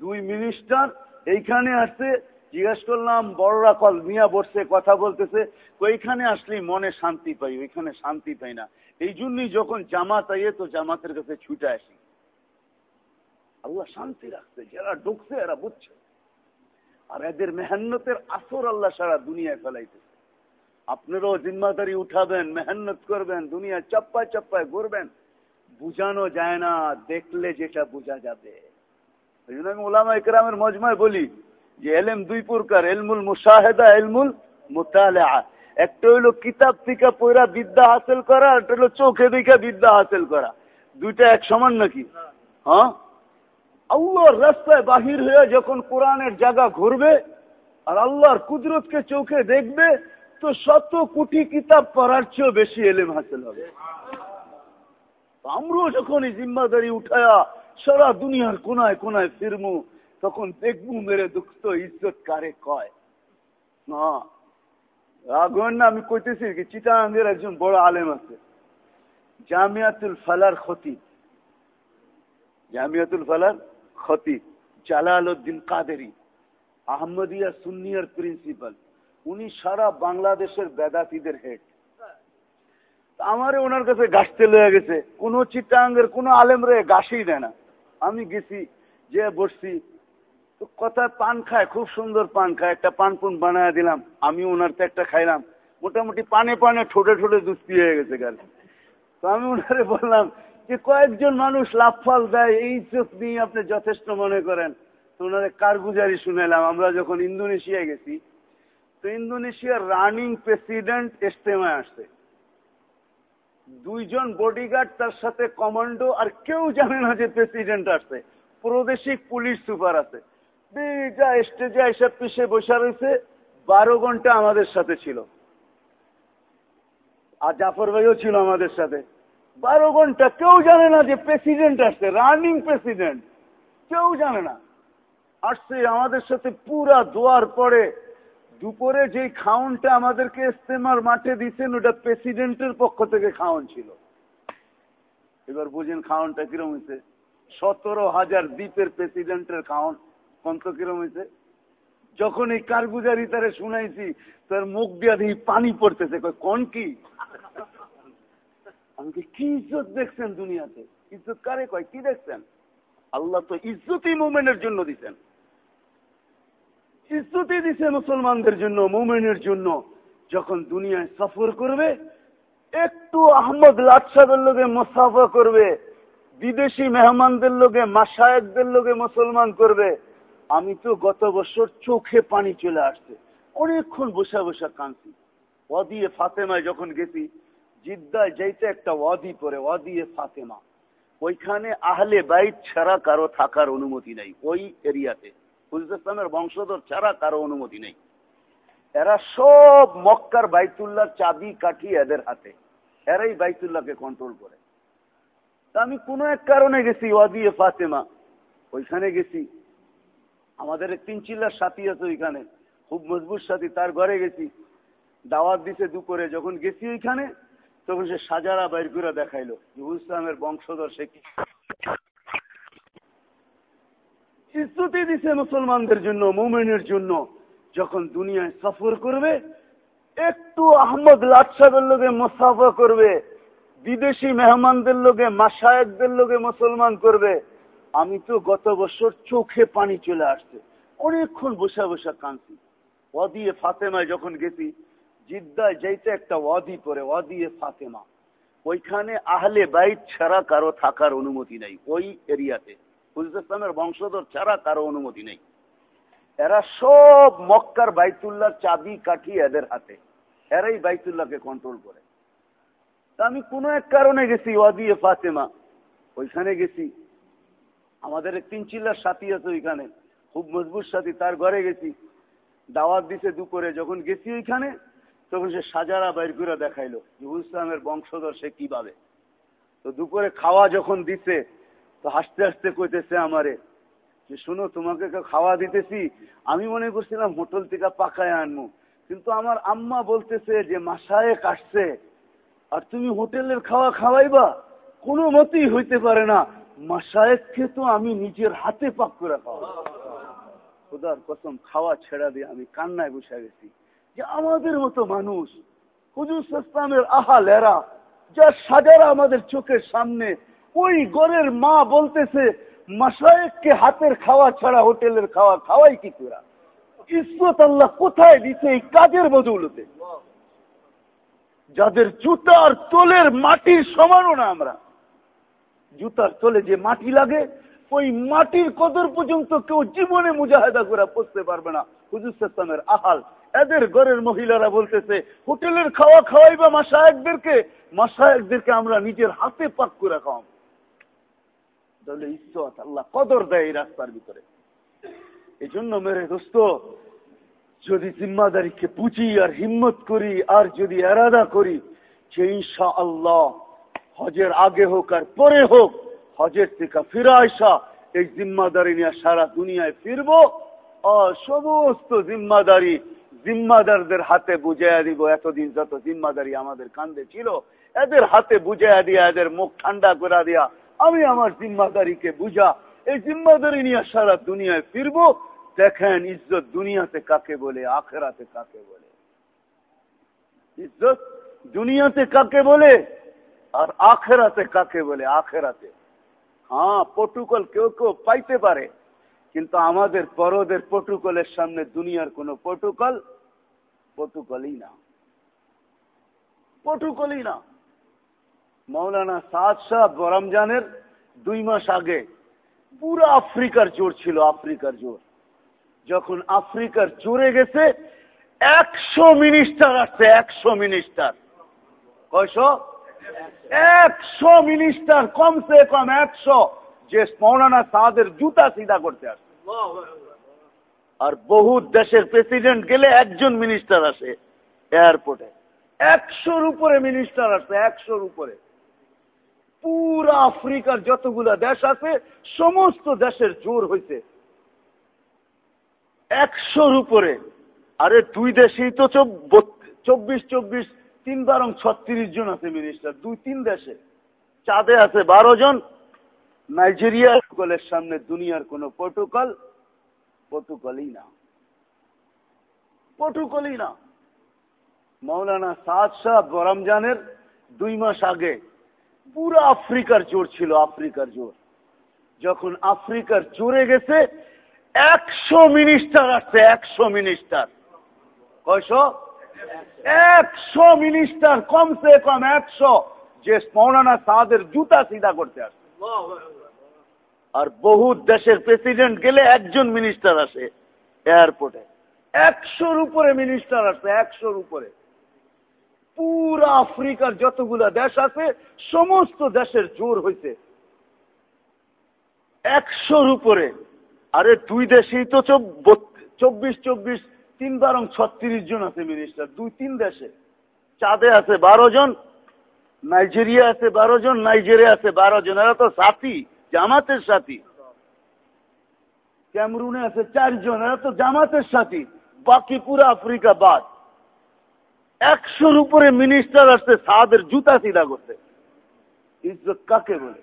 দুই মিনিস্টার এইখানে আসছে জিজ্ঞেস করলাম, বড়রা কল মিয়া বসছে, কথা বলতেছে ওইখানে আসলেই মনে শান্তি পাই, ওইখানে শান্তি পাই না। এই জন্যই যখন জামাত আইয়ে তো জামাতের কাছে ছুটে আসি। আল্লাহ শান্তি রাখছে, যারা ঢুকছে এরা বুঝছে। আর এদের মেহান্নতের আসর আল্লাহ সারা দুনিয়ায় ফেলাইতেছে। আপনারাও জিম্মাদারি উঠাবেন, মেহান্নত করবেন, দুনিয়া চাপ্পায় চাপ্পায় ঘুরবেন। বুঝানো যায় না, দেখলে যেটা বোঝা যাবে। ওই জন্য আমি ওলামা ইকরামের মজমায় বলি যে এলএম দুই প্রকার, এলমুল মুশাহেদা, এলমুল মোতালে একটা হইল কিতাব থেকে পয়রা বিদ্যা হাসিল করা একটা হলো চোখে দেখে বিদ্যা হাসিল করা। দুইটা এক সমান নাকি? হ্যাঁ? আল্লাহর রাস্তায় বাহির হয়ে যখন কোরআনের জায়গা ঘুরবে, আর আল্লাহর কুদরতকে চোখে দেখবে, তো শত কোটি কিতাব পড়ার চেয়েও বেশি এলেম হাসিল হবে। আমরাও যখন এই জিম্মাদারি উঠায়া সারা দুনিয়ার কোনায় কোনায় ফিরমু তখন দেখব মেরে দুঃখ ইজ্জত কারে কয়? না আমি কইতেছি কি চিটাঙ্গের একজন বড় আলেম আছে, জামিয়াতুল ফালার ক্ষতি জামিয়াতুল ফালার ক্ষতি জালাল উদ্দিন কাদেরি, আহমদিয়া সুন্নিয়ার প্রিন্সিপাল। উনি সারা বাংলাদেশের বেদাতিদের হেড। আমারে ওনার কাছে গাছতে লয়ে গেছে। কোন চিটাঙ্গের কোন আলেম রে গাছই দেয় না। আমি গেছি, যে বসছি কথায় পান খায়? খুব সুন্দর পান খায়। একটা পান পুন বানায় দিলাম। আমি ওনার তো একটা খাইলাম। মোটামুটি পানে পানে ঠোঁটে ঠোঁটে দুস্তি হয়ে গেছে গেল তো আমি ওনারে বললাম যে, কয়েকজন মানুষ লাফাল দেয়, এই চোখ নিয়ে আপনি যথেষ্ট মনে করেন। তো ওনারে কারগুজারি শুনেলাম আমরা যখন ইন্দোনেশিয়া গেছি, তো ইন্দোনেশিয়ার রানিং প্রেসিডেন্ট ইস্তেমায় আসছে। দুইজন বডিগার্ড তার সাথে কমান্ডো আর কেউ জানে না যে প্রেসিডেন্ট আসছে। প্রাদেশিক পুলিশ সুপার আছে। দুইটা স্টেজে এসব পিছিয়ে বসে রয়েছে, বারো ঘণ্টা আমাদের সাথে ছিল। আর জাফর ভাইও ছিল আমাদের সাথে। বারো ঘণ্টা কেউ জানে না যে প্রেসিডেন্ট আসছে, রানিং প্রেসিডেন্ট। কেউ জানে না। আসছে আমাদের সাথে পুরা দোয়ার পরে। দুপুরে যে খাউনটা আমাদেরকে ইস্তেমার মাঠে দিচ্ছেন ওটা প্রেসিডেন্টের পক্ষ থেকে খাওয়ান ছিল। এবার বুঝেন খাওয়ানটা কিরম হয়েছে। সতেরো হাজার দ্বীপের প্রেসিডেন্টের খাওয়ান কন্ত কিরম যখন এই কারগুজারি তারে শুনাইছি, তার মুখ দিয়া দিয়ে পানি পড়তেছে। কোন কি? আমাকে কি ইজ্জত দেখছেন দুনিয়াতে? ইজ্জত কারে কয়? কি দেখছেন? আল্লাহ তো ইজ্জতই মুমেনের জন্য দিচ্ছেন ইজ্জতই দিছে মুসলমানদের জন্য, মুমেনের জন্য। যখন দুনিয়ায় সফর করবে, একটু আহমদ লাটসাবের লোকে মোসাফা করবে, বিদেশি মেহমানদের লোকে মাসায়কদের লোকে মুসলমান করবে। আমি তো গত বছর চোখে পানি চলে আসছে। অনেকক্ষণ বসে বসে কাঁদছি। ওয়াদিয়ে ফাতেমায় যখন গেছি, জিদ্দায় যাইতে একটা ওয়াদি পরে ওয়াদিয়ে ফাতেমা। ওইখানে আহলে বাইট ছাড়া কারও থাকার অনুমতি নাই, ওই এরিয়াতে। হুজুর বংশধর ছাড়া কারও অনুমতি নেই। এরা সব মক্কার বাইতুল্লাহ চাবি কাঠি এদের হাতে। এরাই বাইতুল্লাহকে কন্ট্রোল করে। তা আমি কোন এক কারণে গেছি ওয়াদিয়ে ফাতেমা। ওইখানে গেছি আমাদের তিন চিল্লার সাথী আছে ওইখানে। খুব মজবুত সাথী, তার ঘরে গেছি। দাওয়াত দিছে দুপুরে। যখন গেছি ওইখানে, তখন সে সাজারা বাইর করে দেখাইলো। ইসলামের বংশধর সে কি? ইস্তুতি দিছে মুসলমানদের জন্য, মোমেনের জন্য। যখন দুনিয়ায় সফর করবে, একটু আহমদ লাটসাবের লোকে মোসাফা করবে। বিদেশি মেহমানদের লোকে মাসায়কদের লোকে মুসলমান করবে। আমি তো গত বছর চোখে পানি চলে আসছে। অনেকক্ষণ বসে বসে কাঁদছি। ওয়াদিয়ে ফাতেমায় যখন গেছি, জিদ্দায় যাইতে একটা ওয়াদি পরে ওয়াদিয়ে ফাতেমা। ওইখানে আহলে বাইট ছাড়া কারও থাকার অনুমতি নাই, ওই এরিয়াতে। হুজুর বংশধর ছাড়া কারও অনুমতি নেই। এরা সব মক্কার বাইতুল্লাহ চাবি কাঠি এদের হাতে। এরাই বাইতুল্লাহকে কন্ট্রোল করে। তা আমি কোন এক কারণে গেছি ওয়াদিয়ে ফাতেমা। ওইখানে গেছি আমাদের তিন চিল্লার সাথী আছে ওইখানে। খুব মজবুত সাথী, তার ঘরে গেছি। দাওয়াত দিছে দুপুরে, যখন গেছি ওইখানে, তখন সে সাজারা বাইর করে দেখাইলো ইসলামের বংশধর সে কীভাবে। তো দুপুরে খাওয়া যখন দিছে, তো হাসতে হাসতে কইতেছে আমারে, যে শুনো, তোমাকে খাওয়া দিতেছি, আমি মনে করছিলাম হোটেল থেকে পাকায় আনব কিন্তু আমার আম্মা বলতেছে যে মাসায় কাটছে আর তুমি হোটেলের খাওয়া খাওয়াইবা, কোনো মতেই হইতে পারে না। মাসায়েককে তো আমি নিজের হাতে পাক করে খাওয়া খোদার কসম, খাওয়া ছেড়া দিয়ে আমি কান্নায় বসে গেছি। যে আমাদের মতো মানুষ, হুজুর ইসলামের আহাল এরা যার সাজারা আমাদের চোখের সামনে, ওই গড়ের মা বলতেছে, মাসায়েককে হাতের খাওয়া ছাড়া হোটেলের খাওয়া খাওয়াই কি তোরা? ইসরত আল্লাহ কোথায় দিছে এই কাজের বদৌলতে? যাদের জুতার তোলের মাটির সমানও না আমরা। জুতার তোলে যে মাটি লাগে, ওই মাটির কদর পর্যন্ত কেউ জীবনে মুজাহেদা করে পড়তে পারবে না। হুজুর সালামের আহাল, এদের ঘরের মহিলারা বলতেছে, হোটেলের খাওয়া খাওয়াইবা মাসায়কদেরকে মাসায়কদেরকে আমরা নিজের হাতে পাক করে খাওয়াব তাহলে ইসত আল্লাহ কদর দেয় এই রাস্তার ভিতরে। এই জন্য মেরে দোস্ত, যদি জিম্মাদারিকে বুঝি আর হিম্মত করি, আর যদি এরাদা করি, যে ইনশা আল্লাহ হজের আগে হোক আর পরে হোক, হজের থেকে ফিরে আসা, এই জিম্মাদারি নিয়ে সারা দুনিয়ায় ফিরব সমস্ত জিম্মাদারি জিম্মাদারদের হাতে বুঝাইয়া দিব। এতদিন যত জিম্মাদারি আমাদের কান্দে ছিল, এদের হাতে বুঝাইয়া দিয়া, এদের মুখ ঠান্ডা করে দিয়া, আমি আমার জিম্মাদারিকে বুঝা, এই জিম্মাদারি নিয়ে সারা দুনিয়ায় ফিরব। দেখেন ইজ্জত দুনিয়াতে কাকে বলে, আখেরাতে কাকে বলে? ইজ্জত দুনিয়াতে কাকে বলে? আর আখেরাতে কাকে বলে? আখেরাতে। হ্যাঁ পটুকল কেউ কেউ পাইতে পারে, কিন্তু আমাদের পরদের পটুকলের সামনে দুনিয়ার কোন পটুকল, পটুকলই না। পটুকলই না। মৌলানা সাদ শাহ রমজানের দুই মাস আগে পুরো আফ্রিকার জোর ছিল, আফ্রিকার জোর। যখন আফ্রিকার জোরে গেছে, একশো মিনিস্টার আসছে, একশো মিনিস্টার কয়শো? একশো মিনিস্টার কমসে কম একশো, যে মৌলানা সাহাদের জুতা সিধা করতে আসে। আর বহু দেশের প্রেসিডেন্ট গেলে একজন মিনিস্টার আসে এয়ারপোর্টে একশোর উপরে মিনিস্টার আসে, একশোর উপরে। পুরা আফ্রিকার যতগুলা দেশ আছে, সমস্ত দেশের জোর হয়েছে একশোর উপরে। আরে দুই দেশেই তো চব্বিশ চব্বিশ তিন বারং ছত্রিশ জন আছে মিনিস্টার দুই তিন দেশে। চাঁদে আছে বারো জন। নাইজেরিয়া কলের সামনে দুনিয়ার কোন প্রোটোকল, প্রোটোকলই না। প্রোটোকলই না। মৌলানা সাদ শাহ রমজানের দুই মাস আগে পুরো আফ্রিকার জোর ছিল, আফ্রিকার জোর। যখন আফ্রিকার জোরে গেছে, একশো মিনিস্টার আসছে, একশো মিনিস্টার। কয়শো? একশো মিনিস্টার কমসে কম একশো। যে মৌলানা সাদের জুতা সিধা করতে আসছে আর বহু দেশের প্রেসিডেন্ট গেলে একজন মিনিস্টার আসে এয়ারপোর্টে একশোর উপরে মিনিস্টার আসে, একশোর উপরে। পুরা আফ্রিকার যতগুলা দেশ আছে, সমস্ত দেশের জোর হইতে একশোর উপরে। আরে দুই দেশেই তো চব্বিশ চব্বিশ তিন বারং ছত্রিশ জন আছে মিনিস্টার, দুই তিন দেশে। চাঁদে আছে বারো জন, নাইজেরিয়া আছে বারো জন, নাইজেরিয়া আছে বারো জন। এরা তো সাথী, জামাতের সাথী। ক্যামরুনে আছে চারজন এরা তো জামাতের সাথী। বাকি পুরো আফ্রিকা বাদ। একশোর উপরে মিনিস্টার আসছে, সাদের জুতা সিধা করতে। ইজ্জত কাকে বলে?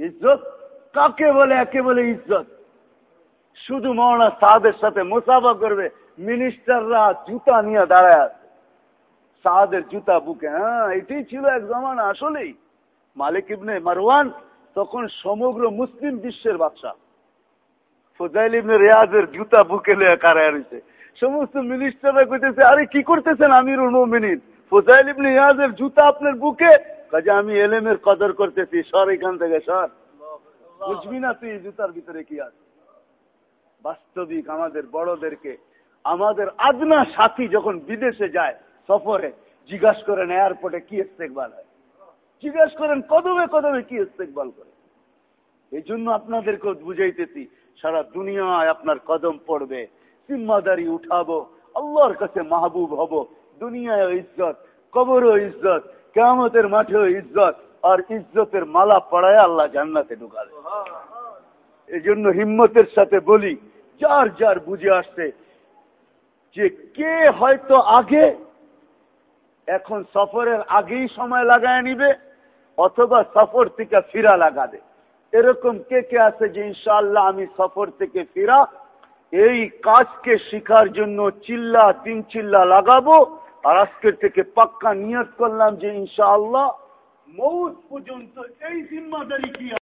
ইজ্জত কাকে বলে? একে বলে ইজ্জত। শুধু মৌলানা সাদের সাথে মোসাফা করবে মিনিস্টাররা জুতা নিয়ে দাঁড়ায় আছে। সাদের জুতা বুকে হ্যাঁ এটাই ছিল এক জমানা আসলেই। মালিক ইবনে মারওয়ান তখন সমগ্র মুসলিম বিশ্বের বাদশাহ। ফজাইল ইবনে রেয়াজের জুতা বুকে কারায় রয়েছে। সমস্ত মিনিস্টাররা কইতেছে, আরে, কি করতেছেন আমির মোমিনিন? ফজাইল ইবনে রিয়াজের জুতা আপনার বুকে? কাজে, আমি এলেমের কদর করতেছি, সর এখান থেকে, সর। বুঝবি না তুই জুতার ভিতরে কি আছে? বাস্তবিক আমাদের বড়দেরকে আমাদের আদনা সাথী যখন বিদেশে যায় সফরে জিজ্ঞাসা করেন এয়ারপোর্টে কি ইস্তেকবাল হয়? জিজ্ঞাসা করেন কদমে কদমে কি ইস্তেকবাল করে? এই জন্য আপনাদেরকে বুঝাইতেছি সারা দুনিয়ায় আপনার কদম পড়বে জিম্মাদারি উঠাবো আল্লাহর কাছে মাহবুব হব দুনিয়ায় ইজ্জত কবরও ইজ্জত কেমতের মাঠেও ইজ্জত আর ইজ্জতের মালা পড়ায় আল্লাহ জান্নাতে ঢুকাবে। এই জন্য হিম্মতের সাথে বলি যার যার বুঝে আসছে যে কে হয়তো আগে, এখন সফরের আগেই সময় লাগায় নিবে, অথবা সফর থেকে ফিরা লাগাবে। এরকম কে কে আছে যে ইনশাআল্লাহ আমি সফর থেকে ফিরা, এই কাজকে শিখার জন্য চিল্লা, তিন চিল্লা লাগাবো, আর আজকের থেকে পাক্কা নিয়ত করলাম যে ইনশাআল্লাহ মৌত পর্যন্ত এই জিম্মাদারি কি